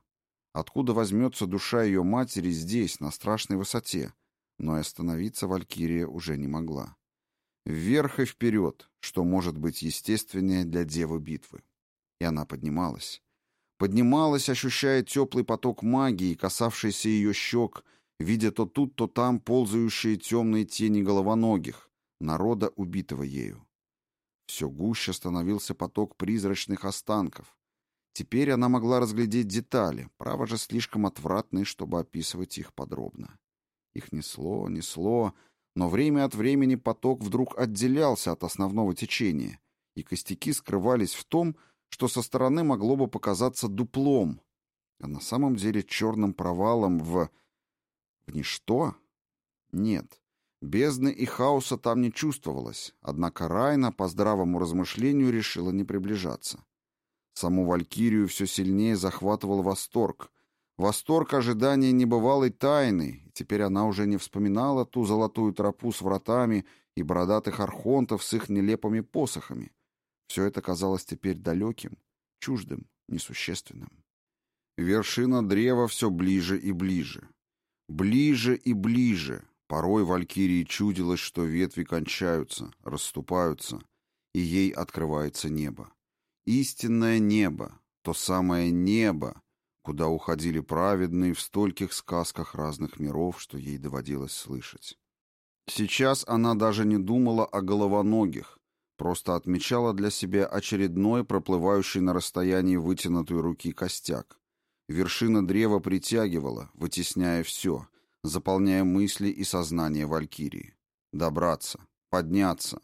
B: Откуда возьмется душа ее матери здесь, на страшной высоте, но и остановиться Валькирия уже не могла. Вверх и вперед, что может быть естественнее для девы битвы. И она поднималась. Поднималась, ощущая теплый поток магии, касавшийся ее щек, видя то тут, то там ползающие темные тени головоногих, народа, убитого ею. Все гуще становился поток призрачных останков. Теперь она могла разглядеть детали, право же слишком отвратные, чтобы описывать их подробно. Их несло, несло, но время от времени поток вдруг отделялся от основного течения, и костяки скрывались в том, что со стороны могло бы показаться дуплом, а на самом деле черным провалом в... в ничто? Нет. Бездны и хаоса там не чувствовалось, однако Райна по здравому размышлению решила не приближаться. Саму Валькирию все сильнее захватывал восторг, Восторг ожидания небывалой тайны, и теперь она уже не вспоминала ту золотую тропу с вратами и бородатых архонтов с их нелепыми посохами. Все это казалось теперь далеким, чуждым, несущественным. Вершина древа все ближе и ближе. Ближе и ближе. Порой Валькирии чудилось, что ветви кончаются, расступаются, и ей открывается небо. Истинное небо, то самое небо, куда уходили праведные в стольких сказках разных миров, что ей доводилось слышать. Сейчас она даже не думала о головоногих,
A: просто отмечала для себя очередной проплывающий на расстоянии вытянутой руки костяк. Вершина древа притягивала, вытесняя все, заполняя мысли и сознание Валькирии. Добраться, подняться,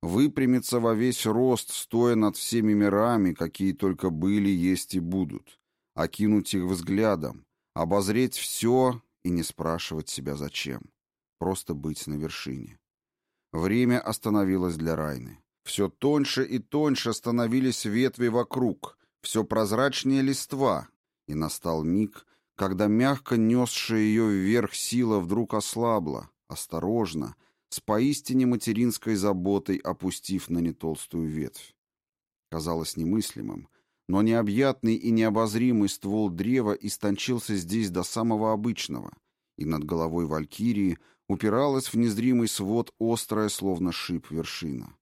A: выпрямиться во весь рост, стоя над всеми мирами, какие только были, есть и будут, окинуть их взглядом, обозреть все и не спрашивать себя зачем. Просто быть на вершине. Время остановилось для Райны. Все тоньше и тоньше становились ветви вокруг, все прозрачнее листва, и настал миг, когда мягко несшая ее вверх сила вдруг ослабла, осторожно, с поистине материнской заботой опустив на нетолстую ветвь. Казалось немыслимым, но необъятный и необозримый ствол древа истончился здесь до самого обычного, и над головой валькирии упиралась в незримый свод острая, словно шип, вершина.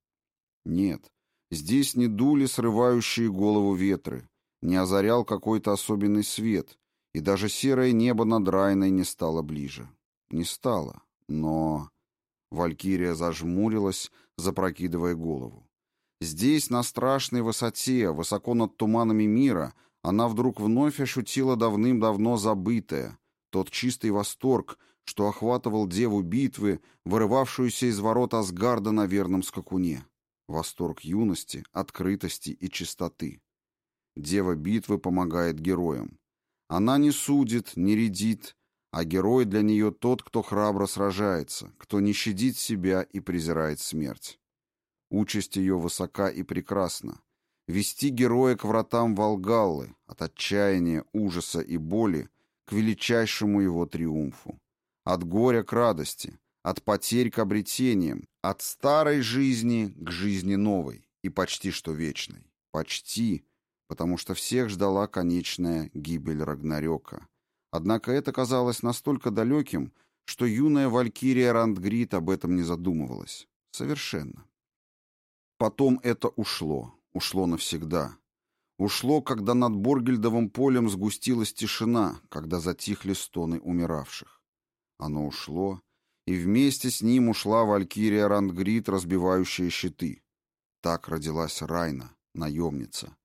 A: Нет, здесь не дули срывающие голову ветры, не озарял какой-то особенный свет, и даже серое небо над Райной не стало ближе. Не стало, но... Валькирия зажмурилась, запрокидывая голову. Здесь, на страшной высоте, высоко над туманами мира, она вдруг вновь ощутила давным-давно забытое, тот чистый восторг, что охватывал деву битвы, вырывавшуюся из ворот Асгарда на верном скакуне. Восторг юности, открытости и чистоты. Дева битвы помогает героям. Она не судит, не редит, а герой для нее тот, кто храбро сражается, кто не щадит себя и презирает смерть. Участь ее высока и прекрасна. Вести героя к вратам Волгаллы, от отчаяния, ужаса и боли, к величайшему его триумфу. От горя к радости, от потерь к обретениям, от старой жизни к жизни новой и почти что вечной. Почти, потому что всех ждала конечная гибель Рагнарёка. Однако это казалось настолько далеким, что юная валькирия Рандгрид об этом не задумывалась. Совершенно. Потом это ушло, ушло навсегда. Ушло, когда над Боргельдовым полем сгустилась тишина, когда затихли стоны умиравших. Оно ушло, и вместе с ним ушла Валькирия Рандгрид, разбивающая щиты. Так родилась Райна, наемница.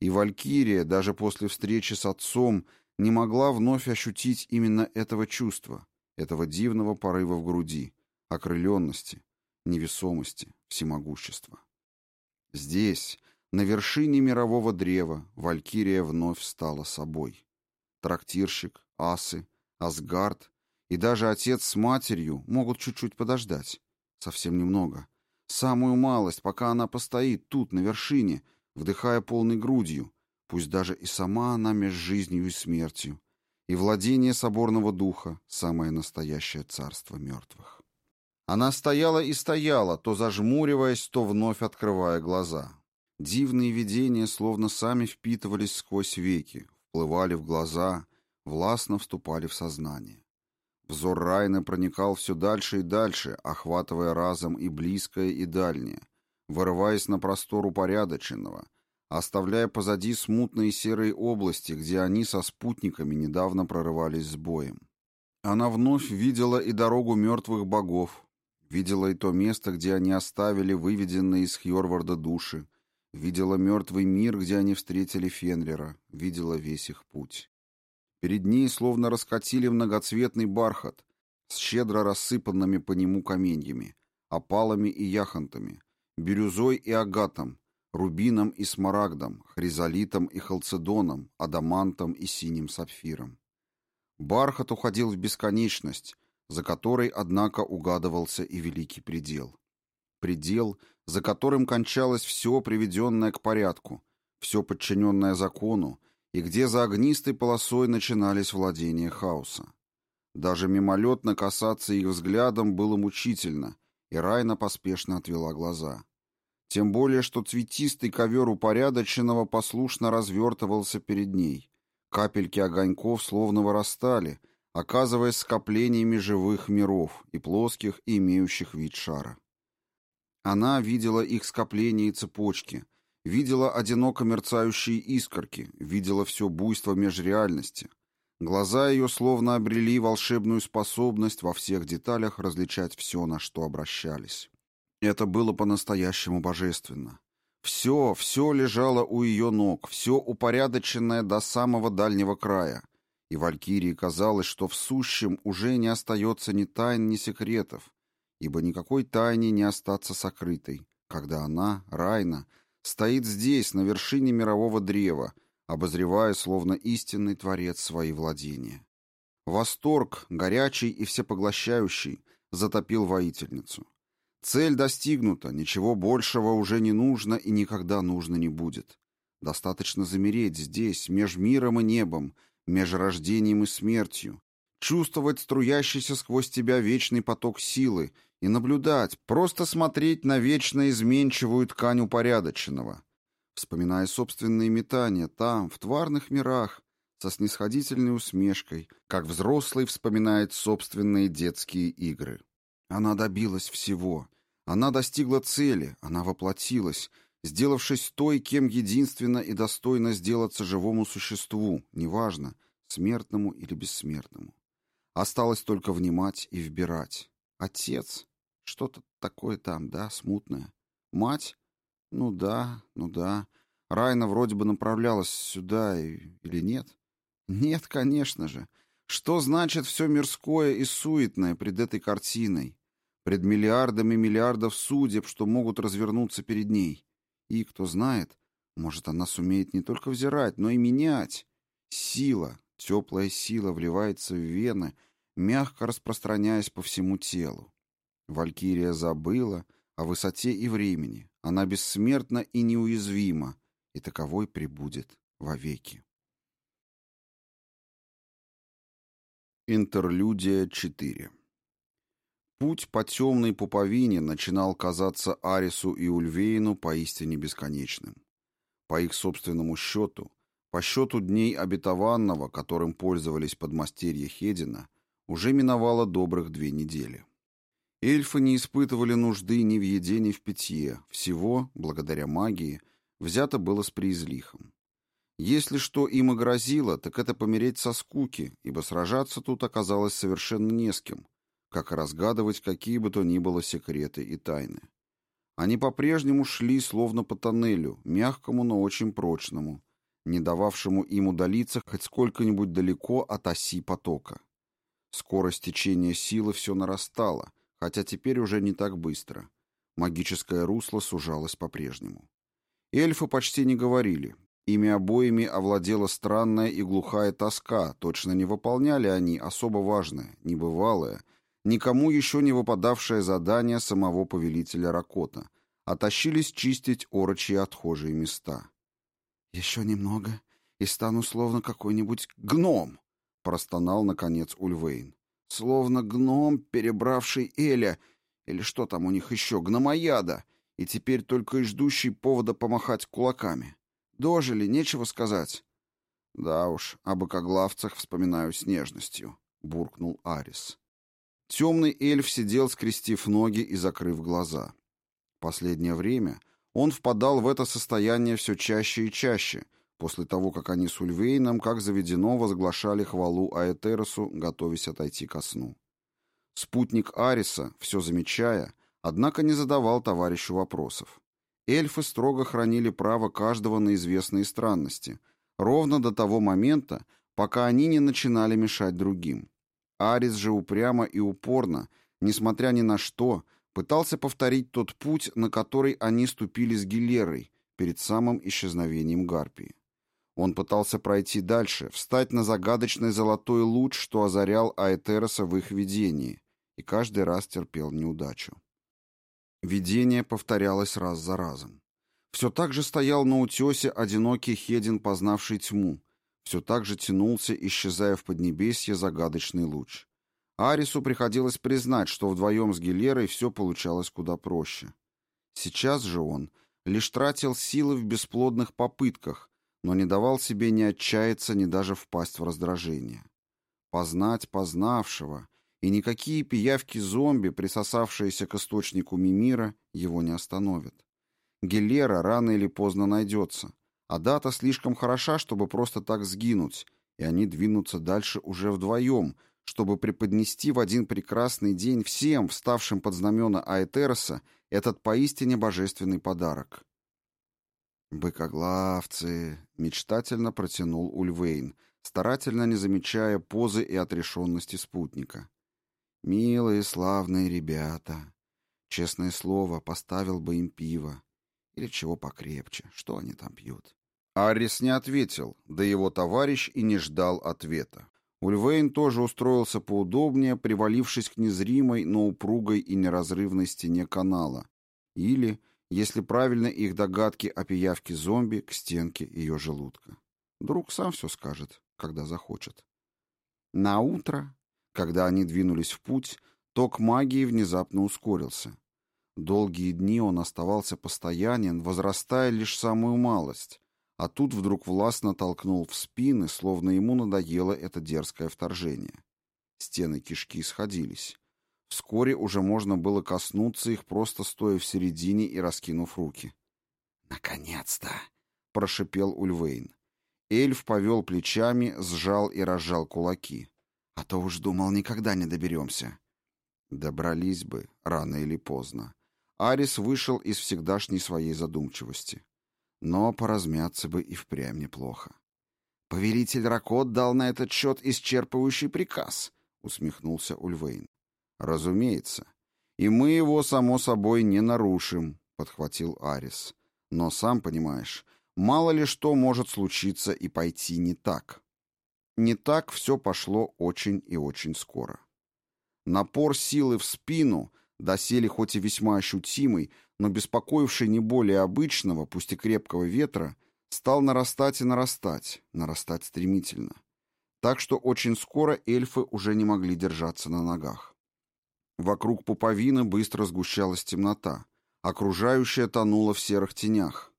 A: И Валькирия, даже после встречи с отцом, не могла вновь ощутить именно этого чувства, этого дивного порыва в груди, окрыленности, невесомости, всемогущества. Здесь, на вершине мирового древа Валькирия вновь стала собой. Трактирщик, асы, Асгард и даже отец с матерью могут чуть-чуть подождать. Совсем немного. Самую малость, пока она постоит тут, на вершине, вдыхая полной грудью, пусть даже и сама она меж жизнью и смертью, и владение соборного духа — самое настоящее царство мертвых. Она стояла и стояла, то зажмуриваясь, то вновь открывая глаза. Дивные видения словно сами впитывались сквозь веки, вплывали в глаза, властно вступали в сознание. Взор Райны проникал все дальше и дальше, охватывая разом и близкое, и дальнее, вырываясь на простор упорядоченного, оставляя позади смутные серые области, где они со спутниками недавно прорывались с боем. Она вновь видела и дорогу мертвых богов, видела и то место, где они оставили выведенные из Хьорварда души, Видела мертвый мир, где они встретили Фенрера, видела весь их путь. Перед ней словно раскатили многоцветный бархат с щедро рассыпанными по нему каменьями, опалами и яхонтами, бирюзой и агатом, рубином и смарагдом, хризолитом и халцедоном, адамантом и синим сапфиром. Бархат уходил в бесконечность, за которой, однако, угадывался и великий предел. Предел — за которым кончалось все приведенное к порядку, все подчиненное закону, и где за огнистой полосой начинались владения хаоса. Даже мимолетно касаться их взглядом было мучительно, и Райна поспешно отвела глаза. Тем более, что цветистый ковер упорядоченного послушно развертывался перед ней. Капельки огоньков словно вырастали, оказываясь скоплениями живых миров, и плоских, и имеющих вид шара. Она видела их скопления и цепочки, видела одиноко мерцающие искорки, видела все буйство межреальности. Глаза ее словно обрели волшебную способность во всех деталях различать все, на что обращались. Это было по-настоящему божественно. Все, все лежало у ее ног, все упорядоченное до самого дальнего края. И Валькирии казалось, что в сущем уже не остается ни тайн, ни секретов, ибо никакой тайне не остаться сокрытой, когда она, Райна, стоит здесь, на вершине мирового древа, обозревая, словно истинный творец, свои владения. Восторг, горячий и всепоглощающий, затопил воительницу. Цель достигнута, ничего большего уже не нужно и никогда нужно не будет. Достаточно замереть здесь, меж миром и небом, меж рождением и смертью, чувствовать струящийся сквозь тебя вечный поток силы и наблюдать, просто смотреть на вечно изменчивую ткань упорядоченного, вспоминая собственные метания там, в тварных мирах, со снисходительной усмешкой, как взрослый вспоминает собственные детские игры. Она добилась всего. Она достигла цели, она воплотилась, сделавшись той, кем единственно и достойно сделаться живому существу, неважно, смертному или бессмертному. Осталось только внимать и вбирать. Отец? Что-то такое там, да, смутное. Мать? Ну да, ну да. Райна вроде бы направлялась сюда или нет? Нет, конечно же. Что значит все мирское и суетное пред этой картиной? Пред миллиардами миллиардов судеб, что могут развернуться перед ней? И, кто знает, может, она сумеет не только взирать, но и менять. Сила, теплая сила вливается в вены, мягко распространяясь по всему телу. Валькирия забыла о высоте и времени. Она бессмертна и неуязвима, и таковой пребудет вовеки. Интерлюдия 4 Путь по темной пуповине начинал казаться Арису и Ульвейну поистине бесконечным. По их собственному счету, по счету дней обетованного, которым пользовались подмастерья Хедина, уже миновало добрых две недели. Эльфы не испытывали нужды ни в еде, ни в питье. Всего, благодаря магии, взято было с преизлихом. Если что им и грозило, так это помереть со скуки, ибо сражаться тут оказалось совершенно не с кем, как разгадывать какие бы то ни было секреты и тайны. Они по-прежнему шли словно по тоннелю, мягкому, но очень прочному, не дававшему им удалиться хоть сколько-нибудь далеко от оси потока. Скорость течения силы все нарастала — хотя теперь уже не так быстро. Магическое русло сужалось по-прежнему. Эльфы почти не говорили. Ими обоими овладела странная и глухая тоска, точно не выполняли они особо важное, небывалое, никому еще не выпадавшее задание самого повелителя Ракота, а тащились чистить орочьи отхожие места. «Еще немного, и стану словно какой-нибудь гном!» — простонал, наконец, Ульвейн. Словно гном, перебравший Эля, или что там у них еще, гномояда, и теперь только и ждущий повода помахать кулаками. Дожили, нечего сказать. Да уж, об бокоглавцах вспоминаю с нежностью, буркнул Арис. Темный эльф сидел, скрестив ноги и закрыв глаза. Последнее время он впадал в это состояние все чаще и чаще, после того, как они с Ульвейном, как заведено, возглашали хвалу Аэтеросу, готовясь отойти ко сну. Спутник Ариса, все замечая, однако не задавал товарищу вопросов. Эльфы строго хранили право каждого на известные странности, ровно до того момента, пока они не начинали мешать другим. Арис же упрямо и упорно, несмотря ни на что, пытался повторить тот путь, на который они ступили с Гилерой перед самым исчезновением Гарпии. Он пытался пройти дальше, встать на загадочный золотой луч, что озарял Аэтероса в их видении, и каждый раз терпел неудачу. Видение повторялось раз за разом. Все так же стоял на утесе одинокий Хедин, познавший тьму. Все так же тянулся, исчезая в поднебесье, загадочный луч. Арису приходилось признать, что вдвоем с Гилерой все получалось куда проще. Сейчас же он лишь тратил силы в бесплодных попытках, но не давал себе ни отчаяться, ни даже впасть в раздражение. Познать познавшего, и никакие пиявки-зомби, присосавшиеся к источнику Мимира, его не остановят. Гелера рано или поздно найдется, а дата слишком хороша, чтобы просто так сгинуть, и они двинутся дальше уже вдвоем, чтобы преподнести в один прекрасный день всем, вставшим под знамена Аэтероса, этот поистине божественный подарок. «Быкоглавцы!» — мечтательно протянул Ульвейн, старательно не замечая позы и отрешенности спутника. «Милые, славные ребята! Честное слово, поставил бы им пиво. Или чего покрепче. Что они там пьют?» Арис не ответил, да его товарищ и не ждал ответа. Ульвейн тоже устроился поудобнее, привалившись к незримой, но упругой и неразрывной стене канала. Или, если правильно их догадки о пиявке зомби, к стенке ее желудка. Друг сам все скажет, когда захочет. На утро, когда они двинулись в путь, ток магии внезапно ускорился. Долгие дни он оставался постоянен, возрастая лишь самую малость, а тут вдруг властно толкнул в спины, словно ему надоело это дерзкое вторжение. Стены кишки сходились. Вскоре уже можно было коснуться их, просто стоя в середине и раскинув руки. «Наконец-то!» — прошипел Ульвейн. Эльф повел плечами, сжал и разжал кулаки. «А то уж думал, никогда не доберемся». Добрались бы, рано или поздно. Арис вышел из всегдашней своей задумчивости. Но поразмяться бы и впрямь неплохо. «Повелитель Ракот дал на этот счет исчерпывающий приказ», — усмехнулся Ульвейн. «Разумеется. И мы его, само собой, не нарушим», — подхватил Арис. «Но сам понимаешь, мало ли что может случиться и пойти не так». Не так все пошло очень и очень скоро. Напор силы в спину, доселе хоть и весьма ощутимый, но беспокоивший не более обычного, пусть и крепкого ветра, стал нарастать и нарастать, нарастать стремительно. Так что очень скоро эльфы уже не могли держаться на ногах. Вокруг пуповины быстро сгущалась темнота, окружающая тонула в серых тенях.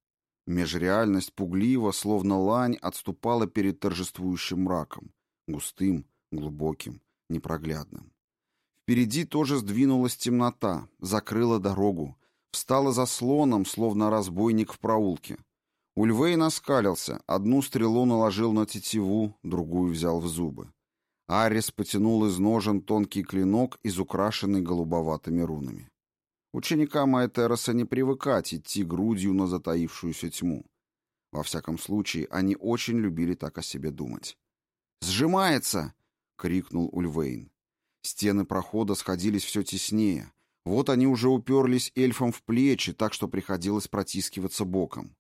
A: Межреальность пугливо, словно лань, отступала перед торжествующим мраком, густым, глубоким, непроглядным. Впереди тоже сдвинулась темнота, закрыла дорогу, встала заслоном, словно разбойник в проулке. Ульвей наскалился, одну стрелу наложил на тетиву, другую взял в зубы. Арис потянул из ножен тонкий клинок, изукрашенный голубоватыми рунами. Ученикам Аэтероса не привыкать идти грудью на затаившуюся тьму. Во всяком случае, они очень любили так о себе думать. «Сжимается!» — крикнул Ульвейн. Стены прохода сходились все теснее. Вот они уже уперлись эльфам в плечи, так что приходилось протискиваться боком.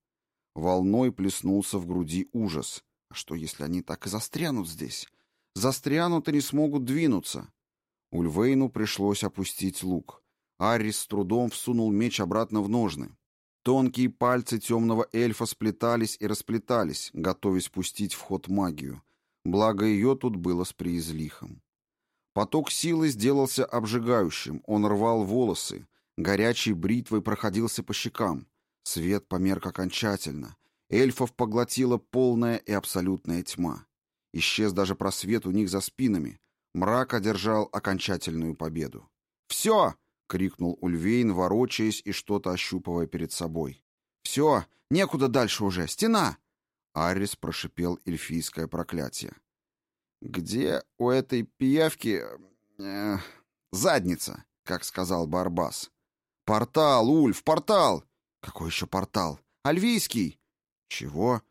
A: Волной плеснулся в груди ужас. А что, если они так и застрянут здесь? Застрянут и не смогут двинуться. Ульвейну пришлось опустить лук. Аррис с трудом всунул меч обратно в ножны. Тонкие пальцы темного эльфа сплетались и расплетались, готовясь пустить в ход магию. Благо ее тут было с преизлихом. Поток силы сделался обжигающим, он рвал волосы, горячей бритвой проходился по щекам. Свет померк окончательно. Эльфов поглотила полная и абсолютная тьма. Исчез даже просвет у них за спинами. Мрак одержал окончательную победу. «Все!» — крикнул Ульвейн, ворочаясь и что-то ощупывая перед собой. «Все! Некуда дальше уже! Стена!» Арис прошипел эльфийское проклятие. Где у этой пиявки... Э, задница, как сказал Барбас. Портал, Ульф, портал! Какой еще портал? Альвийский! Чего?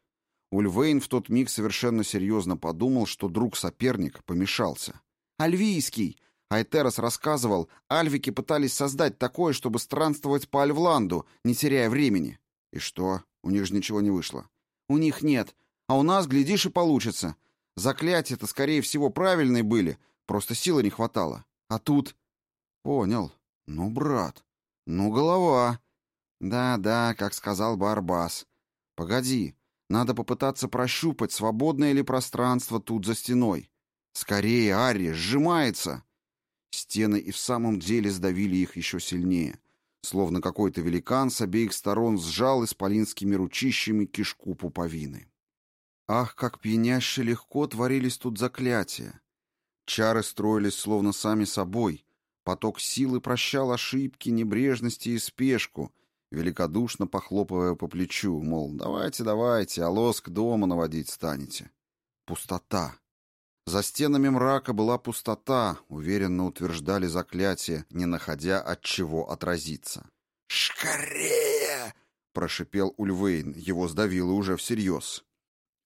A: Ульвейн в тот миг совершенно серьезно подумал, что друг-соперник помешался. Альвийский! Айтерос рассказывал, альвики пытались создать такое, чтобы странствовать по Альвланду, не теряя времени. И что? У них же ничего не вышло. У них нет. А у нас, глядишь, и получится. Заклятия-то, скорее всего, правильные были, просто силы не хватало. А тут... Понял. Ну, брат. Ну, голова. Да-да, как сказал Барбас. Погоди, надо попытаться прощупать, свободное ли пространство тут за стеной. Скорее, Арри, сжимается. Стены и в самом деле сдавили их еще сильнее. Словно какой-то великан с обеих сторон сжал исполинскими ручищами кишку пуповины. Ах, как пьяняще легко творились тут заклятия! Чары строились словно сами собой. Поток силы прощал ошибки, небрежности и спешку, великодушно похлопывая по плечу, мол, давайте, давайте, а лоск дома наводить станете. Пустота. За стенами мрака была пустота, уверенно утверждали заклятие, не находя от чего отразиться.
B: «Шкарея!»
A: — прошипел Ульвейн, его сдавило уже всерьез.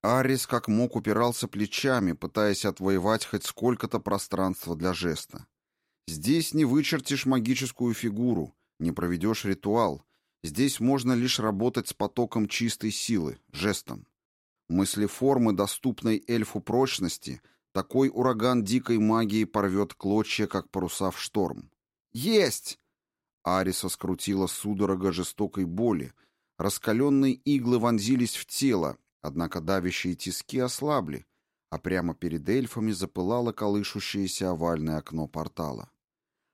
A: Арис как мог упирался плечами, пытаясь отвоевать хоть сколько-то пространства для жеста. Здесь не вычертишь магическую фигуру, не проведешь ритуал. Здесь можно лишь работать с потоком чистой силы, жестом. Мысли формы, доступной эльфу прочности, такой ураган дикой магии порвет клочья, как паруса в шторм. «Есть!» Ариса скрутила судорога жестокой боли. Раскаленные иглы вонзились в тело, Однако давящие тиски ослабли, а прямо перед эльфами запылало колышущееся овальное окно портала.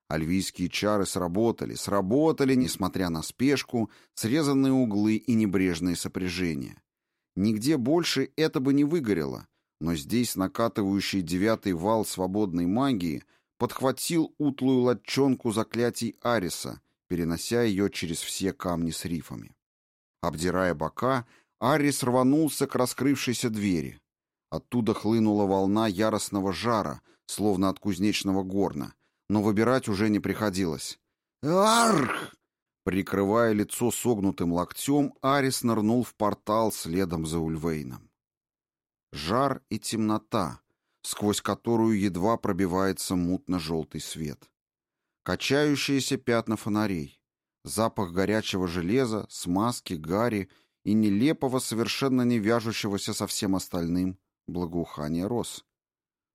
A: Альвийские чары сработали, сработали, несмотря на спешку, срезанные углы и небрежные сопряжения. Нигде больше это бы не выгорело, но здесь накатывающий девятый вал свободной магии подхватил утлую латчонку заклятий Ариса, перенося ее через все камни с рифами. Обдирая бока, Арис рванулся к раскрывшейся двери. Оттуда хлынула волна яростного жара, словно от кузнечного горна, но выбирать уже не приходилось. «Арх!» Прикрывая лицо согнутым локтем, Арис нырнул в портал следом за Ульвейном. Жар и темнота, сквозь которую едва пробивается мутно-желтый свет. Качающиеся пятна фонарей, запах горячего железа, смазки, гари — и нелепого, совершенно не вяжущегося со всем остальным, благоухания роз.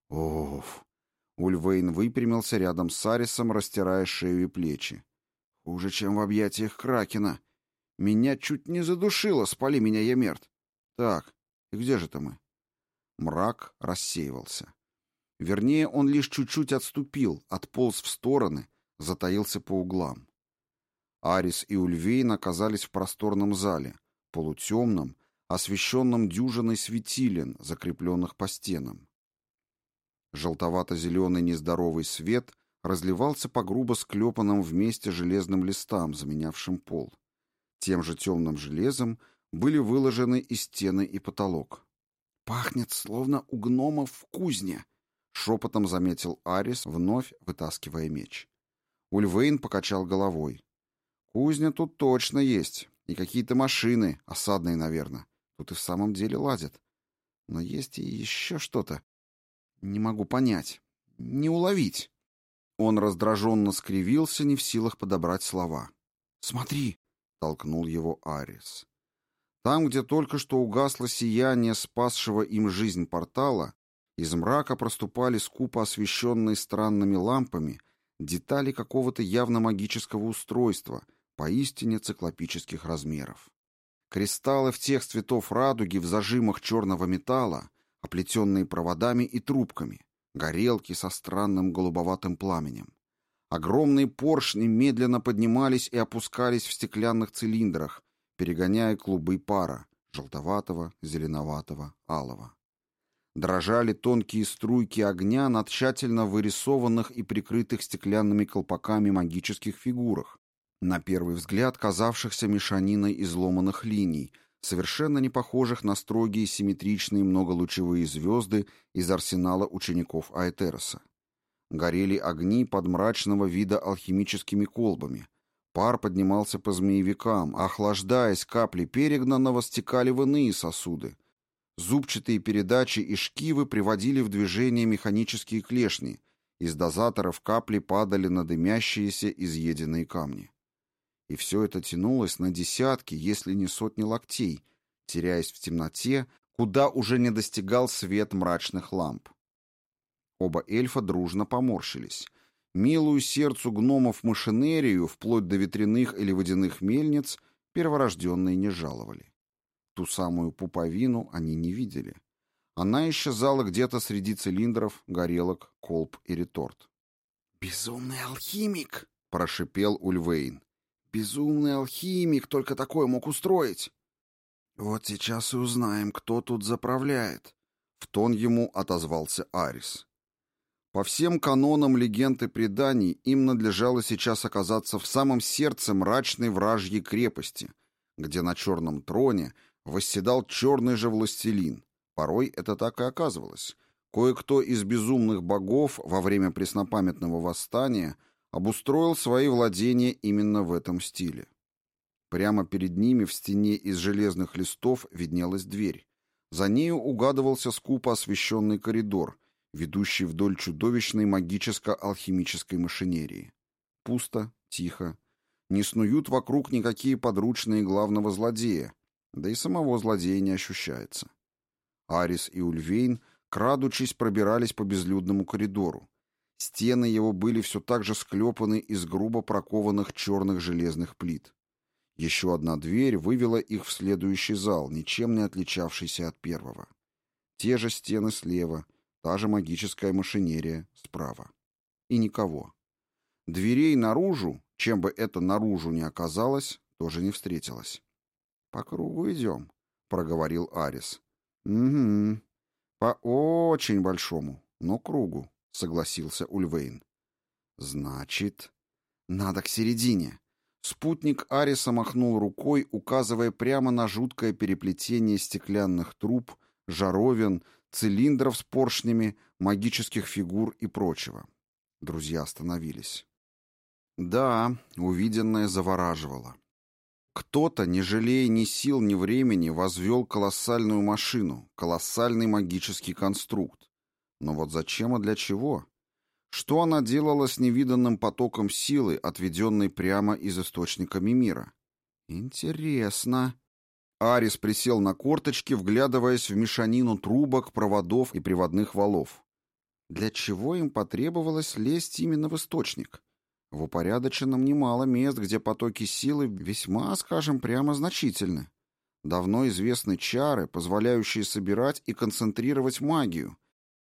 A: Оф! Ульвейн выпрямился рядом с Арисом, растирая шею и плечи. Хуже, чем в объятиях Кракена. Меня чуть не задушило, спали меня, я мертв. Так, и где же-то мы? Мрак рассеивался. Вернее, он лишь чуть-чуть отступил, отполз в стороны, затаился по углам. Арис и Ульвейн оказались в просторном зале — полутемном, освещенном дюжиной светилен, закрепленных по стенам. Желтовато-зеленый нездоровый свет разливался по грубо склепанным вместе железным листам, заменявшим пол. Тем же темным железом были выложены и стены, и потолок. «Пахнет, словно у гномов в кузне», — шепотом заметил Арис, вновь вытаскивая меч. Ульвейн покачал головой. «Кузня тут точно есть. И какие-то машины, осадные, наверное. Тут и в самом деле ладят. Но есть и еще что-то. Не могу понять. Не уловить. Он раздраженно скривился, не в силах подобрать слова. «Смотри!» — толкнул его Арис. Там, где только что угасло сияние спасшего им жизнь портала, из мрака проступали скупо освещенные странными лампами детали какого-то явно магического устройства — поистине циклопических размеров. Кристаллы в тех цветов радуги в зажимах черного металла, оплетенные проводами и трубками, горелки со странным голубоватым пламенем. Огромные поршни медленно поднимались и опускались в стеклянных цилиндрах, перегоняя клубы пара, желтоватого, зеленоватого, алого. Дрожали тонкие струйки огня на тщательно вырисованных и прикрытых стеклянными колпаками магических фигурах, на первый взгляд казавшихся мешаниной изломанных линий, совершенно не похожих на строгие симметричные многолучевые звезды из арсенала учеников Аэтероса. Горели огни под мрачного вида алхимическими колбами. Пар поднимался по змеевикам, охлаждаясь, капли перегнанного стекали в иные сосуды. Зубчатые передачи и шкивы приводили в движение механические клешни, из дозаторов капли падали на дымящиеся изъеденные камни. И все это тянулось на десятки, если не сотни локтей, теряясь в темноте, куда уже не достигал свет мрачных ламп. Оба эльфа дружно поморщились. Милую сердцу гномов машинерию, вплоть до ветряных или водяных мельниц, перворожденные не жаловали. Ту самую пуповину они не видели. Она исчезала где-то среди цилиндров, горелок, колб и реторт.
B: «Безумный алхимик!»
A: — прошипел Ульвейн.
B: Безумный алхимик только такое мог устроить.
A: Вот сейчас и узнаем, кто тут заправляет. В тон ему отозвался Арис. По всем канонам легенд и преданий им надлежало сейчас оказаться в самом сердце мрачной вражьей крепости, где на черном троне восседал черный же властелин. Порой это так и оказывалось. Кое-кто из безумных богов во время преснопамятного восстания обустроил свои владения именно в этом стиле. Прямо перед ними в стене из железных листов виднелась дверь. За нею угадывался скупо освещенный коридор, ведущий вдоль чудовищной магическо-алхимической машинерии. Пусто, тихо. Не снуют вокруг никакие подручные главного злодея, да и самого злодея не ощущается. Арис и Ульвейн крадучись, пробирались по безлюдному коридору. Стены его были все так же склепаны из грубо прокованных черных железных плит. Еще одна дверь вывела их в следующий зал, ничем не отличавшийся от первого. Те же стены слева, та же магическая машинерия справа. И никого. Дверей наружу, чем бы это наружу ни оказалось, тоже не встретилось. «По кругу идем», — проговорил Арис. «Угу», по очень большому, но кругу, согласился Ульвейн. Значит, надо к середине. Спутник Ариса махнул рукой, указывая прямо на жуткое переплетение стеклянных труб, жаровин, цилиндров с поршнями, магических фигур и прочего. Друзья остановились. Да, увиденное завораживало. Кто-то, не жалея ни сил, ни времени, возвел колоссальную машину, колоссальный магический конструкт. Но вот зачем и для чего? Что она делала с невиданным потоком силы, отведенной прямо из источника мира? Интересно. Арис присел на корточки, вглядываясь в мешанину трубок, проводов и приводных валов. Для чего им потребовалось лезть именно в источник? В упорядоченном немало мест, где потоки силы весьма, скажем прямо, значительны. Давно известны чары, позволяющие собирать и концентрировать магию.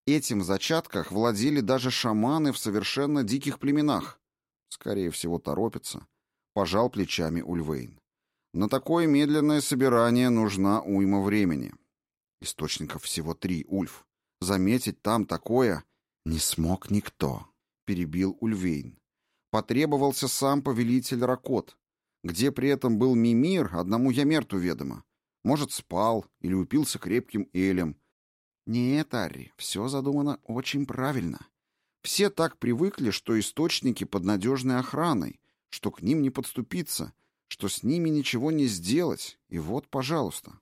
A: Этим зачатках владели даже шаманы в совершенно диких племенах. Скорее всего, торопятся. Пожал плечами Ульвейн. На такое медленное собирание нужна уйма времени. Источников всего три, Ульф. Заметить там такое не смог никто, перебил Ульвейн потребовался сам повелитель Ракот, где при этом был Мимир, одному Ямерту ведомо. Может, спал или упился крепким элем. Нет, Арри, все задумано очень правильно. Все так привыкли, что источники под надежной охраной, что к ним не подступиться, что с ними ничего не сделать, и вот, пожалуйста.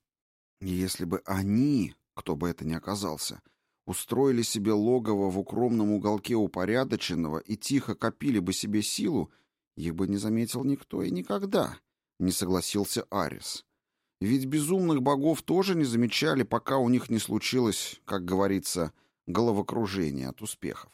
A: Если бы они, кто бы это ни оказался, устроили себе логово в укромном уголке упорядоченного и тихо копили бы себе силу, их бы не заметил никто и никогда, не согласился Арис. Ведь безумных богов тоже не замечали, пока у них не случилось, как говорится, головокружение от успехов.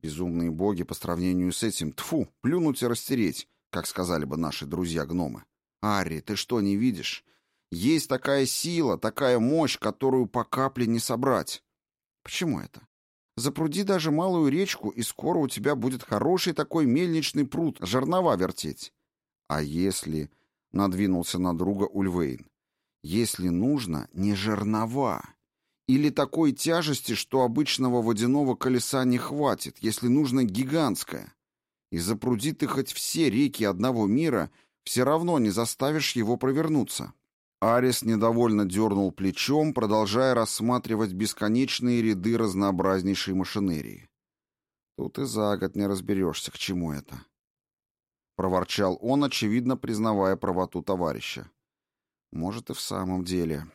A: Безумные боги по сравнению с этим, тфу, плюнуть и растереть, как сказали бы наши друзья-гномы. Ари, ты что, не видишь? Есть такая сила, такая мощь, которую по капле не собрать. Почему это? Запруди даже малую речку, и скоро у тебя будет хороший такой мельничный пруд, жернова вертеть. А если... — надвинулся на друга Ульвейн. «Если нужно, не жернова. Или такой тяжести, что обычного водяного колеса не хватит, если нужно гигантское. И запруди ты хоть все реки одного мира, все равно не заставишь его провернуться. Арис недовольно дернул плечом, продолжая рассматривать бесконечные ряды разнообразнейшей машинерии. «Тут и за год не разберешься, к чему это». Проворчал он, очевидно признавая правоту товарища. «Может, и в самом деле.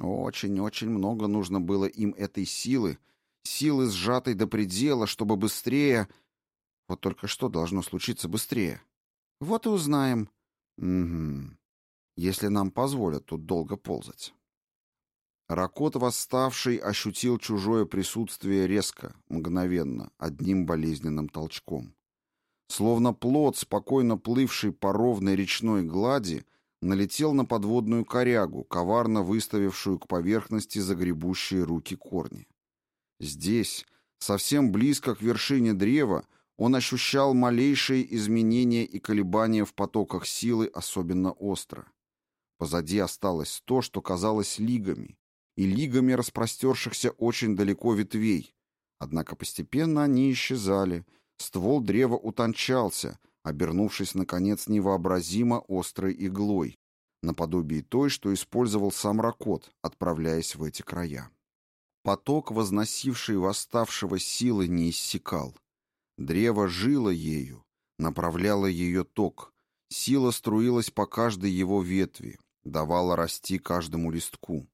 A: Очень-очень много нужно было им этой силы, силы, сжатой до предела, чтобы быстрее... Вот только что должно случиться быстрее? Вот и узнаем». «Угу если нам позволят тут долго ползать. Ракот восставший ощутил чужое присутствие резко, мгновенно, одним болезненным толчком. Словно плод, спокойно плывший по ровной речной глади, налетел на подводную корягу, коварно выставившую к поверхности загребущие руки корни. Здесь, совсем близко к вершине древа, он ощущал малейшие изменения и колебания в потоках силы особенно остро. Позади осталось то, что казалось лигами, и лигами распростершихся очень далеко ветвей. Однако постепенно они исчезали, ствол древа утончался, обернувшись, наконец, невообразимо острой иглой, наподобие той, что использовал сам Ракот, отправляясь в эти края. Поток, возносивший восставшего силы, не иссякал. Древо жило ею, направляло ее ток. Сила струилась по каждой его ветви, давала расти каждому листку.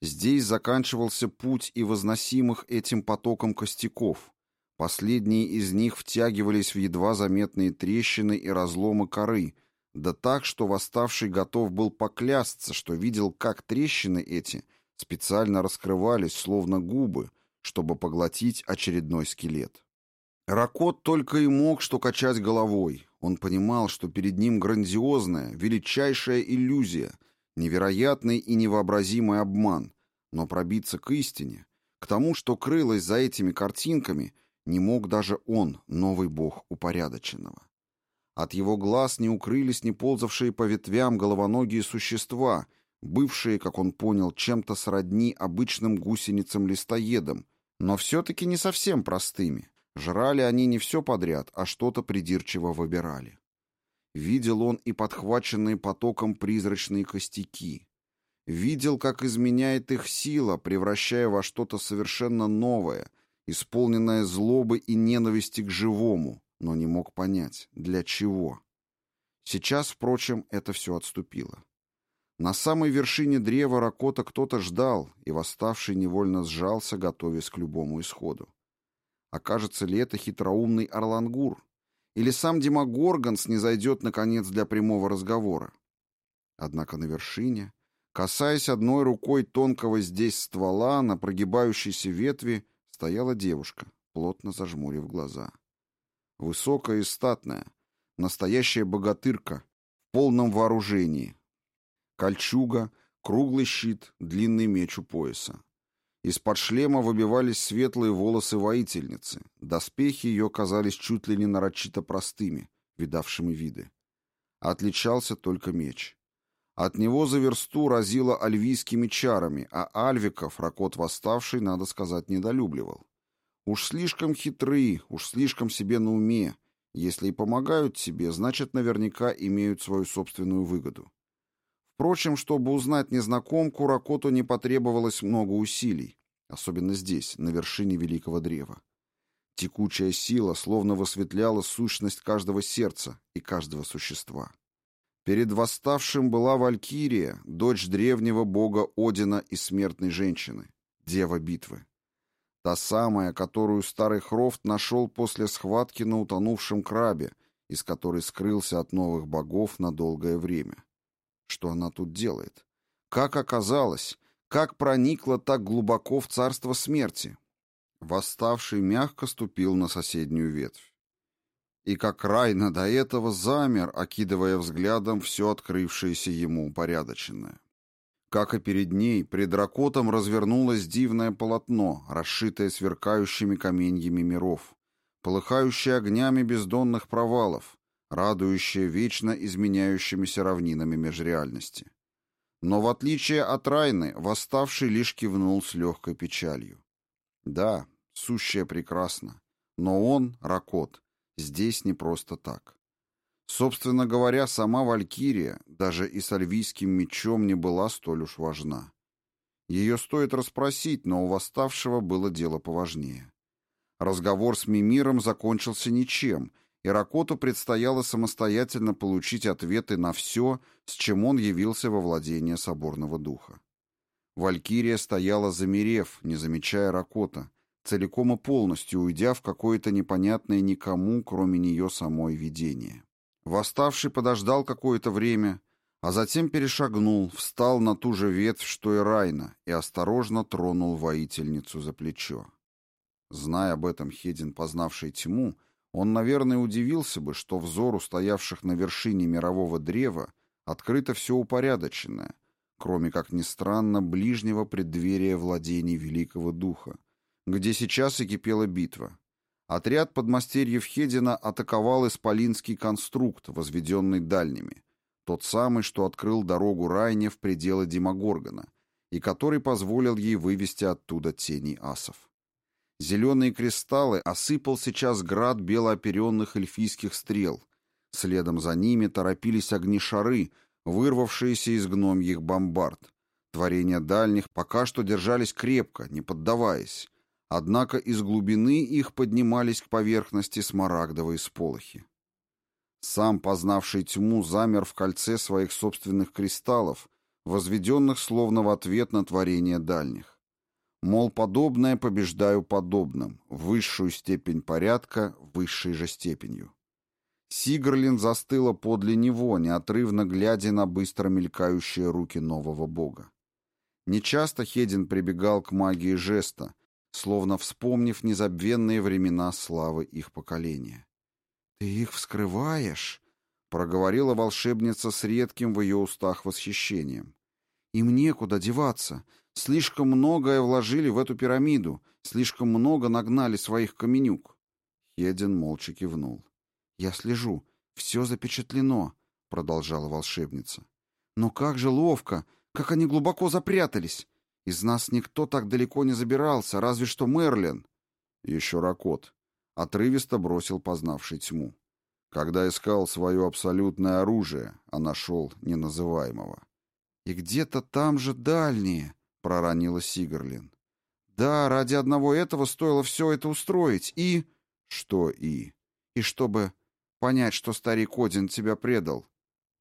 A: Здесь заканчивался путь и возносимых этим потоком костяков. Последние из них втягивались в едва заметные трещины и разломы коры, да так, что восставший готов был поклясться, что видел, как трещины эти специально раскрывались, словно губы, чтобы поглотить очередной скелет. Ракот только и мог что качать головой. Он понимал, что перед ним грандиозная, величайшая иллюзия, невероятный и невообразимый обман, но пробиться к истине, к тому, что крылось за этими картинками, не мог даже он, новый бог упорядоченного. От его глаз не укрылись не ползавшие по ветвям головоногие существа, бывшие, как он понял, чем-то сродни обычным гусеницам-листоедам, но все-таки не совсем простыми. Жрали они не все подряд, а что-то придирчиво выбирали. Видел он и подхваченные потоком призрачные костяки. Видел, как изменяет их сила, превращая во что-то совершенно новое, исполненное злобы и ненависти к живому, но не мог понять, для чего. Сейчас, впрочем, это все отступило. На самой вершине древа Ракота кто-то ждал, и восставший невольно сжался, готовясь к любому исходу. Окажется ли это хитроумный Орлангур? Или сам Демогоргон снизойдет, наконец, для прямого разговора? Однако на вершине, касаясь одной рукой тонкого здесь ствола, на прогибающейся ветви стояла девушка, плотно зажмурив глаза. Высокая и статная, настоящая богатырка, в полном вооружении. Кольчуга, круглый щит, длинный меч у пояса. Из-под шлема выбивались светлые волосы воительницы. Доспехи ее казались чуть ли не нарочито простыми, видавшими виды. Отличался только меч. От него за версту разило альвийскими чарами, а альвиков Ракот Восставший, надо сказать, недолюбливал. Уж слишком хитры, уж слишком себе на уме. Если и помогают себе, значит, наверняка имеют свою собственную выгоду. Впрочем, чтобы узнать незнакомку, Ракоту не потребовалось много усилий, особенно здесь, на вершине великого древа. Текучая сила словно высветляла сущность каждого сердца и каждого существа. Перед восставшим была Валькирия, дочь древнего бога Одина и смертной женщины, дева битвы. Та самая, которую старый Хрофт нашел после схватки на утонувшем крабе, из которой скрылся от новых богов на долгое время. Что она тут делает? Как оказалось? Как проникла так глубоко в царство смерти? Восставший мягко ступил на соседнюю ветвь. И как Райна до этого замер, окидывая взглядом все открывшееся ему упорядоченное. Как и перед ней, пред ракотом развернулось дивное полотно, расшитое сверкающими каменьями миров, полыхающее огнями бездонных провалов, радующее вечно изменяющимися равнинами межреальности. Но в отличие от Райны, восставший лишь кивнул с легкой печалью. Да, сущее прекрасно, но он, Ракот, здесь не просто так. Собственно говоря, сама Валькирия даже и с альвийским мечом не была столь уж важна. Ее стоит расспросить, но у восставшего было дело поважнее. Разговор с Мимиром закончился ничем — и Ракоту предстояло самостоятельно получить ответы на все, с чем он явился во владение соборного духа. Валькирия стояла замерев, не замечая Ракота, целиком и полностью уйдя в какое-то непонятное никому, кроме нее самой, видение. Восставший подождал какое-то время, а затем перешагнул, встал на ту же ветвь, что и Райна, и осторожно тронул воительницу за плечо. Зная об этом Хедин, познавший тьму, он, наверное, удивился бы, что взору стоявших на вершине мирового древа открыто все упорядоченное, кроме, как ни странно, ближнего преддверия владений Великого Духа, где сейчас и кипела битва. Отряд подмастерьев Хедина атаковал исполинский конструкт, возведенный дальними, тот самый, что открыл дорогу Райне в пределы Димагоргона, и который позволил ей вывести оттуда тени асов. Зеленые кристаллы осыпал сейчас град белооперенных эльфийских стрел. Следом за ними торопились огни-шары, вырвавшиеся из гномьих бомбард. Творения дальних пока что держались крепко, не поддаваясь. Однако из глубины их поднимались к поверхности смарагдовые сполохи. Сам, познавший тьму, замер в кольце своих собственных кристаллов, возведенных словно в ответ на творение дальних. Мол, подобное побеждаю подобным, высшую степень порядка высшей же степенью. Сигрлин застыла подле него, неотрывно глядя на быстро мелькающие руки нового бога. Нечасто Хедин прибегал к магии жеста, словно вспомнив незабвенные времена славы их поколения. «Ты их вскрываешь?» — проговорила волшебница с редким в ее устах восхищением. «Им некуда деваться. Слишком многое вложили в эту пирамиду, слишком много нагнали своих каменюк». Хедин молча кивнул. «Я слежу. Все запечатлено», — продолжала волшебница. «Но как же ловко, как они глубоко запрятались. Из нас никто так далеко не забирался, разве что Мерлин». Еще Ракот. Отрывисто бросил познавший тьму. Когда искал свое абсолютное оружие, а нашел неназываемого. «И где-то там же дальние», — проронила Сигарлин. «Да, ради одного этого стоило все это устроить, и...» «Что «и»?» «И чтобы понять, что старик Один тебя предал».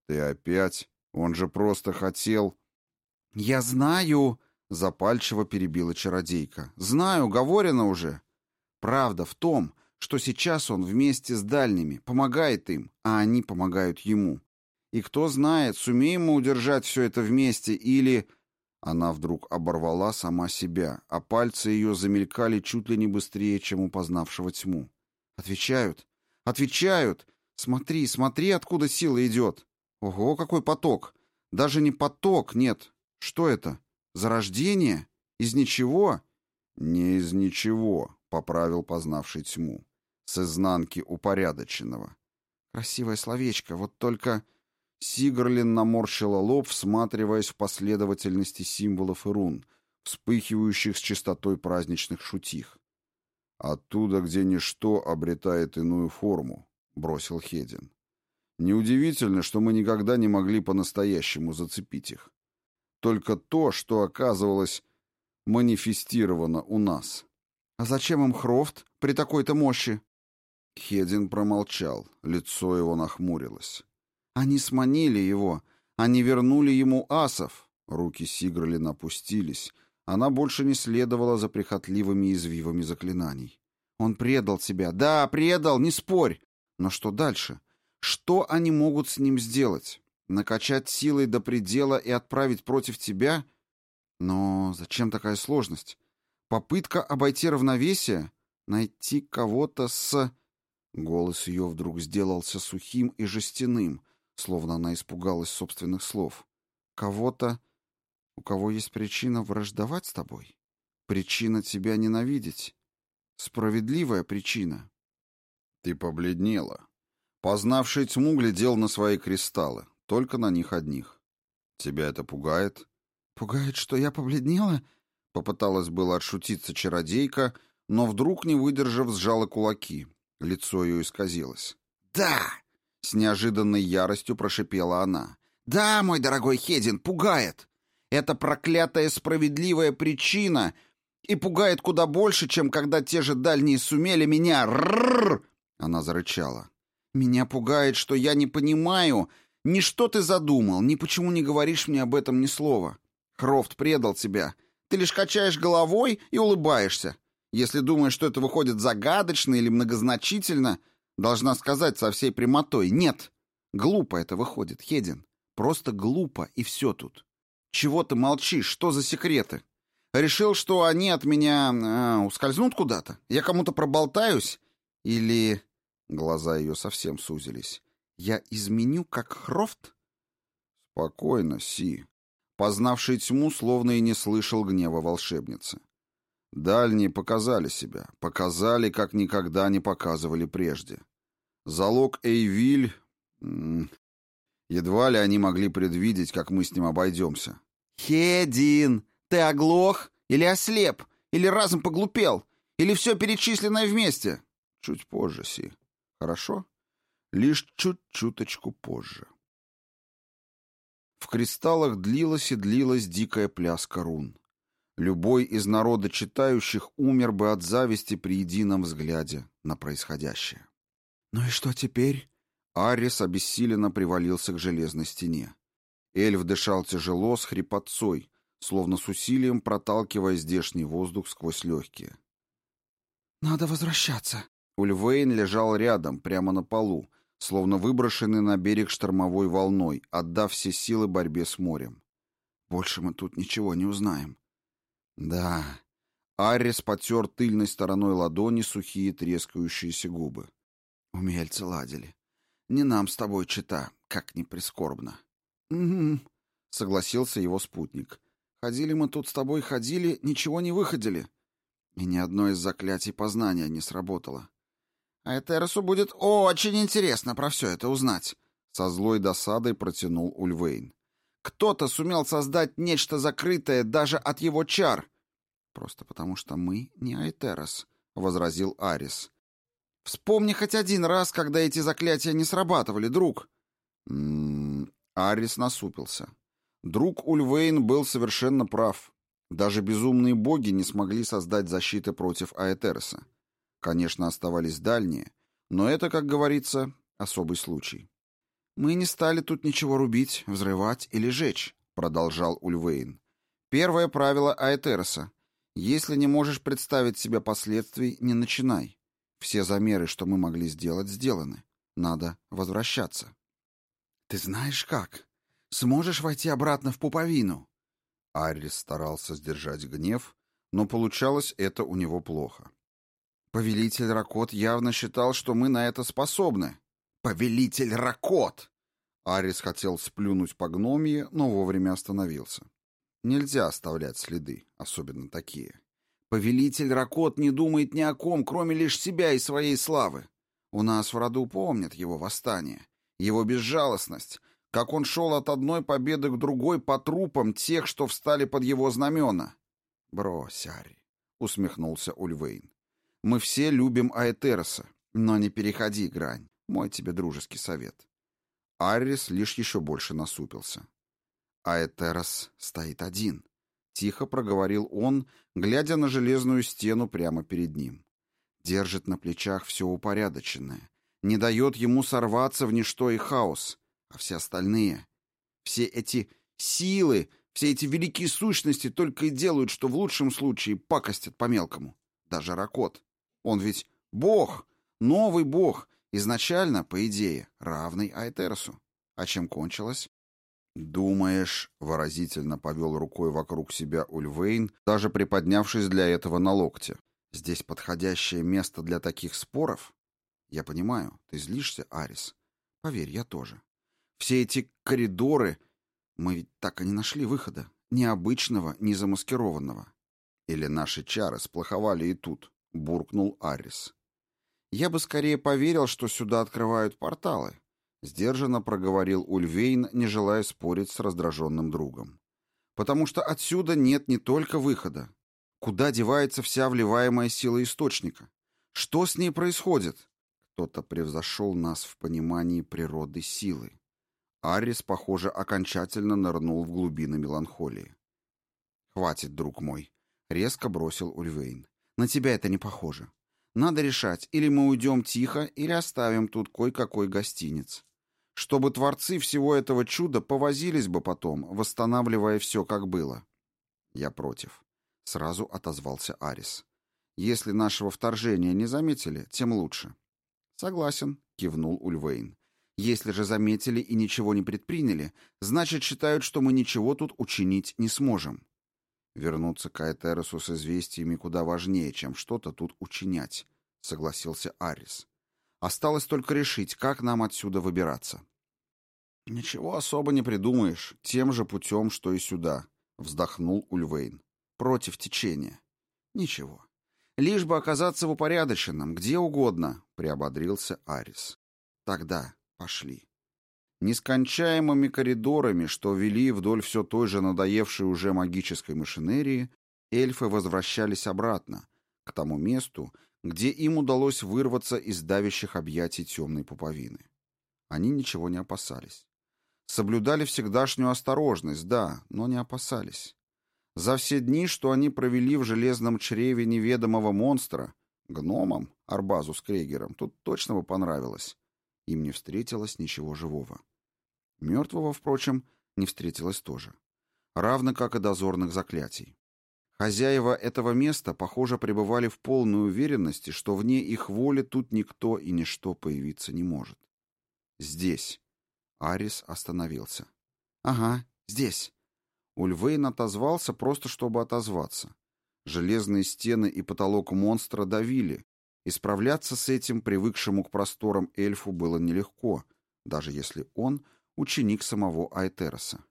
A: «Ты опять? Он же просто хотел...» «Я знаю!» — запальчиво перебила чародейка. «Знаю, говорено уже. Правда в том, что сейчас он вместе с дальними, помогает им, а они помогают ему. И кто знает, сумеем мы удержать все это вместе или...» Она вдруг оборвала сама себя, а пальцы ее замелькали чуть ли не быстрее, чем у познавшего тьму. «Отвечают! Отвечают! Смотри, смотри, откуда сила идет! Ого, какой поток! Даже не поток, нет! Что это? Зарождение? Из ничего?»
B: «Не из ничего», — поправил познавший тьму с изнанки упорядоченного.
A: Красивое словечко, вот только... Сигрлин наморщила лоб, всматриваясь в последовательности символов и рун, вспыхивающих с чистотой праздничных шутих.
B: «Оттуда, где ничто обретает иную форму», — бросил Хедин. «Неудивительно, что мы никогда не могли по-настоящему зацепить их. Только то, что оказывалось манифестировано у нас».
A: «А зачем им Хрофт при такой-то мощи?»
B: Хедин промолчал, лицо его нахмурилось.
A: «Они сманили его, они вернули ему асов!»
B: Руки Сиграли напустились, она больше не следовала за прихотливыми извивами заклинаний.
A: «Он предал тебя, да, предал, не спорь! Но что дальше? Что они могут с ним сделать? Накачать силой до предела и отправить против тебя? Но зачем такая сложность? Попытка обойти равновесие? Найти кого-то с...» Голос ее вдруг сделался сухим и жестяным, словно она испугалась собственных слов. «Кого-то, у кого есть причина враждовать с тобой? Причина тебя ненавидеть? Справедливая причина?»
B: «Ты побледнела. Познавший тьму глядел на свои кристаллы, только на них одних. Тебя это пугает?»
A: «Пугает, что я побледнела?» Попыталась было отшутиться чародейка, но вдруг, не выдержав, сжала кулаки. Лицо ее исказилось. «Да!» — с неожиданной яростью прошипела она. «Да, мой дорогой Хедин, пугает! Это проклятая справедливая причина и пугает куда больше, чем когда те же дальние сумели меня... Рррр! Она зарычала. «Меня пугает, что я не понимаю, ни что ты задумал, ни почему не говоришь мне об этом ни слова. Хрофт предал тебя. Ты лишь качаешь головой и улыбаешься. Если думаешь, что это выходит загадочно или многозначительно, должна сказать со всей прямотой «нет». Глупо это выходит, Хедин. Просто глупо, и все тут. Чего ты молчишь? Что за секреты? Решил, что они от меня э, ускользнут куда-то? Я кому-то проболтаюсь? Или...» Глаза ее совсем сузились. «Я изменю, как Хрофт?»
B: «Спокойно, Си». Познавший тьму, словно и не слышал гнева волшебницы. Дальние показали себя, показали, как никогда не показывали прежде. Залог Эйвиль... Едва ли они могли предвидеть, как мы с ним обойдемся.
A: «Хедин, ты оглох? Или ослеп? Или разом поглупел? Или все перечисленное вместе?»
B: «Чуть позже, Си. Хорошо? Лишь чуть-чуточку позже».
A: В кристаллах длилась и длилась дикая пляска рун. Любой из народа читающих умер бы от зависти при едином взгляде на происходящее.
D: «Ну и что теперь?»
A: Арис обессиленно привалился к железной стене. Эльф дышал тяжело, с хрипотцой, словно с усилием проталкивая здешний воздух сквозь легкие.
D: «Надо возвращаться».
A: Ульвейн лежал рядом, прямо на полу, словно выброшенный на берег штормовой волной, отдав все силы борьбе с морем.
D: «Больше мы тут ничего не узнаем».
A: «Да». Арис потер тыльной стороной ладони сухие трескающиеся губы.
D: Умельцы ладили. Не нам с тобой чита, как ни прискорбно.
A: «Угу», — согласился его спутник. «Ходили мы тут с тобой, ходили, ничего не выходили».
D: И ни одно из заклятий познания не сработало.
A: А Этеросу будет очень интересно про все это узнать. Со злой досадой протянул Ульвейн. Кто-то сумел создать нечто закрытое даже от его чар.
D: Просто потому что мы не Айтерос, возразил Арис.
A: Вспомни хоть один раз, когда эти заклятия не срабатывали, друг.
D: М -м -м, Арис насупился. Друг Ульвейн был совершенно прав. Даже безумные боги не смогли создать защиты против Аэтероса. Конечно, оставались дальние, но это, как говорится, особый случай. «Мы не стали тут ничего рубить, взрывать или жечь», — продолжал Ульвейн. «Первое правило Аэтероса. Если не можешь представить себе последствий, не начинай. Все замеры, что мы могли сделать, сделаны. Надо возвращаться». «Ты знаешь как? Сможешь войти обратно в пуповину?»
A: Аррис старался сдержать гнев, но получалось это у него плохо.
D: Повелитель Ракот явно считал, что мы на это способны. Повелитель Ракот!
A: Арис хотел сплюнуть по гномье, но вовремя остановился. Нельзя оставлять следы, особенно такие.
D: Повелитель Ракот не думает ни о ком, кроме лишь себя и своей славы. У нас в роду помнят его восстание, его безжалостность, как он шел от одной победы к другой по трупам тех, что встали под его знамена.
A: «Брось, Ари», — усмехнулся Ульвейн.
D: Мы все любим Аэтероса, но не переходи грань. Мой тебе дружеский совет.
A: Аррис лишь еще больше насупился.
D: Аэтерос стоит один. Тихо проговорил он, глядя на железную стену прямо перед ним. Держит на плечах все упорядоченное. Не дает ему сорваться в ничто и хаос. А все остальные, все эти силы, все эти великие сущности только и делают, что в лучшем случае пакостят по-мелкому. Даже Ракот. Он ведь бог, новый бог, изначально, по идее, равный Айтерсу. А чем кончилось?
A: «Думаешь», — выразительно повел рукой вокруг себя Ульвейн, даже приподнявшись для этого на локте.
D: «Здесь подходящее место для таких споров?» «Я понимаю, ты злишься, Арис. Поверь, я тоже. Все эти коридоры... Мы ведь так и не нашли выхода. Ни обычного, ни замаскированного.
A: Или наши чары сплоховали и тут буркнул Арис.
D: Я бы скорее поверил, что сюда открывают порталы, сдержанно проговорил Ульвейн, не желая спорить с раздраженным другом. Потому что отсюда нет не только выхода. Куда девается вся вливаемая сила источника? Что с ней происходит? Кто-то превзошел нас в понимании природы силы. Арис, похоже, окончательно нырнул в глубины меланхолии. «Хватит, друг мой», — резко бросил Ульвейн. На тебя это не похоже. Надо решать, или мы уйдем тихо, или оставим тут кое-какой гостиниц. Чтобы творцы всего этого чуда повозились бы потом, восстанавливая все, как было. Я против. Сразу отозвался Арис. Если нашего вторжения не заметили, тем лучше. Согласен, кивнул Ульвейн. Если же заметили и ничего не предприняли, значит считают, что мы ничего тут учинить не сможем. Вернуться к Айтеросу с известиями куда важнее, чем что-то тут учинять, согласился Арис. Осталось только решить, как нам отсюда выбираться. Ничего особо не придумаешь, тем же путем, что и сюда, вздохнул Ульвейн. Против течения. Ничего. Лишь бы оказаться в упорядоченном, где угодно, приободрился Арис. Тогда пошли. Нескончаемыми коридорами, что вели вдоль все той же надоевшей уже магической машинерии, эльфы возвращались обратно, к тому месту, где им удалось вырваться из давящих объятий темной пуповины. Они ничего не опасались.
A: Соблюдали всегдашнюю осторожность, да, но не опасались. За все дни, что они провели в железном чреве неведомого монстра, гномам, Арбазу с Крейгером, тут точно бы понравилось. Им не встретилось ничего живого. Мертвого, впрочем, не встретилось тоже. Равно как и дозорных заклятий. Хозяева этого места, похоже, пребывали в полной уверенности, что вне их воли тут никто и ничто появиться не может. Здесь. Арис остановился. Ага, здесь. Ульвейн отозвался просто, чтобы отозваться. Железные стены и потолок монстра давили, и справляться с этим, привыкшему к просторам эльфу, было нелегко, даже если он ученик самого Айтероса.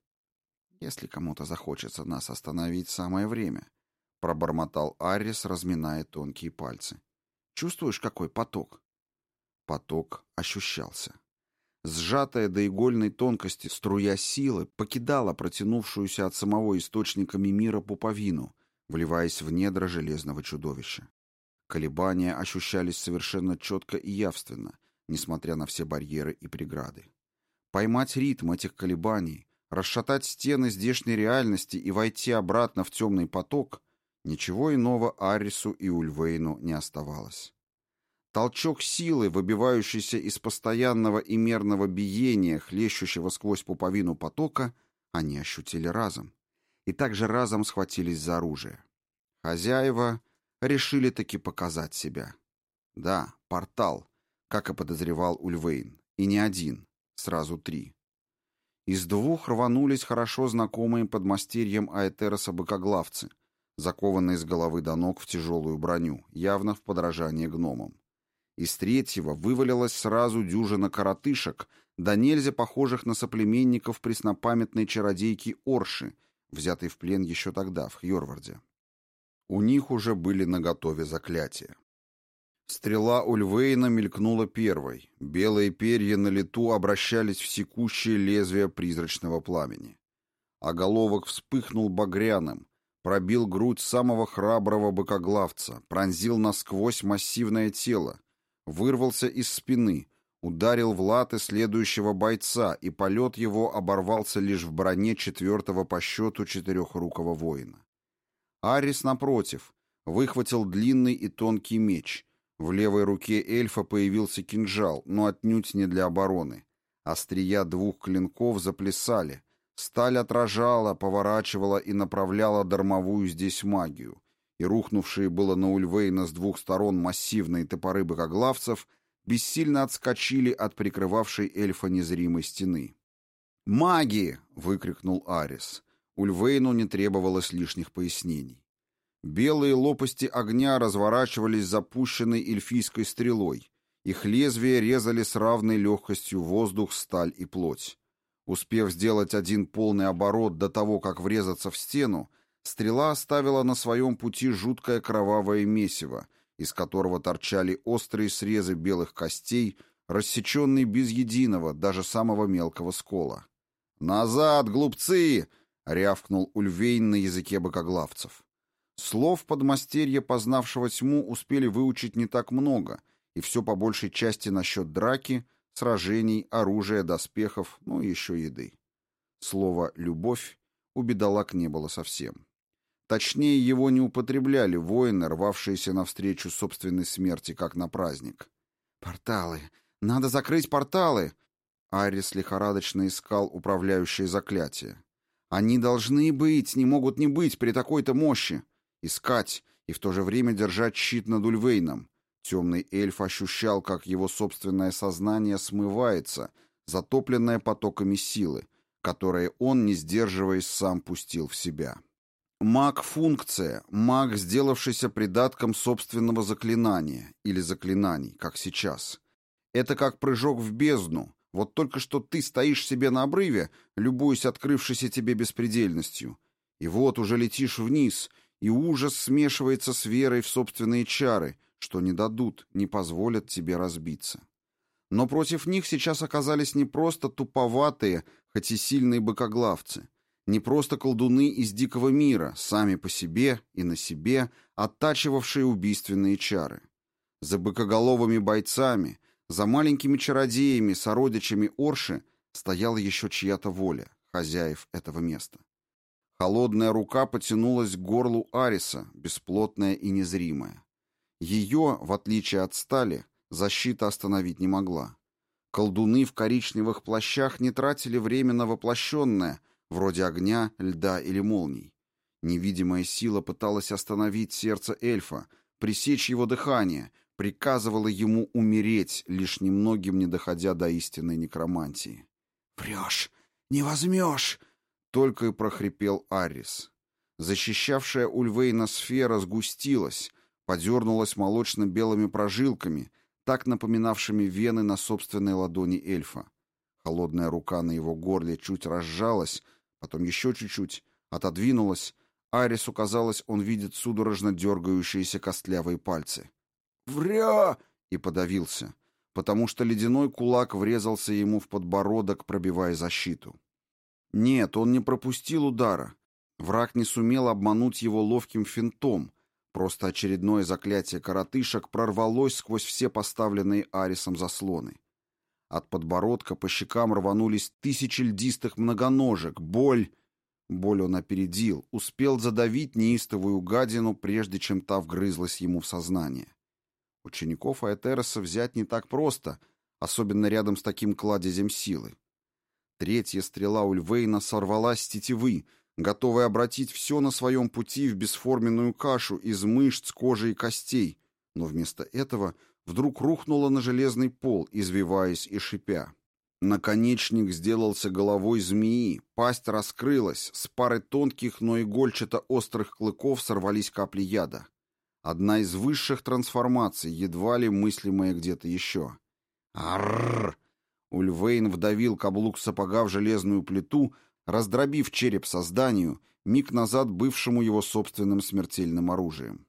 A: «Если кому-то захочется нас остановить, самое время», — пробормотал Арис, разминая тонкие пальцы. «Чувствуешь, какой поток?» Поток ощущался. Сжатая до игольной тонкости струя силы покидала протянувшуюся от самого источника Мимира пуповину, вливаясь в недра железного чудовища. Колебания ощущались совершенно четко и явственно, несмотря на все барьеры и преграды. Поймать ритм этих колебаний, расшатать стены здешней реальности и войти обратно в темный поток — ничего иного Арису и Ульвейну не оставалось. Толчок силы, выбивающийся из постоянного и мерного биения, хлещущего сквозь пуповину потока, они ощутили разом. И также разом схватились за оружие. Хозяева решили таки показать себя. Да, портал, как и подозревал Ульвейн. И не один, сразу три. Из двух рванулись хорошо знакомые подмастерьем Аэтероса быкоглавцы, закованные с головы до ног в тяжелую броню, явно в подражание гномам. Из третьего вывалилась сразу дюжина коротышек, да нельзя похожих на соплеменников преснопамятной чародейки Орши, взятой в плен еще тогда, в Хьорварде. У них уже были наготове заклятия. Стрела Ульвейна мелькнула первой. Белые перья на лету обращались в секущее лезвие призрачного пламени. А головок вспыхнул багряным, пробил грудь самого храброго быкоглавца, пронзил насквозь массивное тело, вырвался из спины, ударил в латы следующего бойца, и полет его оборвался лишь в броне четвертого по счету четырехрукого воина. Арис, напротив, выхватил длинный и тонкий меч. В левой руке эльфа появился кинжал, но отнюдь не для обороны. Острия двух клинков заплясали. Сталь отражала, поворачивала и направляла дармовую здесь магию и рухнувшие было на Ульвейна с двух сторон массивные топоры богоглавцев бессильно отскочили от прикрывавшей эльфа незримой стены. «Маги!» — выкрикнул Арис. Ульвейну не требовалось лишних пояснений. Белые лопасти огня разворачивались запущенной эльфийской стрелой. Их лезвия резали с равной легкостью воздух, сталь и плоть. Успев сделать один полный оборот до того, как врезаться в стену, Стрела оставила на своем пути жуткое кровавое месиво, из которого торчали острые срезы белых костей, рассеченные без единого, даже самого мелкого скола. «Назад, глупцы!» — рявкнул Ульвейн на языке богоглавцев. Слов подмастерья, познавшего тьму, успели выучить не так много, и все по большей части насчет драки, сражений, оружия, доспехов, ну и еще еды. Слово «любовь» у бедолаг не было совсем. Точнее, его не употребляли воины, рвавшиеся навстречу собственной смерти, как на праздник. «Порталы! Надо закрыть порталы!» Арис лихорадочно искал управляющие заклятия. «Они должны быть, не могут не быть при такой-то мощи!» Искать и в то же время держать щит над Ульвейном. Темный эльф ощущал, как его собственное сознание смывается, затопленное потоками силы, которые он, не сдерживаясь, сам пустил в себя. Маг-функция, маг, сделавшийся придатком собственного заклинания или заклинаний, как сейчас. Это как прыжок в бездну. Вот только что ты стоишь себе на обрыве, любуясь открывшейся тебе беспредельностью. И вот уже летишь вниз, и ужас смешивается с верой в собственные чары, что не дадут, не позволят тебе разбиться. Но против них сейчас оказались не просто туповатые, хоть и сильные быкоглавцы — не просто колдуны из дикого мира, сами по себе и на себе, оттачивавшие убийственные чары. За быкоголовыми бойцами, за маленькими чародеями, сородичами Орши, стояла еще чья-то воля, хозяев этого места. Холодная рука потянулась к горлу Ариса, бесплотная и незримая. Ее, в отличие от стали, защита остановить не могла. Колдуны в коричневых плащах не тратили время на воплощенное, вроде огня, льда или молний. Невидимая сила пыталась остановить сердце эльфа, пресечь его дыхание, приказывала ему умереть, лишь немногим не доходя до истинной некромантии.
D: «Врешь! Не возьмешь!»
A: — только и прохрипел Арис. Защищавшая Ульвейна сфера сгустилась, подернулась молочно-белыми прожилками, так напоминавшими вены на собственной ладони эльфа. Холодная рука на его горле чуть разжалась, потом еще чуть-чуть, отодвинулась. Арису казалось, он видит судорожно дергающиеся костлявые пальцы.
D: «Вря!»
A: и подавился, потому что ледяной кулак врезался ему в подбородок, пробивая защиту. Нет, он не пропустил удара. Враг не сумел обмануть его ловким финтом, Просто очередное заклятие коротышек прорвалось сквозь все поставленные Арисом заслоны. От подбородка по щекам рванулись тысячи льдистых многоножек. Боль... Боль он опередил, успел задавить неистовую гадину, прежде чем та вгрызлась ему в сознание. Учеников Аэтероса взять не так просто, особенно рядом с таким кладезем силы. Третья стрела Ульвейна сорвалась с тетивы, готовый обратить все на своем пути в бесформенную кашу из мышц, кожи и костей, но вместо этого вдруг рухнула на железный пол, извиваясь и шипя. Наконечник сделался головой змеи, пасть раскрылась, с пары тонких, но игольчато-острых клыков сорвались капли яда. Одна из высших трансформаций, едва ли мыслимая где-то еще. Арррр! Ульвейн вдавил каблук сапога в железную плиту, раздробив череп созданию, миг назад бывшему его собственным смертельным оружием.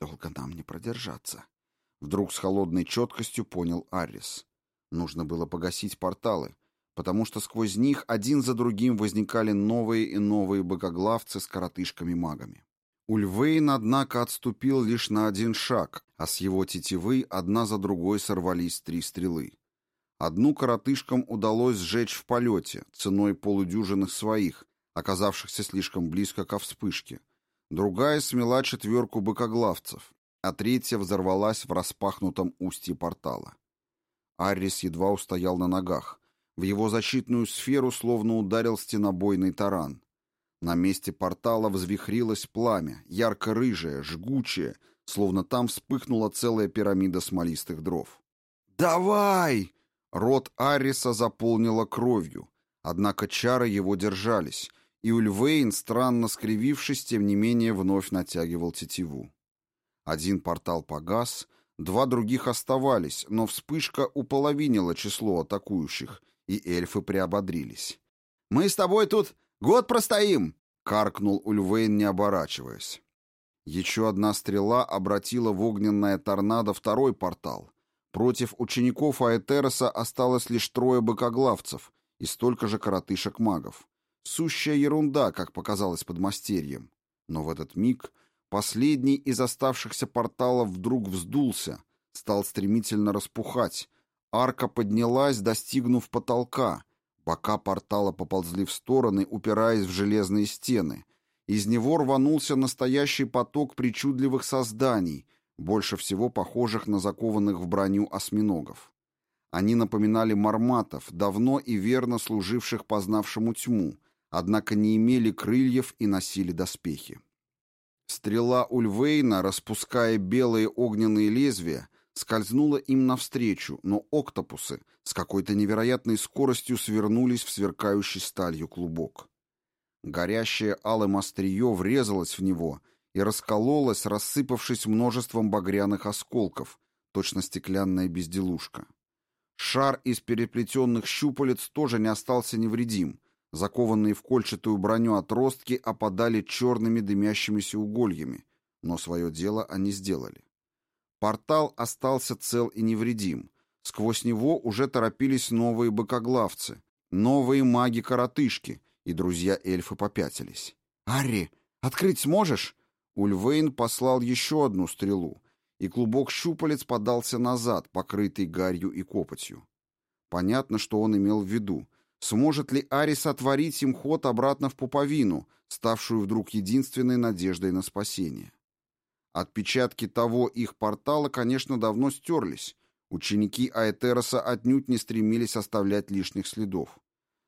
A: «Долго нам не продержаться», — вдруг с холодной четкостью понял Аррис. Нужно было погасить порталы, потому что сквозь них один за другим возникали новые и новые богоглавцы с коротышками-магами. Ульвейн, однако, отступил лишь на один шаг, а с его тетивы одна за другой сорвались три стрелы. Одну коротышкам удалось сжечь в полете, ценой полудюжины своих, оказавшихся слишком близко ко вспышке. Другая смела четверку быкоглавцев, а третья взорвалась в распахнутом устье портала. Аррис едва устоял на ногах. В его защитную сферу словно ударил стенобойный таран. На месте портала взвихрилось пламя, ярко-рыжее, жгучее, словно там вспыхнула целая пирамида смолистых дров.
D: «Давай!»
A: Рот Ариса заполнило кровью, однако чары его держались, и Ульвейн, странно скривившись, тем не менее вновь натягивал тетиву. Один портал погас, два других оставались, но вспышка уполовинила число атакующих, и эльфы приободрились.
D: «Мы с тобой тут год простоим!»
A: — каркнул Ульвейн, не оборачиваясь. Еще одна стрела обратила в огненное торнадо второй портал, Против учеников Аэтероса осталось лишь трое быкоглавцев и столько же коротышек-магов. Сущая ерунда, как показалось подмастерьем. Но в этот миг последний из оставшихся порталов вдруг вздулся, стал стремительно распухать. Арка поднялась, достигнув потолка. Бока портала поползли в стороны, упираясь в железные стены. Из него рванулся настоящий поток причудливых созданий, больше всего похожих на закованных в броню осьминогов. Они напоминали марматов, давно и верно служивших познавшему тьму, однако не имели крыльев и носили доспехи. Стрела Ульвейна, распуская белые огненные лезвия, скользнула им навстречу, но октопусы с какой-то невероятной скоростью свернулись в сверкающий сталью клубок. Горящее алым острие врезалось в него — и раскололась, рассыпавшись множеством багряных осколков, точно стеклянная безделушка. Шар из переплетенных щупалец тоже не остался невредим. Закованные в кольчатую броню отростки опадали черными дымящимися угольями, но свое дело они сделали. Портал остался цел и невредим. Сквозь него уже торопились новые быкоглавцы, новые маги-коротышки, и друзья-эльфы попятились. «Арри, открыть сможешь?» Ульвейн послал еще одну стрелу, и клубок щупалец подался назад, покрытый гарью и копотью. Понятно, что он имел в виду. Сможет ли Арис отворить им ход обратно в пуповину, ставшую вдруг единственной надеждой на спасение? Отпечатки того их портала, конечно, давно стерлись. Ученики Аэтероса отнюдь не стремились оставлять лишних следов.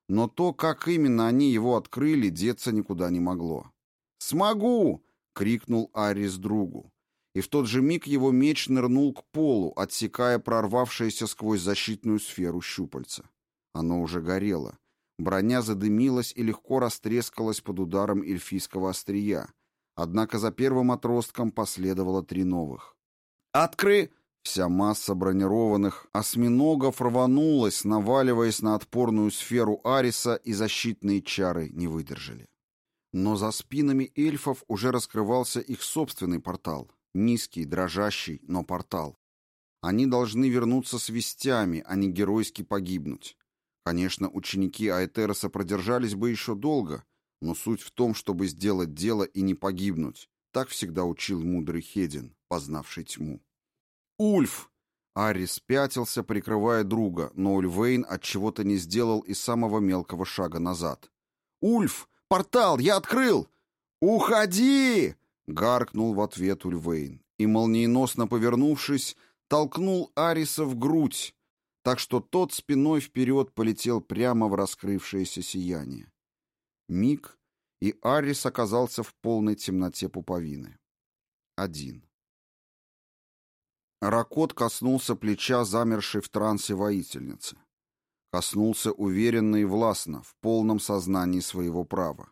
A: Но то, как именно они его открыли, деться никуда не могло. «Смогу!» — крикнул Арис другу. И в тот же миг его меч нырнул к полу, отсекая прорвавшееся сквозь защитную сферу щупальца. Оно уже горело. Броня задымилась и легко растрескалась под ударом эльфийского острия. Однако за первым отростком последовало три новых. «Откры!» Вся масса бронированных осьминогов рванулась, наваливаясь на отпорную сферу Ариса, и защитные чары не выдержали. Но за спинами эльфов уже раскрывался их собственный портал. Низкий, дрожащий, но портал. Они должны вернуться с вестями, а не геройски погибнуть. Конечно, ученики Аэтероса продержались бы еще долго, но суть в том, чтобы сделать дело и не погибнуть. Так всегда учил мудрый Хедин, познавший тьму. «Ульф!» Арис пятился, прикрывая друга, но Ульвейн от чего то не сделал и самого мелкого шага назад. «Ульф! Портал! Я открыл!» «Уходи!» — гаркнул в ответ Ульвейн. И, молниеносно повернувшись, толкнул Ариса в грудь, так что тот спиной вперед полетел прямо в раскрывшееся сияние. Миг, и Арис оказался в полной темноте пуповины. Один. Ракот коснулся плеча замершей в трансе воительницы. Коснулся уверенно и властно, в полном сознании своего права.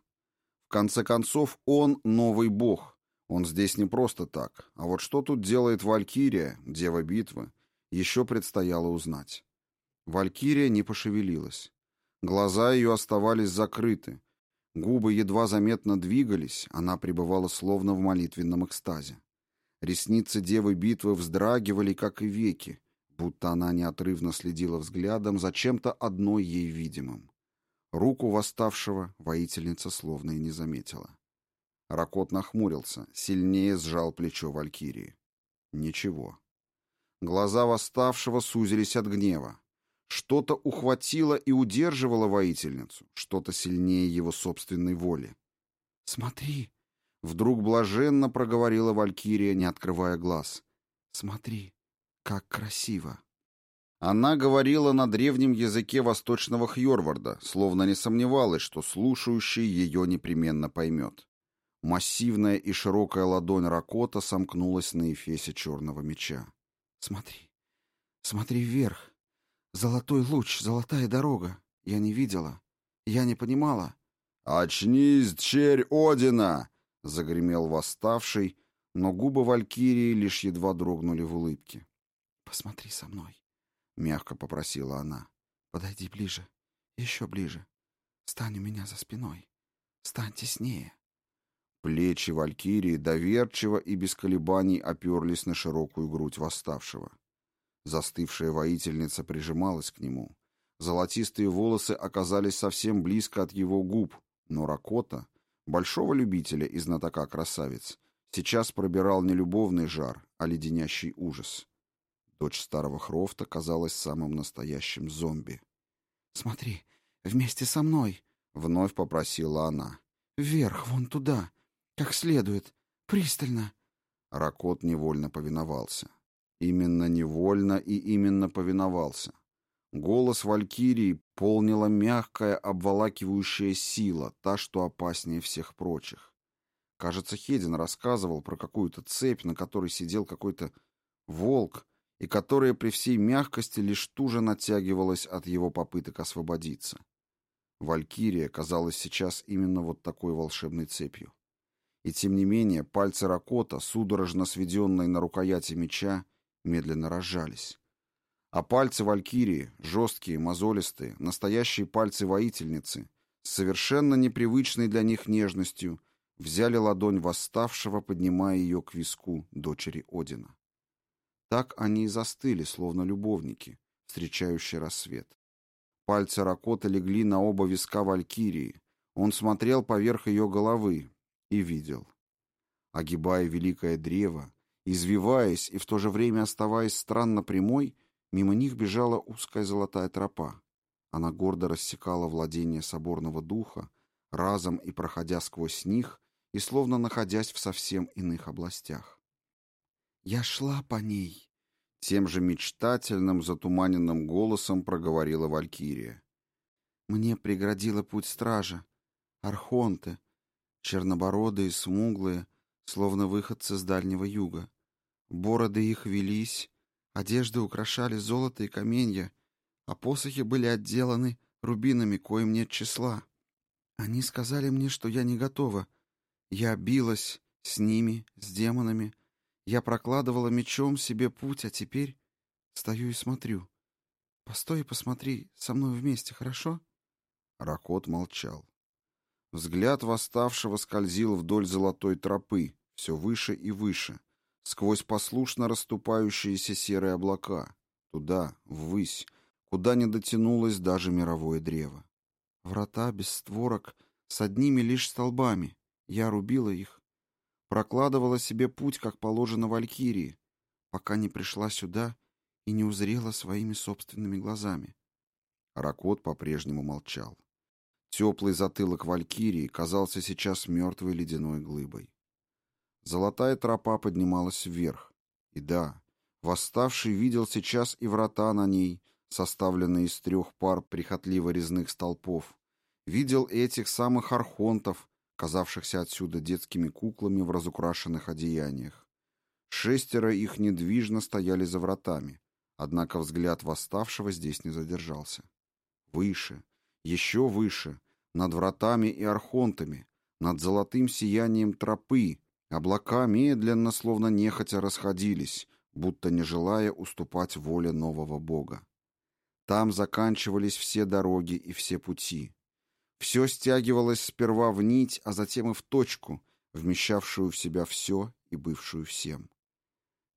A: В конце концов, он новый бог. Он здесь не просто так. А вот что тут делает Валькирия, дева битвы, еще предстояло узнать. Валькирия не пошевелилась. Глаза ее оставались закрыты. Губы едва заметно двигались, она пребывала словно в молитвенном экстазе. Ресницы девы битвы вздрагивали, как и веки, будто она неотрывно следила взглядом за чем-то одной ей видимым. Руку восставшего воительница словно и не заметила. Ракот нахмурился, сильнее сжал плечо Валькирии. Ничего. Глаза восставшего сузились от гнева. Что-то ухватило и удерживало воительницу, что-то сильнее его собственной воли. «Смотри!» Вдруг блаженно проговорила Валькирия, не открывая глаз. «Смотри, как красиво!» Она говорила на древнем языке восточного Хьорварда, словно не сомневалась, что слушающий ее непременно поймет. Массивная и широкая ладонь Ракота сомкнулась на эфесе черного меча. «Смотри, смотри вверх. Золотой луч, золотая дорога. Я не видела, я не понимала». «Очнись, черь Одина!» Загремел восставший, но губы Валькирии лишь едва дрогнули в улыбке.
D: «Посмотри со мной», — мягко попросила она. «Подойди ближе, еще ближе. Стань у меня за спиной. Стань теснее».
A: Плечи Валькирии доверчиво и без колебаний оперлись на широкую грудь восставшего. Застывшая воительница прижималась к нему. Золотистые волосы оказались совсем близко от его губ, но Ракота, Большого любителя и знатока красавиц сейчас пробирал не любовный жар, а леденящий ужас. Дочь старого Хрофта казалась самым настоящим зомби.
D: «Смотри, вместе со мной!» — вновь попросила она. «Вверх, вон туда, как следует, пристально!»
A: Ракот невольно повиновался. Именно невольно и именно повиновался. Голос Валькирии полнила мягкая, обволакивающая сила, та, что опаснее всех прочих. Кажется, Хедин рассказывал про какую-то цепь, на которой сидел какой-то волк, и которая при всей мягкости лишь туже натягивалась от его попыток освободиться. Валькирия казалась сейчас именно вот такой волшебной цепью. И тем не менее пальцы Ракота, судорожно сведенные на рукояти меча, медленно разжались. А пальцы валькирии, жесткие, мозолистые, настоящие пальцы воительницы, с совершенно непривычной для них нежностью, взяли ладонь восставшего, поднимая ее к виску дочери Одина. Так они и застыли, словно любовники, встречающие рассвет. Пальцы Ракота легли на оба виска Валькирии. Он смотрел поверх ее головы и видел. Огибая великое древо, извиваясь и в то же время оставаясь странно прямой, Мимо них бежала узкая золотая тропа. Она гордо рассекала владение соборного духа, разом и проходя сквозь них, и словно находясь в совсем иных областях. «Я шла по ней», — тем же мечтательным, затуманенным голосом проговорила Валькирия. «Мне преградила путь стража, архонты, чернобородые, смуглые, словно выходцы с Дальнего Юга. Бороды их велись, одежды украшали золото и каменья, а посохи были отделаны рубинами, коим нет числа. Они сказали мне, что я не готова. Я билась с ними, с демонами. Я прокладывала мечом себе путь, а теперь стою и смотрю. Постой и посмотри со мной вместе, хорошо?» Ракот молчал. Взгляд восставшего скользил вдоль золотой тропы, все выше и выше, сквозь послушно расступающиеся серые облака, туда, ввысь, куда не дотянулось даже мировое древо. Врата без створок, с одними лишь столбами. Я рубила их. Прокладывала себе путь, как положено Валькирии, пока не пришла сюда и не узрела своими собственными глазами. Ракот по-прежнему молчал. Теплый затылок Валькирии казался сейчас мертвой ледяной глыбой. Золотая тропа поднималась вверх. И да, восставший видел сейчас и врата на ней, составленный из трех пар прихотливо резных столпов, видел этих самых архонтов, казавшихся отсюда детскими куклами в разукрашенных одеяниях. Шестеро их недвижно стояли за вратами, однако взгляд восставшего здесь не задержался. Выше, еще выше, над вратами и архонтами, над золотым сиянием тропы, облака медленно, словно нехотя расходились, будто не желая уступать воле нового бога. Там заканчивались все дороги и все пути. Все стягивалось сперва в нить, а затем и в точку, вмещавшую в себя все и бывшую всем.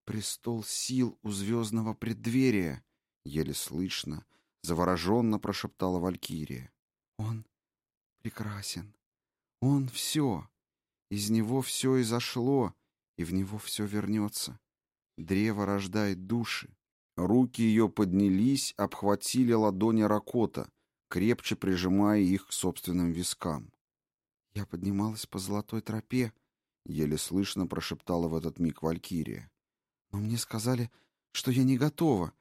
A: «Престол сил у звездного преддверия!» — еле слышно, завороженно прошептала Валькирия. «Он прекрасен. Он все. Из него все изошло, и в него все вернется. Древо рождает души, Руки ее поднялись, обхватили ладони Ракота, крепче прижимая их к собственным вискам. «Я поднималась по золотой тропе», — еле слышно прошептала в этот миг Валькирия. «Но мне сказали, что я не готова.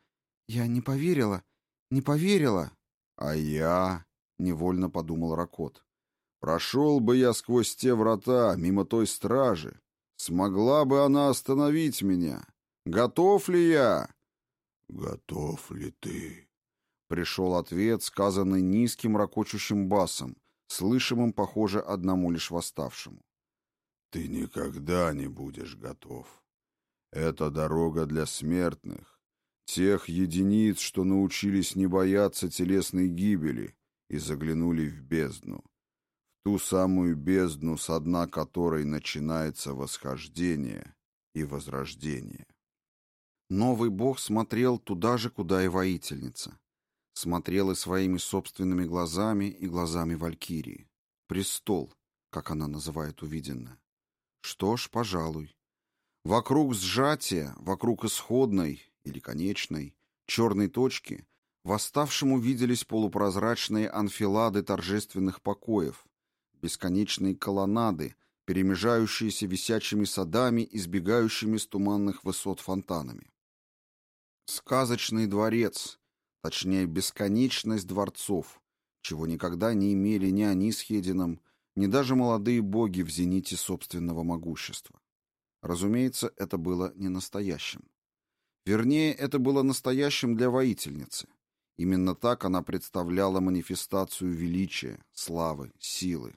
A: Я не поверила, не поверила». «А я...» — невольно подумал Ракот. «Прошел бы я сквозь те врата, мимо той стражи. Смогла бы она остановить меня? Готов ли я?»
C: «Готов ли ты?»
A: Пришел ответ, сказанный низким ракочущим басом, слышимым, похоже, одному лишь восставшему.
C: «Ты никогда не будешь готов. Это дорога для смертных, тех единиц, что научились не бояться телесной гибели и заглянули в бездну, ту самую бездну, с дна которой начинается восхождение и возрождение».
A: Новый бог смотрел туда же, куда и воительница. Смотрел и своими собственными глазами, и глазами Валькирии. Престол, как она называет увиденное. Что ж, пожалуй. Вокруг сжатия, вокруг исходной или конечной черной точки восставшему виделись полупрозрачные анфилады торжественных покоев, бесконечные колоннады, перемежающиеся висячими садами, избегающими с туманных высот фонтанами. Сказочный дворец, точнее, бесконечность дворцов, чего никогда не имели ни они с Хедином, ни даже молодые боги в зените собственного могущества. Разумеется, это было не настоящим. Вернее, это было настоящим для воительницы. Именно так она представляла манифестацию величия, славы, силы.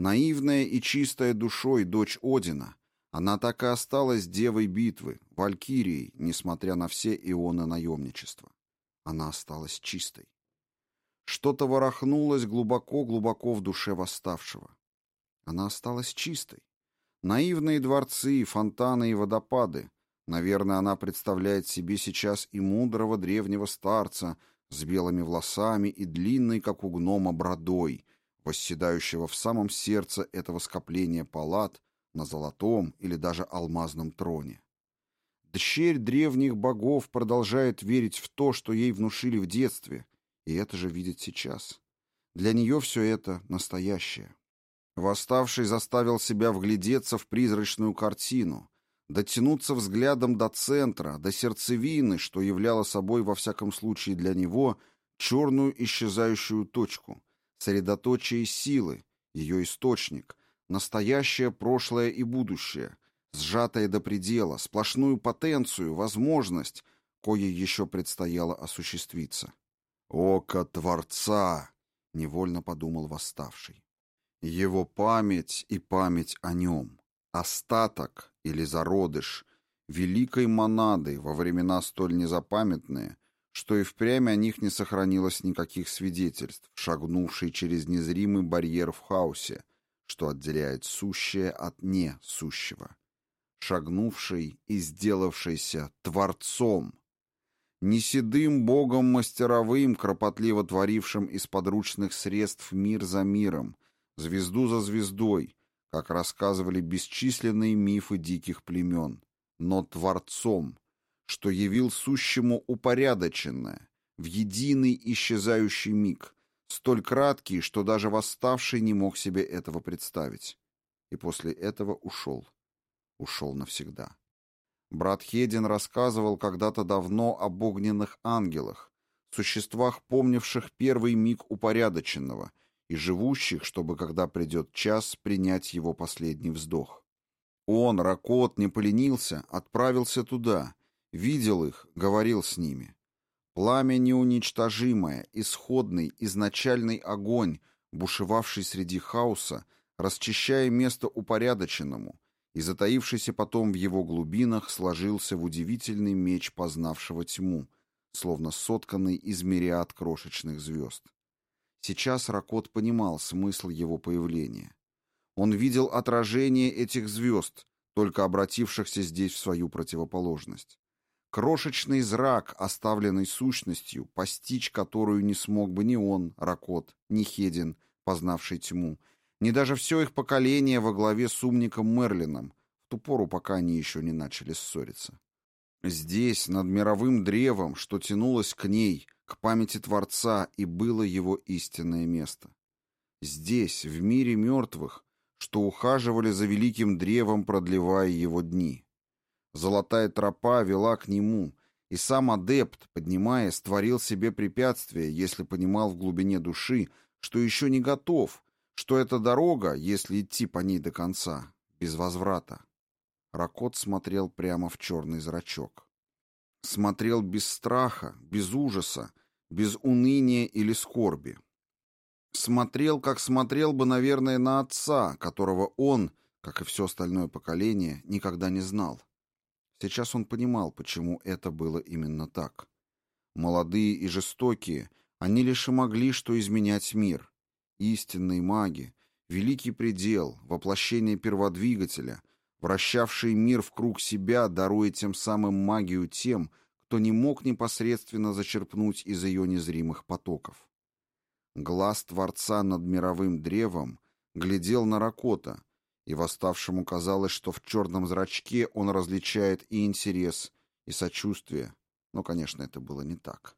A: Наивная и чистая душой дочь Одина, она так и осталась девой битвы, валькирией, несмотря на все ионы наемничества. Она осталась чистой. Что-то ворохнулось глубоко-глубоко в душе восставшего. Она осталась чистой. Наивные дворцы, фонтаны и водопады. Наверное, она представляет себе сейчас и мудрого древнего старца с белыми волосами и длинной, как у гнома, бородой, восседающего в самом сердце этого скопления палат, на золотом или даже алмазном троне. Дщерь древних богов продолжает верить в то, что ей внушили в детстве, и это же видит сейчас. Для нее все это настоящее. Восставший заставил себя вглядеться в призрачную картину, дотянуться взглядом до центра, до сердцевины, что являло собой, во всяком случае для него, черную исчезающую точку, средоточие силы, ее источник, настоящее, прошлое и будущее, сжатое до предела, сплошную потенцию, возможность, кое еще предстояло осуществиться. «Око Творца!» — невольно подумал восставший. Его память и память о нем, остаток или зародыш великой монады во времена столь незапамятные, что и впрямь о них не сохранилось никаких свидетельств, шагнувший через незримый барьер в хаосе, что отделяет сущее от несущего, шагнувший и сделавшийся Творцом, не седым богом мастеровым, кропотливо творившим из подручных средств мир за миром, звезду за звездой, как рассказывали бесчисленные мифы диких племен, но Творцом, что явил сущему упорядоченное, в единый исчезающий миг, столь краткий, что даже восставший не мог себе этого представить. И после этого ушел. Ушел навсегда. Брат Хедин рассказывал когда-то давно об огненных ангелах, существах, помнивших первый миг упорядоченного и живущих, чтобы, когда придет час, принять его последний вздох. Он, Ракот, не поленился, отправился туда, Видел их, говорил с ними. Пламя неуничтожимое, исходный, изначальный огонь, бушевавший среди хаоса, расчищая место упорядоченному, и затаившийся потом в его глубинах сложился в удивительный меч познавшего тьму, словно сотканный из мириад крошечных звезд. Сейчас Ракот понимал смысл его появления. Он видел отражение этих звезд, только обратившихся здесь в свою противоположность. Крошечный зрак, оставленный сущностью, постичь которую не смог бы ни он, Ракот, ни Хедин, познавший тьму, ни даже все их поколение во главе с умником Мерлином, в ту пору, пока они еще не начали ссориться. Здесь, над мировым древом, что тянулось к ней, к памяти Творца, и было его истинное место. Здесь, в мире мертвых, что ухаживали за великим древом, продлевая его дни. Золотая тропа вела к нему, и сам адепт, поднимаясь, творил себе препятствие, если понимал в глубине души, что еще не готов, что эта дорога, если идти по ней до конца, без возврата. Ракот смотрел прямо в черный зрачок. Смотрел без страха, без ужаса, без уныния или скорби. Смотрел, как смотрел бы, наверное, на отца, которого он, как и все остальное поколение, никогда не знал. Сейчас он понимал, почему это было именно так. Молодые и жестокие, они лишь и могли что изменять мир. Истинные маги, великий предел, воплощение перводвигателя, вращавший мир в круг себя, даруя тем самым магию тем, кто не мог непосредственно зачерпнуть из ее незримых потоков. Глаз Творца над мировым древом глядел на Ракота, и восставшему казалось, что в черном зрачке он различает и интерес, и сочувствие, но, конечно, это было не так.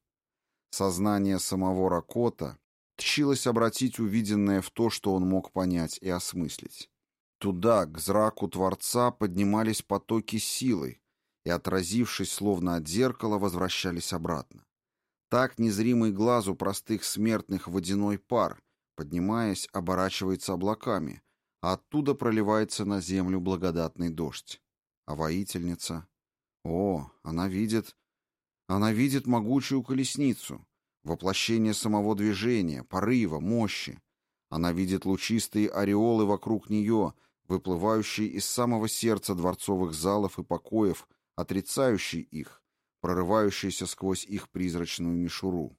A: Сознание самого Ракота тщилось обратить увиденное в то, что он мог понять и осмыслить. Туда, к зраку Творца, поднимались потоки силы, и, отразившись словно от зеркала, возвращались обратно. Так незримый глазу простых смертных водяной пар, поднимаясь, оборачивается облаками, оттуда проливается на землю благодатный дождь. А воительница... О, она видит... Она видит могучую колесницу, воплощение самого движения, порыва, мощи. Она видит лучистые ореолы вокруг нее, выплывающие из самого сердца дворцовых залов и покоев, отрицающие их, прорывающиеся сквозь их призрачную мишуру.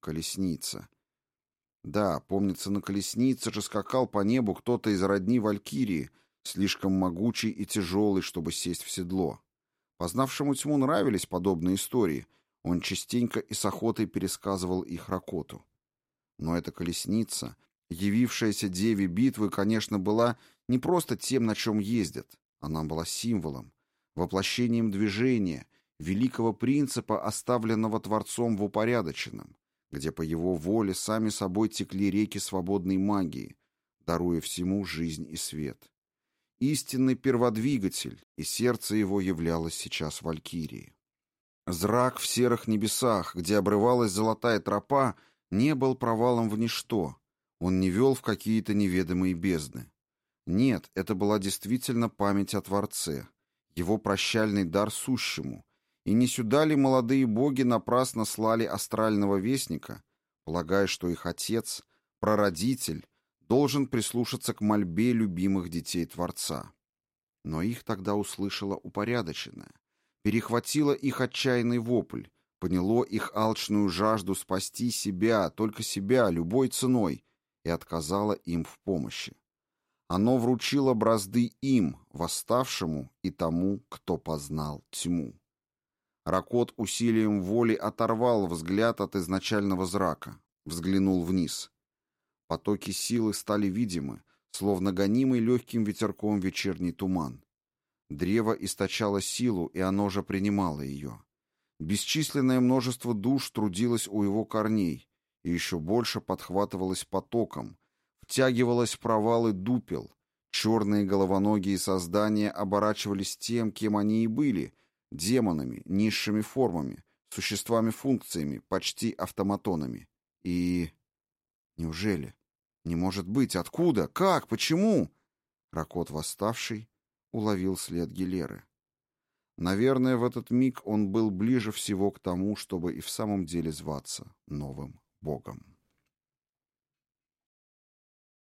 A: Колесница. Да, помнится, на колеснице же скакал по небу кто-то из родни Валькирии, слишком могучий и тяжелый, чтобы сесть в седло. Познавшему тьму нравились подобные истории, он частенько и с охотой пересказывал их Ракоту. Но эта колесница, явившаяся деве битвы, конечно, была не просто тем, на чем ездят. Она была символом, воплощением движения, великого принципа, оставленного Творцом в упорядоченном, где по его воле сами собой текли реки свободной магии, даруя всему жизнь и свет. Истинный перводвигатель, и сердце его являлось сейчас Валькирией. Зрак в серых небесах, где обрывалась золотая тропа, не был провалом в ничто. Он не вел в какие-то неведомые бездны. Нет, это была действительно память о Творце, его прощальный дар сущему. И не сюда ли молодые боги напрасно слали астрального вестника, полагая, что их отец, прародитель, должен прислушаться к мольбе любимых детей Творца? Но их тогда услышала упорядоченная, перехватила их отчаянный вопль, поняло их алчную жажду спасти себя, только себя, любой ценой, и отказало им в помощи. Оно вручило бразды им, восставшему, и тому, кто познал тьму. Ракот усилием воли оторвал взгляд от изначального зрака, взглянул вниз. Потоки силы стали видимы, словно гонимый легким ветерком вечерний туман. Древо источало силу, и оно же принимало ее. Бесчисленное множество душ трудилось у его корней, и еще больше подхватывалось потоком, втягивалось в провалы дупел. Черные головоногие создания оборачивались тем, кем они и были, демонами, низшими формами, существами-функциями, почти автоматонами. И... Неужели? Не может быть. Откуда? Как? Почему? Ракот восставший уловил след Гилеры. Наверное, в этот миг он был ближе всего к тому, чтобы и в самом деле зваться новым богом.